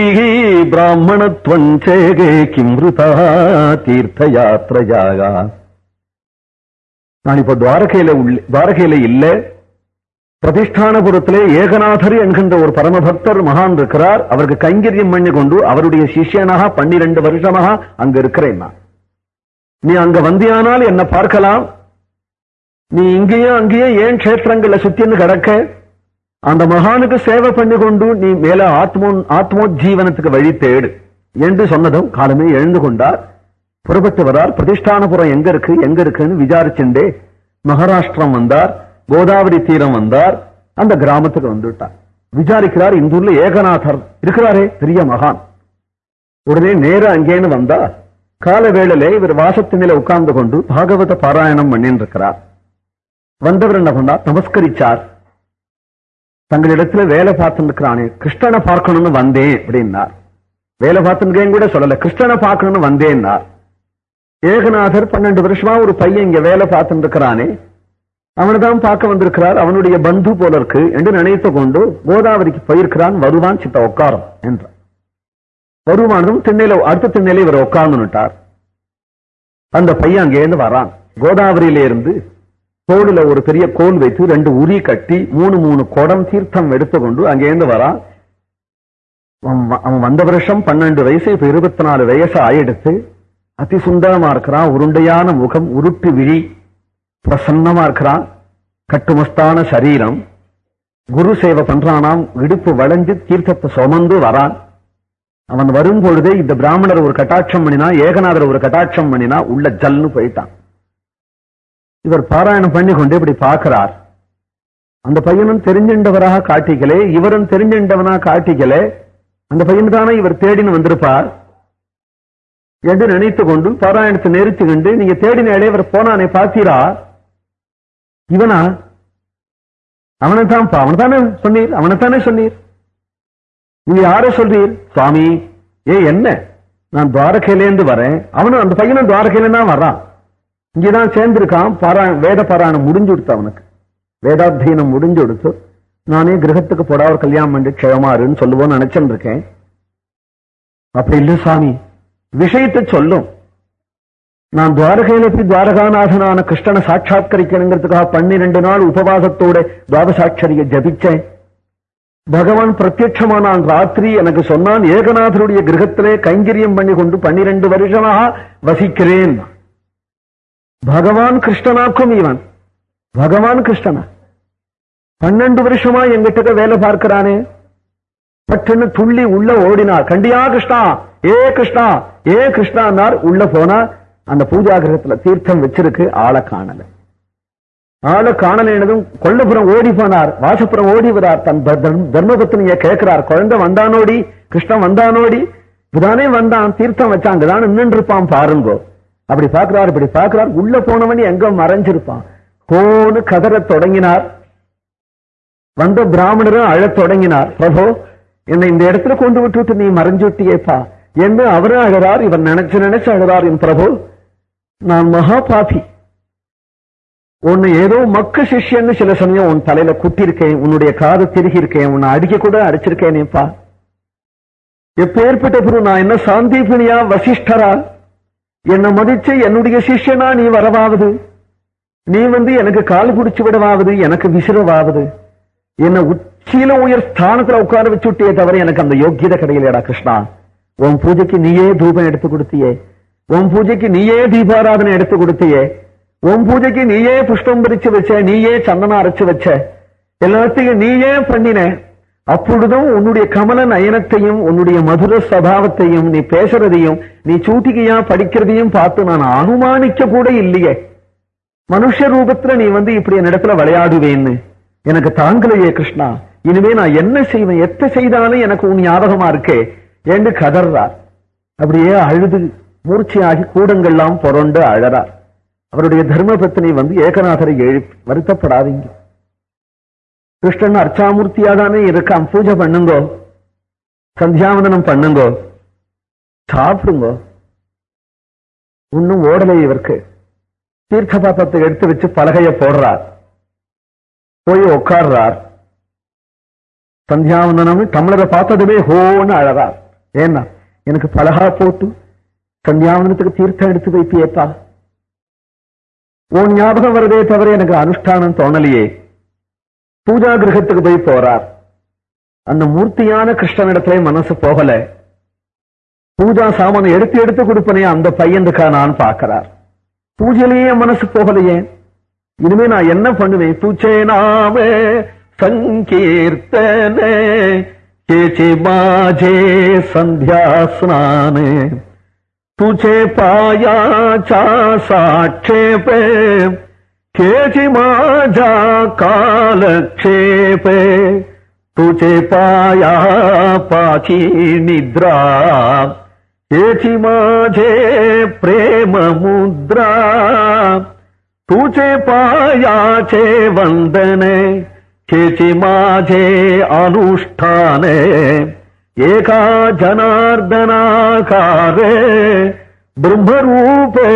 பிராமணத்வஞ்சேகே கிம்ருதா தீர்த்தயாத்திரையாக நான் இப்ப துவாரகையில உள்ள துவாரகையில இல்ல. பிரதிஷ்டானபுரத்திலே ஏகநாதர் என்கின்ற ஒரு பரமபக்தர் மகான் இருக்கிறார். அவருக்கு கைங்கரியம் பண்ணி கொண்டு அவருடைய சிஷ்யனாக பன்னிரண்டு வருஷமாக அங்க இருக்கிறேன் நான். நீ அங்க வந்தியானால் என்ன பார்க்கலாம். நீ இங்கேயும் அங்கேயும் ஏன் கஷேத்திரங்கள்ல சுத்தின்னு கிடக்க? அந்த மகானுக்கு சேவை பண்ணி கொண்டு நீ மேல ஆத்மோ ஆத்மோஜீவனத்துக்கு வழி தேடு என்று சொன்னதும் காலமே எழுந்து கொண்டார். புறப்பட்டு வரார். பிரதிஷ்டானபுரம் எங்க இருக்கு? எங்க இருக்குன்னு விசாரிச்சுண்டே மகாராஷ்டிரம் வந்தார். கோதாவரி தீரம் வந்தார் அந்த கிராமத்துக்கு வந்துட்டார் விசாரிக்கிறார் இந்த ஊர்ல ஏகநாதர் இருக்கிறாரே பெரிய மகான். உடனே நேர அங்கேன்னு வந்தா கால வேளையிலே இவர் வாசத்தினில உட்கார்ந்து கொண்டு பாகவத பாராயணம் பண்ணின்னு இருக்கிறார் வந்தவர் என்ன பண்ணார் நமஸ்கரிச்சார். தங்களிடத்துல வேலை பார்த்துருக்கிறானே இருக்கிறானே கிருஷ்ணனை பார்க்கணும்னு வந்தேன் அப்படின்னார். வேலை பார்த்துருக்கேன் கூட சொல்லல கிருஷ்ணனை பார்க்கணும்னு வந்தேன்னார். ஏகநாதர் பன்னெண்டு வருஷமா ஒரு பையன் இங்க வேலை பார்த்துருக்கிறானே இருக்கிறானே அவனைதான் பார்க்க வந்திருக்கிறார். அவனுடைய பந்து போல இருக்கு என்று நினைத்து கொண்டு கோதாவரிக்கு போயிருக்கிறான். வருவான் சித்த உட்காரம் என்றார் வருவானதும் திண்ணையில அடுத்த திண்ணையில இவர் உட்கார்ந்துட்டார் அந்த பையன் அங்கேருந்து வரான். கோதாவரியில இருந்து தோடுல ஒரு பெரிய கோல் வைத்து ரெண்டு உரி கட்டி மூணு மூணு குடம் தீர்த்தம் எடுத்துக்கொண்டு அங்கேருந்து வரான். அவன் அவன் வந்த வருஷம் பன்னெண்டு வயசு இப்ப இருபத்தி நாலு வயசு ஆயிடுத்து அதி சுந்தரமா இருக்கிறான். உருண்டையான முகம் உருட்டு விழி. பிரசன்னமா இருக்கிறான். கட்டுமஸ்தான சரீரம். குரு சேவை பண்றானாம். இடுப்பு வளைஞ்சு தீர்த்தத்தை சுமந்து வரான். அவன் வரும் பொழுதே இந்த பிராமணர் ஒரு கட்டாட்சம் பண்ணினா ஏகநாதர் ஒரு கட்டாட்சம் பண்ணினா உள்ள ஜல்னு போயிட்டான். இவர் பாராயணம் பண்ணி கொண்டு இப்படி பார்க்கிறார். அந்த பையனும் தெரிஞ்சின்றவராக காட்டிக்கலே இவரும் தெரிஞ்சின்றவனா காட்டிக்கலே. அந்த பையன் தானே இவர் தேடின்னு வந்திருப்பார். என்று நினைத்து கொண்டு பாராயணத்தை நெரிச்சு கொண்டு நீங்க தேடின இவர் போனானே பார்த்தீரா? இவனா? அவனை தான் அவனை தானே சொன்னீர் அவனைத்தானே சொன்னீர். நீங்க யார சொல்றீர்? சுவாமி ஏ என்ன? நான் துவாரகையிலேருந்து வரேன். அவனும் அந்த பையனும் துவாரகையில தான் வர்றான் இங்கதான் சேர்ந்திருக்கான். பாரா வேத பாராயணம் முடிஞ்சு கொடுத்து அவனுக்கு. வேதாத்தியனம் முடிஞ்சு கொடுத்து நானே கிரகத்துக்கு போடா கல்யாணம் பண்ணி க்ஷயமாறுன்னு சொல்லுவோம்னு நினைச்சுட்டு இருக்கேன். அப்படி இல்ல சாமி விஷயத்தை சொல்லும். நான் துவாரகையில போய் துவாரகாநாதனான கிருஷ்ணனை சாட்சாத்கரிக்கணுங்கிறதுக்காக பன்னிரண்டு நாள் உபவாசத்தோட துவாதசாட்சரிய ஜபிச்சேன். பகவான் பிரத்யட்சமானான் ராத்திரி எனக்கு சொன்னான் ஏகநாதருடைய கிரகத்திலே கைங்கரியம் பண்ணி கொண்டு பன்னிரண்டு வருஷமாக வசிக்கிறேன். பகவான் கிருஷ்ணனாக்கும் இவன். பகவான் கிருஷ்ணனா. பன்னெண்டு வருஷமா எங்கிட்ட வேலை பார்க்கிறானே. பட்டுன்னு துள்ளி உள்ள ஓடினார். கண்டியா கிருஷ்ணா? ஏ கிருஷ்ணா? ஏ கிருஷ்ணான்னார். உள்ள போனா அந்த பூஜா கிரகத்துல தீர்த்தம் வச்சிருக்கு ஆளை காணல. ஆளை காணலைனதும் கொல்லபுரம் ஓடி போனார் வாசப்புறம் ஓடி வரார் தன் தர்மபத்தினிய கேட்கிறார் குழந்தை வந்தானோடி கிருஷ்ணன் வந்தானோடி இப்பதானே வந்தான் தீர்த்தம் வச்சாங்கதான் நின்று இருப்பான் பாருங்கோ. அப்படி பாக்குறார் இப்படி பாக்குறார் உள்ள போனவன் எங்க மறைஞ்சிருப்பான். கோனு கதறத் தொடங்கினார். வந்த பிராமணரும் அழத் தொடங்கினார். பிரபோ என்னை இந்த இடத்துல கொண்டு விட்டுட்டு நீ மறைஞ்சு விட்டியேப்பா என்று அவரும் அழறார் இவர் நினைச்சு நினைச்சு அழறார் என் பிரபு. நான் மகா பாபி உன்னை ஏதோ மக்க சிஷ்யன்னு சில சமயம் உன் தலையில குத்திருக்கேன் உன்னுடைய காது திருகி இருக்கேன் உன்னை அடிக்க கூட அடிச்சிருக்கேனேப்பா. எப்பேற்பட்ட குரு நான் என்ன சாந்தீபினியா வசிஷ்டரா? என்னை மதிச்சு என்னுடைய சிஷ்யனா நீ வரவாவது? நீ வந்து எனக்கு கால் பிடிச்சு விடவாவது எனக்கு விசிறவாவது? என்ன உச்சியில உயர் ஸ்தானத்துல உட்கார வச்சுட்டே தவிர எனக்கு அந்த யோக்கியதை கிடையிலடா கிருஷ்ணா. உன் பூஜைக்கு நீயே தூபம் எடுத்து கொடுத்தியே. உன் பூஜைக்கு நீயே தீபாராதனை எடுத்து கொடுத்தியே. உன் பூஜைக்கு நீயே புஷ்பம் பிரிச்சு வச்ச நீயே சந்தனம் அரைச்சு வச்ச. எல்லாத்தையும் நீயே பண்ணின. அப்பொழுதும் உன்னுடைய கமல நயனத்தையும் உன்னுடைய மதுர சபாவத்தையும் நீ பேசுறதையும் நீ சூட்டிகையா படிக்கிறதையும் பார்த்து நான் அனுமானிக்க கூட இல்லையே. மனுஷ ரூபத்துல நீ வந்து இப்படி என் இடத்துல விளையாடுவேன்னு. எனக்கு தாங்கலையே கிருஷ்ணா. இனிமே நான் என்ன செய்வேன்? எத்த செய்தாலும் எனக்கு உன் ஞாபகமா இருக்கே. என்று கதர்றார் அப்படியே அழுது மூர்ச்சியாகி கூடங்கள்லாம் புரண்டு அழறார் அவருடைய தர்ம பத்னி வந்து ஏகநாதரை எழுப்பி வருத்தப்படாதீங்க. கிருஷ்ணன் அர்ச்சாமூர்த்தியா தானே இருக்கான் பூஜை பண்ணுங்கோ. சந்தியாவந்தனம் பண்ணுங்கோ. சாப்பிடுங்கோ. இன்னும் ஓடலை இவருக்கு. தீர்த்த பாத்திரத்தை எடுத்து வச்சு பலகைய போடுறார். போய் உட்கார்றார் சந்தியாவந்தனம் தமிழரை பார்த்ததுமே ஹோன்னு அழறார். ஏன்னா எனக்கு பலகா போட்டு சந்தியாவனத்துக்கு தீர்த்தம் எடுத்து வைப்பியேப்பா உன் ஞாபகம் வருதே தவிர எனக்கு அனுஷ்டானம் தோணலையே. பூஜா கிரகத்துக்கு போய் போறார். அந்த மூர்த்தியான கிருஷ்ணனிடத்துல மனசு போகல. பூஜா சாமானை எடுத்து எடுத்து கொடுப்பனே அந்த பையனுக்கா நான் பார்க்கிறார். பூஜையிலேயே மனசு போகலையே. இனிமே நான் என்ன பண்ணுவேன்? துச்சே சங்கீர்த்தனே கேச்சி மாஜே சந்தியா ஸ்நானே तुझे पाया चा साक्षेपे केचि माझा कालक्षेपे. तुझे पाया पाची निद्रा केचि माझे प्रेम मुद्रा. तुझे पायाचे वंदने केचि माझे अनुष्ठाने ఏకా జనార్దనాకారే బ్రహ్మరూపే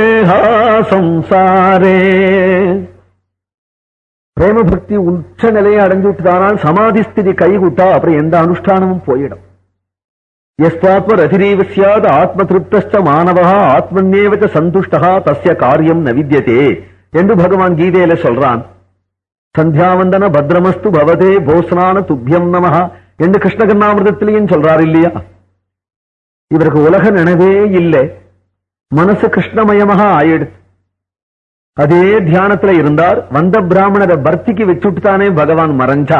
సంసారే പ്രേമഭക്തി ഉച്ച നിലയെ അടഞ്ഞിട്ട് കാണാൻ സമാധിസ്ഥിതി കൈകുട്ട അപ്പം എന്താ അനുഷ്ഠാനവും പോയിടം യസ്വാത്മരതിരീവ സ്യാത് ആത്മതൃപ്തശ്ച മാനവ ആത്മന്യേവച്ച സന്തുഷ്ട തസ്യ കാര്യം ന വിദ്യത്തെ എന്ന് ഭഗവാൻ ഗീതയിലെ സൊല്ലാൻ സന്ധ്യാവന്ദന ഭദ്രമസ്തു ഭവതേ ഭോസ്നാന തുഭ്യം നമ என்று கிருஷ்ணகர்ணாமிரதத்திலையும் சொல்றார் இல்லையா? இவருக்கு உலக நினைவே இல்லை. மனசு கிருஷ்ணமயமாக ஆயிடுச்சு அதே தியானத்துல இருந்தார். வந்த பிராமணரை பர்த்திக்கு வச்சுட்டுத்தானே பகவான் மறைஞ்சா.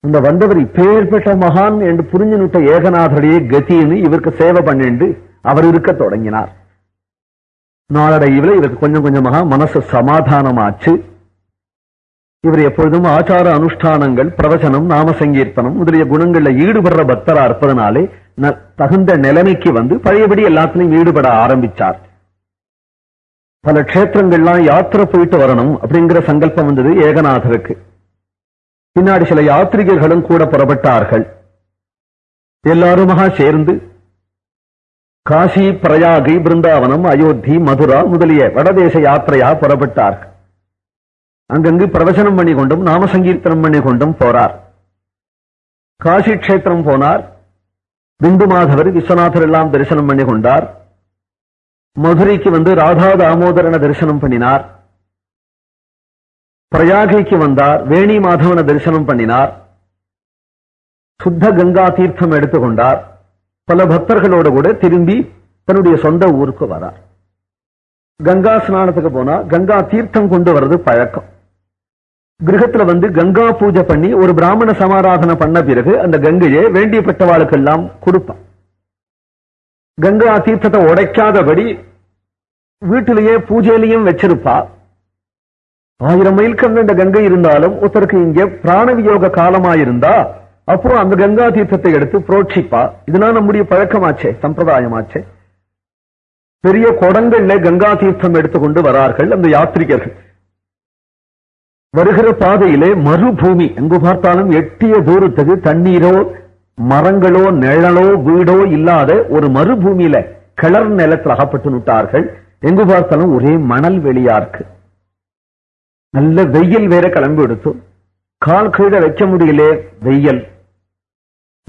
அந்த வந்தவர் இப்பேற்பட்ட மகான் என்று புரிஞ்சுனுட்ட ஏகநாதருடைய கத்தின்னு இவருக்கு சேவை பண்ணிண்டு அவர் இருக்க தொடங்கினார். நாளடைவில் இவருக்கு கொஞ்சம் கொஞ்சமாக மனசு சமாதானமாச்சு. இவர் எப்பொழுதும் ஆச்சார அனுஷ்டானங்கள் பிரவச்சனம் நாம சங்கீர்த்தனம் முதலிய குணங்கள்ல ஈடுபடுற பக்தரா இருப்பதனாலே ந- தகுந்த நிலைமைக்கு வந்து பழையபடி எல்லாத்திலையும் ஈடுபட ஆரம்பிச்சார். பல கஷேத்திரங்கள்லாம் யாத்திரை போயிட்டு வரணும் அப்படிங்கிற சங்கல்பம் வந்தது ஏகநாதருக்கு. பின்னாடி சில யாத்ரிகர்களும் கூட புறப்பட்டார்கள். எல்லாருமாக சேர்ந்து காசி பிரயாகி பிருந்தாவனம் அயோத்தி மதுரா முதலிய வடதேச யாத்திரையா புறப்பட்டார்கள். அங்கங்கு பிரவசனம் பண்ணி கொண்டும் நாம சங்கீர்த்தனம் பண்ணி கொண்டும் போறார். காசி கஷேத்திரம் போனார். பிந்து மாதவர் விஸ்வநாதர் எல்லாம் தரிசனம் பண்ணி கொண்டார். மதுரைக்கு வந்து ராதா தாமோதரன தரிசனம் பண்ணினார். பிரயாகைக்கு வந்தார் வேணி மாதவன தரிசனம் பண்ணினார். சுத்த கங்கா தீர்த்தம் எடுத்துக்கொண்டார் பல பக்தர்களோடு கூட திரும்பி தன்னுடைய சொந்த ஊருக்கு வரார். கங்கா ஸ்நானத்துக்கு போனா கங்கா தீர்த்தம் கொண்டு வர்றது பழக்கம். கிரகத்துல வந்து கங்கா பூஜை பண்ணி ஒரு பிராமண சமாராதனை பண்ண பிறகு அந்த கங்கையை வேண்டியப்பட்டவாளுக்கு எல்லாம் கொடுப்பான். கங்கா தீர்த்தத்தை உடைக்காதபடி வீட்டிலேயே பூஜையிலையும் வச்சிருப்பா. ஆயிரம் மைல் கண்ட இந்த கங்கை இருந்தாலும் ஒருத்தருக்கு இங்கே பிராணவியோக காலமாயிருந்தா அப்போ அந்த கங்கா தீர்த்தத்தை எடுத்து புரோட்சிப்பா. இதெல்லாம் நம்முடைய பழக்கமாச்சே சம்பிரதாயமாச்சே. பெரிய குடங்கள்ல கங்கா தீர்த்தம் எடுத்துக்கொண்டு வரார்கள் அந்த யாத்ரிகர்கள். வருகிற பாதையிலே மறுபூமி எங்கு பார்த்தாலும் எட்டிய தூரத்துக்கு தண்ணீரோ மரங்களோ நிழலோ வீடோ இல்லாத ஒரு மறுபூமியில கிளர் நிலத்தில் அகப்பட்டு விட்டார்கள் எங்கு பார்த்தாலும் ஒரே மணல் வெளியா இருக்கு. நல்ல வெயில் வேற கிளம்பி எடுத்து கால் கீழே வைக்க முடியல வெயில்.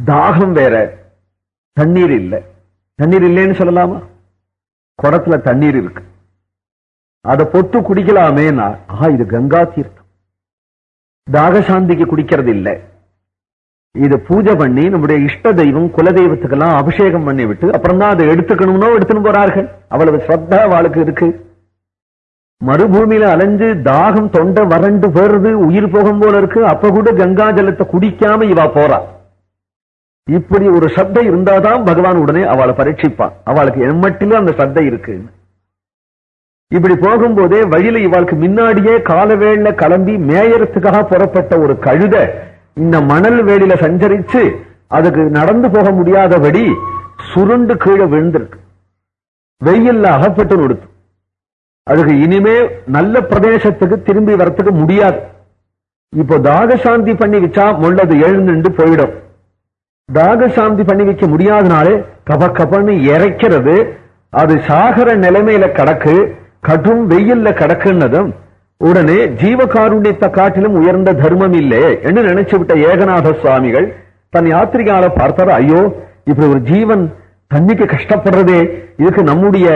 தாகம் வேற. தண்ணீர் இல்லை. தண்ணீர் இல்லைன்னு சொல்லலாமா? குடத்துல தண்ணீர் இருக்கு. அதை பொட்டு குடிக்கலாமே ஆஹா இது கங்கா தீர்த்தம். தாகசாந்திக்கு குடிக்கிறது இல்லை இது பூஜை பண்ணி நம்முடைய இஷ்ட தெய்வம் குல தெய்வத்துக்கெல்லாம் அபிஷேகம் பண்ணி விட்டு அப்புறம் தான் அதை எடுத்துக்கணும்னோ எடுத்துன்னு போறார்கள். அவ்வளவு ஸ்ரத்தா வாழ்க்கை இருக்கு. மறுபூமியில அலைஞ்சு தாகம் தொண்டை வறண்டு போறது உயிர் போகும் போல இருக்கு. அப்ப கூட கங்கா ஜலத்தை குடிக்காம இவா போறா. இப்படி ஒரு சத்தை இருந்தாதான் பகவான் உடனே அவளை பரீட்சிப்பான். அவளுக்கு எம்மட்டிலும் அந்த சத்தை இருக்கு இப்படி போகும்போதே வழியில இவாளுக்கு முன்னாடியே காலவேள கிளம்பி மேயறதுக்காக புறப்பட்ட ஒரு கழுத இந்த மணல் வேலியில சஞ்சரிச்சு அதுக்கு நடந்து போக முடியாதபடி சுருண்டு கீழே விழுந்திருக்கு. வெயில்ல அகப்பட்டு நொடுத்து. அதுக்கு இனிமே நல்ல பிரதேசத்துக்கு திரும்பி வரத்துக்கு முடியாது. இப்போ தாகசாந்தி பண்ணி வச்சா முள்ளது எழுந்துண்டு போயிடும். தாகசாந்தி பண்ணி வைக்க முடியாதனாலே கப கபன்னு இறைக்கிறது. அது சாகர நிலைமையில கடக்கு. கடும் வெயில்ல கிடக்குன்னதும் உடனே ஜீவகாருண்யத்தை காட்டிலும் உயர்ந்த தர்மம் இல்லை என்று நினைச்சு விட்ட ஏகநாத சுவாமிகள் தன் யாத்திரிகால பார்த்தார் ஐயோ இப்படி ஒரு ஜீவன் தண்ணிக்கு கஷ்டப்படுறதே இதுக்கு நம்முடைய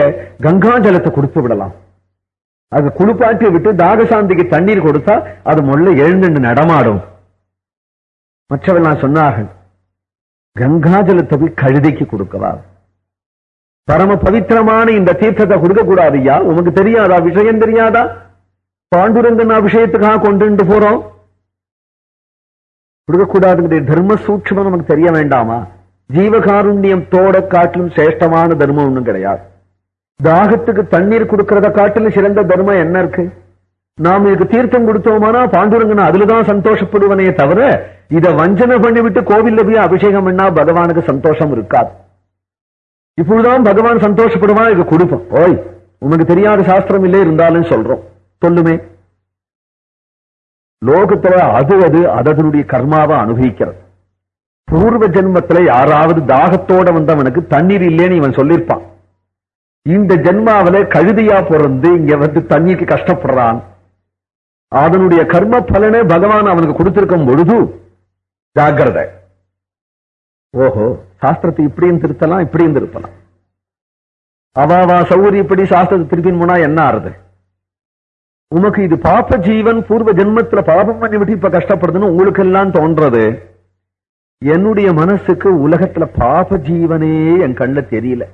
கங்காஞ்சலத்தை கொடுத்து விடலாம். அது குளிப்பாட்டி விட்டு தாகசாந்திக்கு தண்ணீர் கொடுத்தா அது முள்ள எழுந்து நடமாடும். மற்றவெல்லாம் சொன்னார்கள் கங்காஜலத்தை போய் கழுதைக்கு கொடுக்கவா? பரம பவித்திரமான இந்த தீர்த்தத்தை கொடுக்க கூடாது ஐயா உனக்கு தெரியாதா? விஷயம் தெரியாதா? பாண்டுரங்கன் விஷயத்துக்காக கொண்டு போறோம். கொடுக்கக்கூடாதுங்கிற தர்ம சூட்சமம் நமக்கு தெரிய வேண்டாமா? ஜீவகாருண்யம் தோட காட்டிலும் சிரேஷ்டமான தர்மம் ஒண்ணும் கிடையாது. தாகத்துக்கு தண்ணீர் கொடுக்கறத காட்டிலும் சிறந்த தர்மம் என்ன இருக்கு? நாம் இதுக்கு தீர்த்தம் கொடுத்தோமானா? பாண்டுரங்கன் அதுலதான் சந்தோஷப்படுவனே தவிர இதை வஞ்சனை பண்ணிவிட்டு கோவில்ல போய் அபிஷேகம் பண்ணா பகவானுக்கு சந்தோஷம் இருக்காது. இப்பொழுதுதான் பகவான் சந்தோஷப்படுவான் இது கொடுப்போம். ஓய் உனக்கு தெரியாத சாஸ்திரம் இல்லை இருந்தாலும் சொல்றோம். சொல்லுமே. லோகத்துல அது அது அதனுடைய கர்மாவை அனுபவிக்கிறது. பூர்வ ஜென்மத்துல யாராவது தாகத்தோட வந்தவனுக்கு தண்ணீர் இல்லைன்னு இவன் சொல்லியிருப்பான் இந்த ஜென்மாவில கழுதியா பிறந்து இங்க வந்து தண்ணீருக்கு கஷ்டப்படுறான். அதனுடைய கர்ம பலனை பகவான் அவனுக்கு கொடுத்திருக்கும் பொழுது ஜாகிரதை ஓஹோ சாஸ்திரத்தை இப்படியும் திருத்தலாம் இப்படியும் திருத்தலாம். அவாவா சௌகரியப்படி சாஸ்திரத்தை திருப்பின்னு போனா என்ன ஆறுது? உமக்கு இது பாப்ப ஜீவன் பூர்வ ஜென்மத்துல பாபம் பண்ணி விட்டு இப்ப கஷ்டப்படுதுன்னு உங்களுக்கு எல்லாம் தோன்றது. என்னுடைய மனசுக்கு உலகத்துல பாப ஜீவனே என் கண்ணுல தெரியல.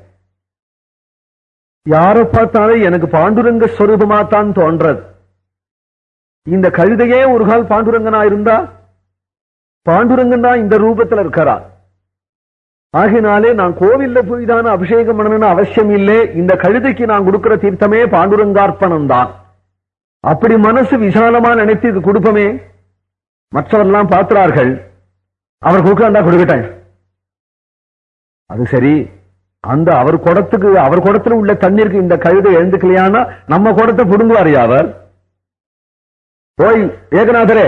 யார பார்த்தாலும் எனக்கு பாண்டுரங்க ஸ்வரூபமா தான் தோன்றது. இந்த கழுதையே ஒரு கால் பாண்டுரங்கனா இருந்தா? பாண்டுரங்கன் தான் இந்த ரூபத்துல இருக்கிறார். ஆகினாலே நான் கோவில்ல போய் தான் அபிஷேகம் பண்ணணும்னு அவசியம் இல்லை. இந்த கழுதைக்கு நான் கொடுக்கிற தீர்த்தமே பாண்டுரங்கார்ப்பணம் தான். அப்படி மனசு விசாலமா நினைத்து இது கொடுப்பமே. மற்றவரெல்லாம் பார்க்கிறார்கள். அவர் கொடுக்கா கொடுக்கட்டாங்க அது சரி. அந்த அவர் குடத்துக்கு அவர் குடத்துல உள்ள தண்ணீருக்கு இந்த கழுதை எழுந்துக்கலையானா நம்ம குடத்தை புடுங்குவாரு அவர் ஓய் ஏகநாதரே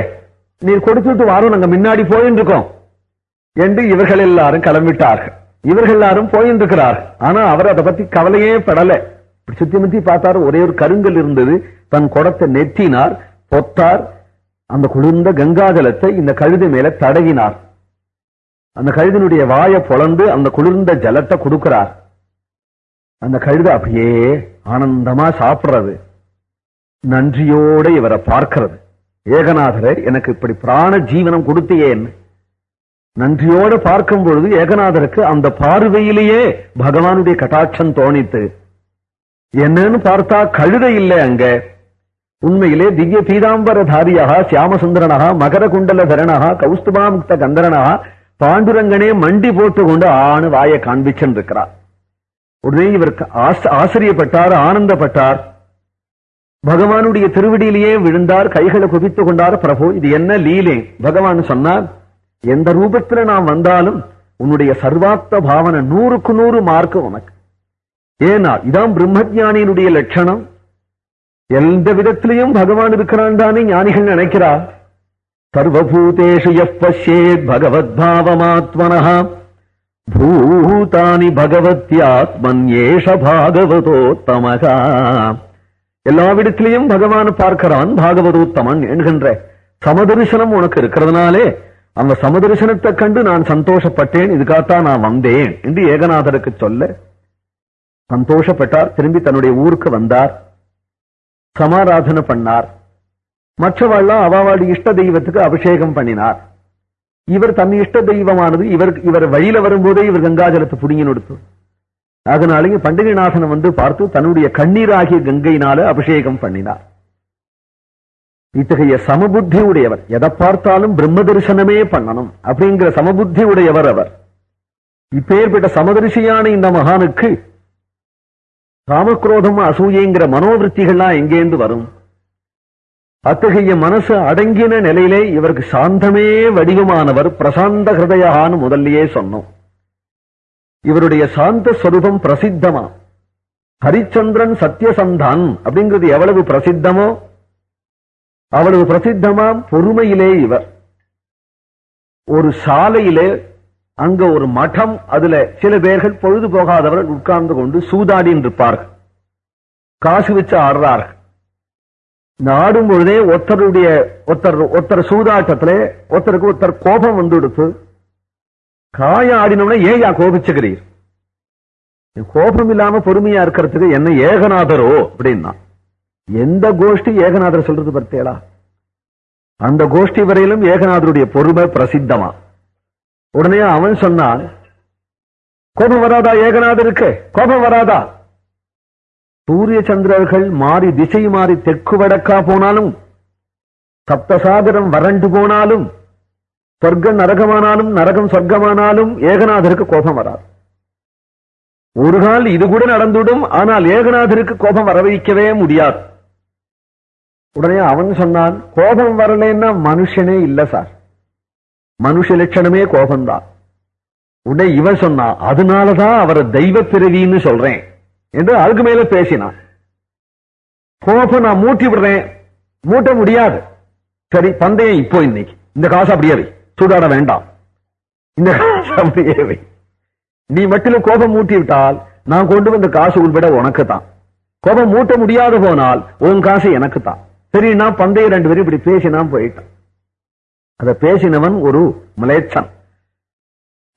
நீர் கொடுத்துட்டு வாரும். நாங்க முன்னாடி போயின்னு இருக்கோம் என்று இவர்கள் எல்லாரும் கிளம்பிட்டார்கள். இவர்கள் எல்லாரும் போயின்னு ஆனா அவர் அதை பத்தி கவலையே படல. இப்படி சுத்தி முத்தி பார்த்தாரு ஒரே ஒரு கருங்கல் இருந்தது. தன் குடத்தை நெத்தினார் பொத்தார் அந்த குளிர்ந்த கங்காஜலத்தை இந்த கழுதை மேல தடவினார். அந்த கழுதினுடைய வாயை பொழந்து அந்த குளிர்ந்த ஜலத்தை கொடுக்கிறார். அந்த கழுத அப்படியே ஆனந்தமா சாப்பிடுறது. நன்றியோட இவரை பார்க்கிறது. ஏகநாதரர் எனக்கு இப்படி பிராண ஜீவனம் கொடுத்தியேன் நன்றியோட பார்க்கும் பொழுது ஏகநாதருக்கு அந்த பார்வையிலேயே பகவானுடைய கட்டாட்சம் தோணித்து என்னன்னு பார்த்தா கழுதை இல்லை அங்க. உண்மையிலே திவ்ய பீதாம்பர தாரியாக சியாமசுந்தரனாக மகர குண்டல தரணகா கௌஸ்துபாமுக்த கந்தரனாக பாண்டுரங்கனே மண்டி போட்டு கொண்டு ஆணு வாயை காண்பிச்சிருக்கிறார் உடனே இவர் ஆச- ஆச்சரியப்பட்டார் ஆனந்தப்பட்டார். பகவானுடைய திருவடியிலேயே விழுந்தார் கைகளை குவித்துக் கொண்டார் பிரபு இது என்ன லீலே? பகவான் சொன்னார் எந்த ரூபத்துல நான் வந்தாலும் உன்னுடைய சர்வார்த்த பாவனை நூறுக்கு நூறு மார்க்கு உனக்கு. ஏனா இதான் பிரம்மஜானியினுடைய லட்சணம். எந்த விதத்திலையும் பகவான் இருக்கிறான் தானே ஞானிகள் நினைக்கிறார். சர்வபூதேஷு எப் பகவத் பாவமாத்மனஹா பூதானி பகவத்யாத்மன் ஏஷ பாகவதோத்தமகா எல்லாவிடத்திலையும் பகவான் பார்க்கிறான் பாகவதோத்தமன் என்கின்ற சமதரிசனம் உனக்கு இருக்கிறதுனாலே அந்த சமதரிசனத்தை கண்டு நான் சந்தோஷப்பட்டேன் இதுக்காகத்தான் நான் வந்தேன் என்று ஏகநாதருக்கு சொல்ல சந்தோஷப்பட்டார் திரும்பி தன்னுடைய ஊருக்கு வந்தார் சமாராதனை பண்ணார். மற்றவாழ்லாம் அவாவாடி இஷ்ட தெய்வத்துக்கு அபிஷேகம் பண்ணினார். இவர் தன் இஷ்ட தெய்வமானது இவர் இவர் வழியில வரும்போதே இவர் கங்காஜலத்தை புடுங்கி நொடுத்து அதனாலேயே பண்டிகைநாதனை வந்து பார்த்து தன்னுடைய கண்ணீராகிய கங்கையினால அபிஷேகம் பண்ணினார். இத்தகைய சமபுத்தி உடையவர். எதை பார்த்தாலும் பிரம்ம தரிசனமே பண்ணணும். அப்படிங்கிற சமபுத்தி உடையவர் அவர். இப்பேற்பட்ட சமதரிசியான இந்த மகானுக்கு காமக்ரோதம் அசூயங்கிற மனோவிருத்திகள்லாம் எங்கேந்து வரும்? அத்தகைய மனசு அடங்கின நிலையிலே இவருக்கு சாந்தமே வடிவமானவர் பிரசாந்த ஹிருதயான்னு முதல்லயே சொன்னோம். இவருடைய சாந்த ஸ்வரூபம் பிரசித்தமா? ஹரிச்சந்திரன் சத்தியசந்தான் அப்படிங்கிறது எவ்வளவு பிரசித்தமோ அவ்வளவு பிரசித்தமாம் பொறுமையிலே இவர். ஒரு சாலையிலே அங்க ஒரு மடம் அதுல சில பேர்கள் பொழுது போகாதவர்கள் உட்கார்ந்து கொண்டு சூதாடின்னு இருப்பார்கள் காசு வச்சு ஆடுறார்கள். இந்த பொழுதே ஒருத்தருடைய ஒருத்தர் ஒருத்தர் சூதாட்டத்திலே ஒருத்தருக்கு ஒருத்தர் கோபம் வந்து கொடுத்து காய ஆடினோம்னா ஏயா கோபிச்சுக்கிறீர். கோபம் இல்லாம பொறுமையா இருக்கிறதுக்கு என்ன ஏகநாதரோ அப்படின்னா. எந்த கோஷ்டி ஏகநாதர் சொல்றது பார்த்தேளா அந்த கோஷ்டி வரையிலும் ஏகநாதருடைய பொறுமை பிரசித்தமா? உடனே அவன் சொன்னான் கோபம் வராதா ஏகநாதருக்கு? கோபம் வராதா? சூரிய சந்திரர்கள் மாறி திசை மாறி தெற்கு வடக்கா போனாலும் சப்தசாகரம் வறண்டு போனாலும் சொர்க்கம் நரகமானாலும் நரகம் சொர்க்கமானாலும் ஏகநாதருக்கு கோபம் வராது. ஒரு கால் இது கூட நடந்துடும் ஆனால் ஏகநாதருக்கு கோபம் வர வைக்கவே முடியாது. உடனே அவன் சொன்னான் கோபம் வரலன்னா மனுஷனே இல்ல சார். மனுஷ லட்சணமே கோபம்தான். உடனே இவன் சொன்னான் அதனாலதான் அவரை தெய்வ பிறவின்னு சொல்றேன். என்று அதுக்கு மேல பேசினான். கோபம் நான் மூட்டி விடுறேன். மூட்ட முடியாது. சரி பந்தயம் இப்போ இன்னைக்கு. இந்த காசு அப்படியே வை. சூடாட வேண்டாம். இந்த காசு அப்படியே வை. நீ மட்டும் கோபம் மூட்டி விட்டால் நான் கொண்டு வந்த காசு உள்பட உனக்கு தான் கோபம் மூட்ட முடியாது போனால் உன் காசு எனக்கு தான் சரி நான் பந்தயம் ரெண்டு பேரும் இப்படி பேசினா போயிட்டான். அத பேசினவன் ஒரு மலேச்சன்.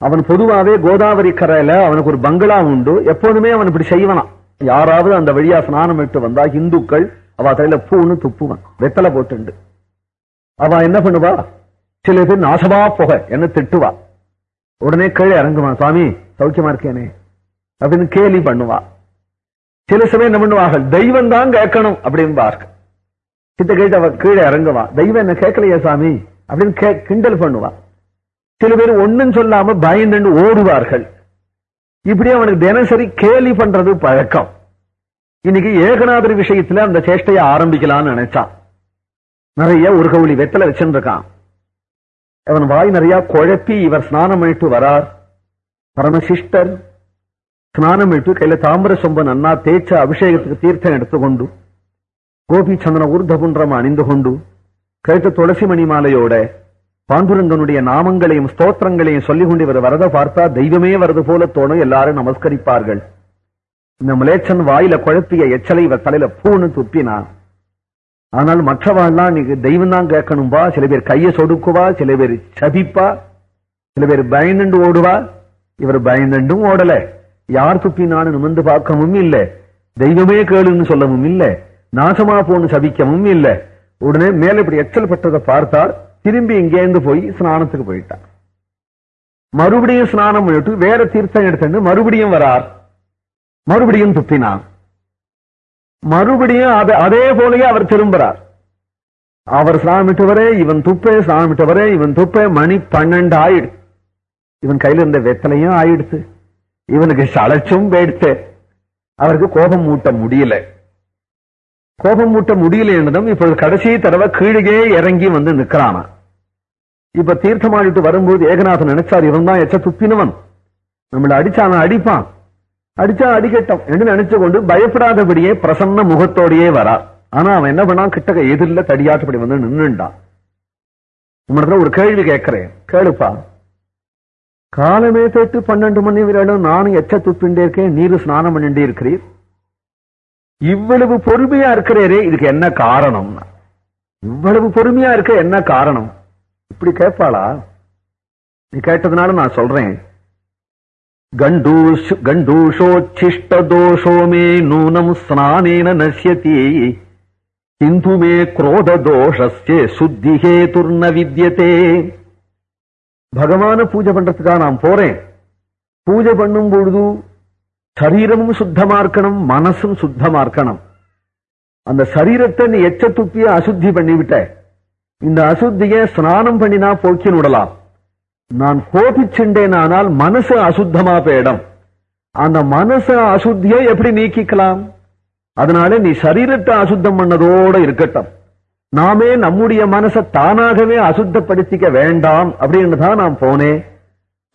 அவன் பொதுவாவே கோதாவரி கரையில அவனுக்கு ஒரு பங்களா உண்டு. எப்போதுமே அவன் இப்படி செய்வனான் யாராவது அந்த வழியா ஸ்நானம் விட்டு வந்தா இந்துக்கள் அவ தலையில பூன்னு துப்புவன். வெத்தலை போட்டுண்டு. அவ என்ன பண்ணுவா? சில பேர் நாசமா போக என்ன திட்டுவா. உடனே கீழே இறங்குவான் சுவாமி சௌக்கியமா இருக்கேனே அப்படின்னு கேலி பண்ணுவா. சில சமயம் என்ன பண்ணுவார்கள்? தெய்வம் தான் கேட்கணும் அப்படின்னு சித்த கேட்டு அவ கீழே இறங்குவா. தெய்வம் என்ன கேட்கலையா சாமி? அப்படின்னு கே- கிண்டல் பண்ணுவா. சில பேர் ஒன்னும் சொல்லாம பயந்து ஓடுவார்கள். இப்படி அவனுக்கு தினசரி கேலி பண்றது பழக்கம். இன்னைக்கு ஏகநாதர் விஷயத்துல அந்த சேஷ்டையை ஆரம்பிக்கலாம்னு நினைச்சான். நிறைய ஒரு கவுளி வெத்தலை வச்சிருக்கான் அவன் வாய் நிறைய குழப்பி இவர் ஸ்நானம் பண்ணிட்டு வரார். பரமசிஷ்டர் ஸ்நானம் பண்ணிட்டு கையில தாமிர சொம்ப நன்னா தேய்ச்ச அபிஷேகத்துக்கு தீர்த்தம் எடுத்துக்கொண்டு கோபி ஊர்தபுன்றம் அணிந்து கொண்டு கேட்ட துளசி மணி மாலையோட பாண்டுரங்கனுடைய நாமங்களையும் ஸ்தோத்திரங்களையும் சொல்லிக் கொண்டு இவர் வரத பார்த்தா தெய்வமே வரது போல தோணும் எல்லாரும் நமஸ்கரிப்பார்கள். இந்த முலேச்சன் வாயில குழப்பிய எச்சலை இவர் தலையில பூன்னு துப்பினா ஆனால் மற்றவாள்லாம் நீங்க தெய்வம் தான் கேட்கணும்பா சில பேர் கைய சொடுக்குவா சில பேர் சபிப்பா சில பேர் பயந்துண்டு ஓடுவா. இவர் பயந்துண்டும் ஓடல. யார் துப்பினான்னு நிமிந்து பார்க்கவும் இல்ல. தெய்வமே கேளுன்னு சொல்லவும் இல்லை. நாசமா போன சபிக்கவும் இல்ல. உடனே மேல இப்படி எச்சல் பட்டதை பார்த்தால் திரும்பி இங்கேருந்து போய் ஸ்நானத்துக்கு போயிட்டார் மறுபடியும் ஸ்நானம் பண்ணிட்டு வேற தீர்த்தம் எடுத்துட்டு மறுபடியும் வரார். மறுபடியும் துப்பினார் மறுபடியும் அதே போலயே அவர் திரும்புறார். அவர் சாமிட்டவரே இவன் துப்பே சாமிட்டவரே இவன் துப்பே மணி பன்னெண்டு ஆயிடு. இவன் கையில இருந்த வெத்தலையும் ஆயிடுச்சு இவனுக்கு சளைச்சும் போயிடுச்சு அவருக்கு கோபம் மூட்ட முடியல. கோபம் மூட்ட முடியல என்றதும் இப்பொழுது கடைசி தடவை கீழே இறங்கி வந்து நிக்கிறானா இப்ப தீர்த்தமாடிட்டு வரும்போது ஏகநாதன் நினைச்சார் இவன் தான் எச்ச துப்பினவன். நம்மள அடிச்சான அடிப்பான். அடிச்சா அடிக்கட்டும் என்று நினைச்சு கொண்டு பயப்படாதபடியே பிரசன்ன முகத்தோடையே வரா. ஆனா அவன் என்ன பண்ணான்? கிட்டக்க எதிரில தடியாட்டப்படி வந்து நின்றுண்டான் உங்களிடத்துல ஒரு கேள்வி கேட்கிறேன். கேளுப்பா. காலமே தொட்டு பன்னெண்டு மணி வரையிலும் நானும் எச்ச துப்பிண்டே இருக்கேன் நீரு ஸ்நானம் பண்ணிட்டே இருக்கிறீர். இவ்வளவு பொறுமையா இருக்கிறேரே இதுக்கு என்ன காரணம்? இவ்வளவு பொறுமையா இருக்க என்ன காரணம்? இப்படி கேட்பாளா? நீ கேட்டதுனால நான் சொல்றேன். கண்டூஷ் கண்டூஷோச்சிஷ்ட மே நூனம் ஸ்நானேன நசியதி இந்து மே குரோத தோஷஸ்ய சுத்தி துர்ண வித்தியதே பகவான பூஜை பண்றதுக்காக நான் போறேன். பூஜை பண்ணும் பொழுது சரீரமும் சுத்தமா இருக்கணும் மனசும் சுத்தமா இருக்கணும் அந்த சரீரத்தை நீ எச்ச துப்பிய அசுத்தி பண்ணிவிட்ட. இந்த அசுத்திய ஸ்நானம் பண்ணினா போக்கி விடலாம். நான் கோபிச்சுண்டேனானால் மனசு அசுத்தமா போயிடும். அந்த மனச அசுத்தியை எப்படி நீக்கிக்கலாம்? அதனால நீ சரீரத்தை அசுத்தம் பண்ணதோட இருக்கட்டும். நாமே நம்முடைய மனசை தானாகவே அசுத்தப்படுத்திக்க வேண்டாம் அப்படின்னு தான் நான் போனேன்.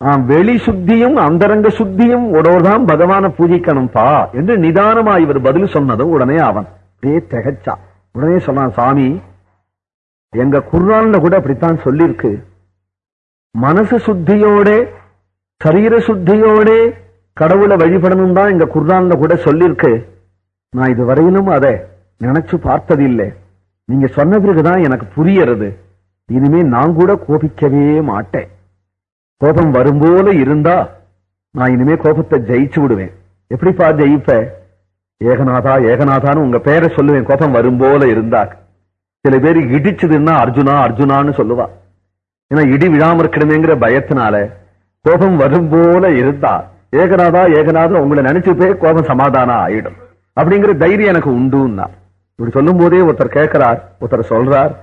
வெளி சுத்தியும் அந்தரங்க சுத்தியும் உடோதான் பகவான பூஜிக்கணும்பா என்று நிதானமா இவர் பதில் சொன்னதும் உடனே அவன் அப்படியே திகைச்சா. உடனே சொன்னான் சாமி எங்க குர்ரான்ல கூட அப்படித்தான் சொல்லிருக்கு. மனசு சுத்தியோட சரீர சுத்தியோட கடவுளை வழிபடணும் தான் எங்க குர்ரான்ல கூட சொல்லிருக்கு. நான் இதுவரையிலும் அதை நினைச்சு பார்த்ததில்லை. நீங்க சொன்ன பிறகுதான் எனக்கு புரியறது. இனிமே நான் கூட கோபிக்கவே மாட்டேன். கோபம் வரும்போல இருந்தா நான் இனிமே கோபத்தை ஜெயிச்சு விடுவேன். எப்படிப்பா ஜெயிப்ப? ஏகநாதா ஏகநாதான்னு உங்க பேரை சொல்லுவேன். கோபம் வரும்போல இருந்தா. சில பேர் இடிச்சதுன்னா அர்ஜுனா அர்ஜுனான்னு சொல்லுவா. ஏன்னா இடி விழாம இருக்கணுமேங்கிற பயத்தினால கோபம் வரும் போல இருந்தா ஏகநாதா ஏகநாதா உங்களை நினைச்சு போய் கோபம் சமாதானம் ஆயிடும். அப்படிங்கிற தைரியம் எனக்கு உண்டுன்னா. இப்படி சொல்லும் போதே ஒருத்தர் கேட்கிறார் ஒருத்தர் சொல்றார்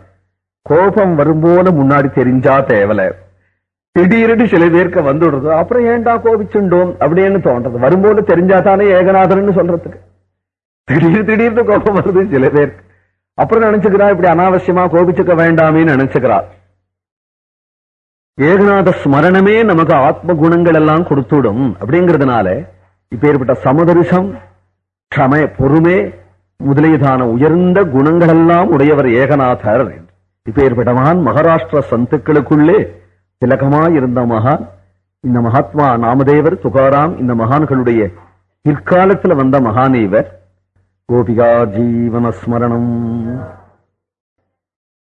கோபம் வரும்போல முன்னாடி தெரிஞ்சா தேவலை. திடீர்னு சில பேருக்கு வந்துடுறது அப்புறம் ஏன்டா கோபிச்சுண்டோம்? அப்படின்னு தோன்றது. வரும்போது தெரிஞ்சாதானே ஏகநாதன் சொல்றதுக்கு. திடீர் திடீர்னு கோபம் வருது சில பேருக்கு. அப்புறம் நினைச்சுக்கிறா இப்படி அனாவசியமா கோபிச்சுக்க வேண்டாமேன்னு நினைச்சுக்கிறா. ஏகநாத ஸ்மரணமே நமக்கு ஆத்ம குணங்கள் எல்லாம் கொடுத்துடும் அப்படிங்கறதுனால இப்பேற்பட்ட சமதரிசம் க்ஷம பொறுமை முதலியதான உயர்ந்த குணங்கள் எல்லாம் உடையவர் ஏகநாதர் இப்பேற்பட்டவான் மகாராஷ்டிர சந்துக்களுக்குள்ளே திலகமாயிருந்த மகா மகான் இந்த மகாத்மா நாமதேவர் துகாராம் இந்த மகான்களுடைய பிற்காலத்துல வந்த மகானேவர் கோபிகா ஜீவன ஸ்மரணம்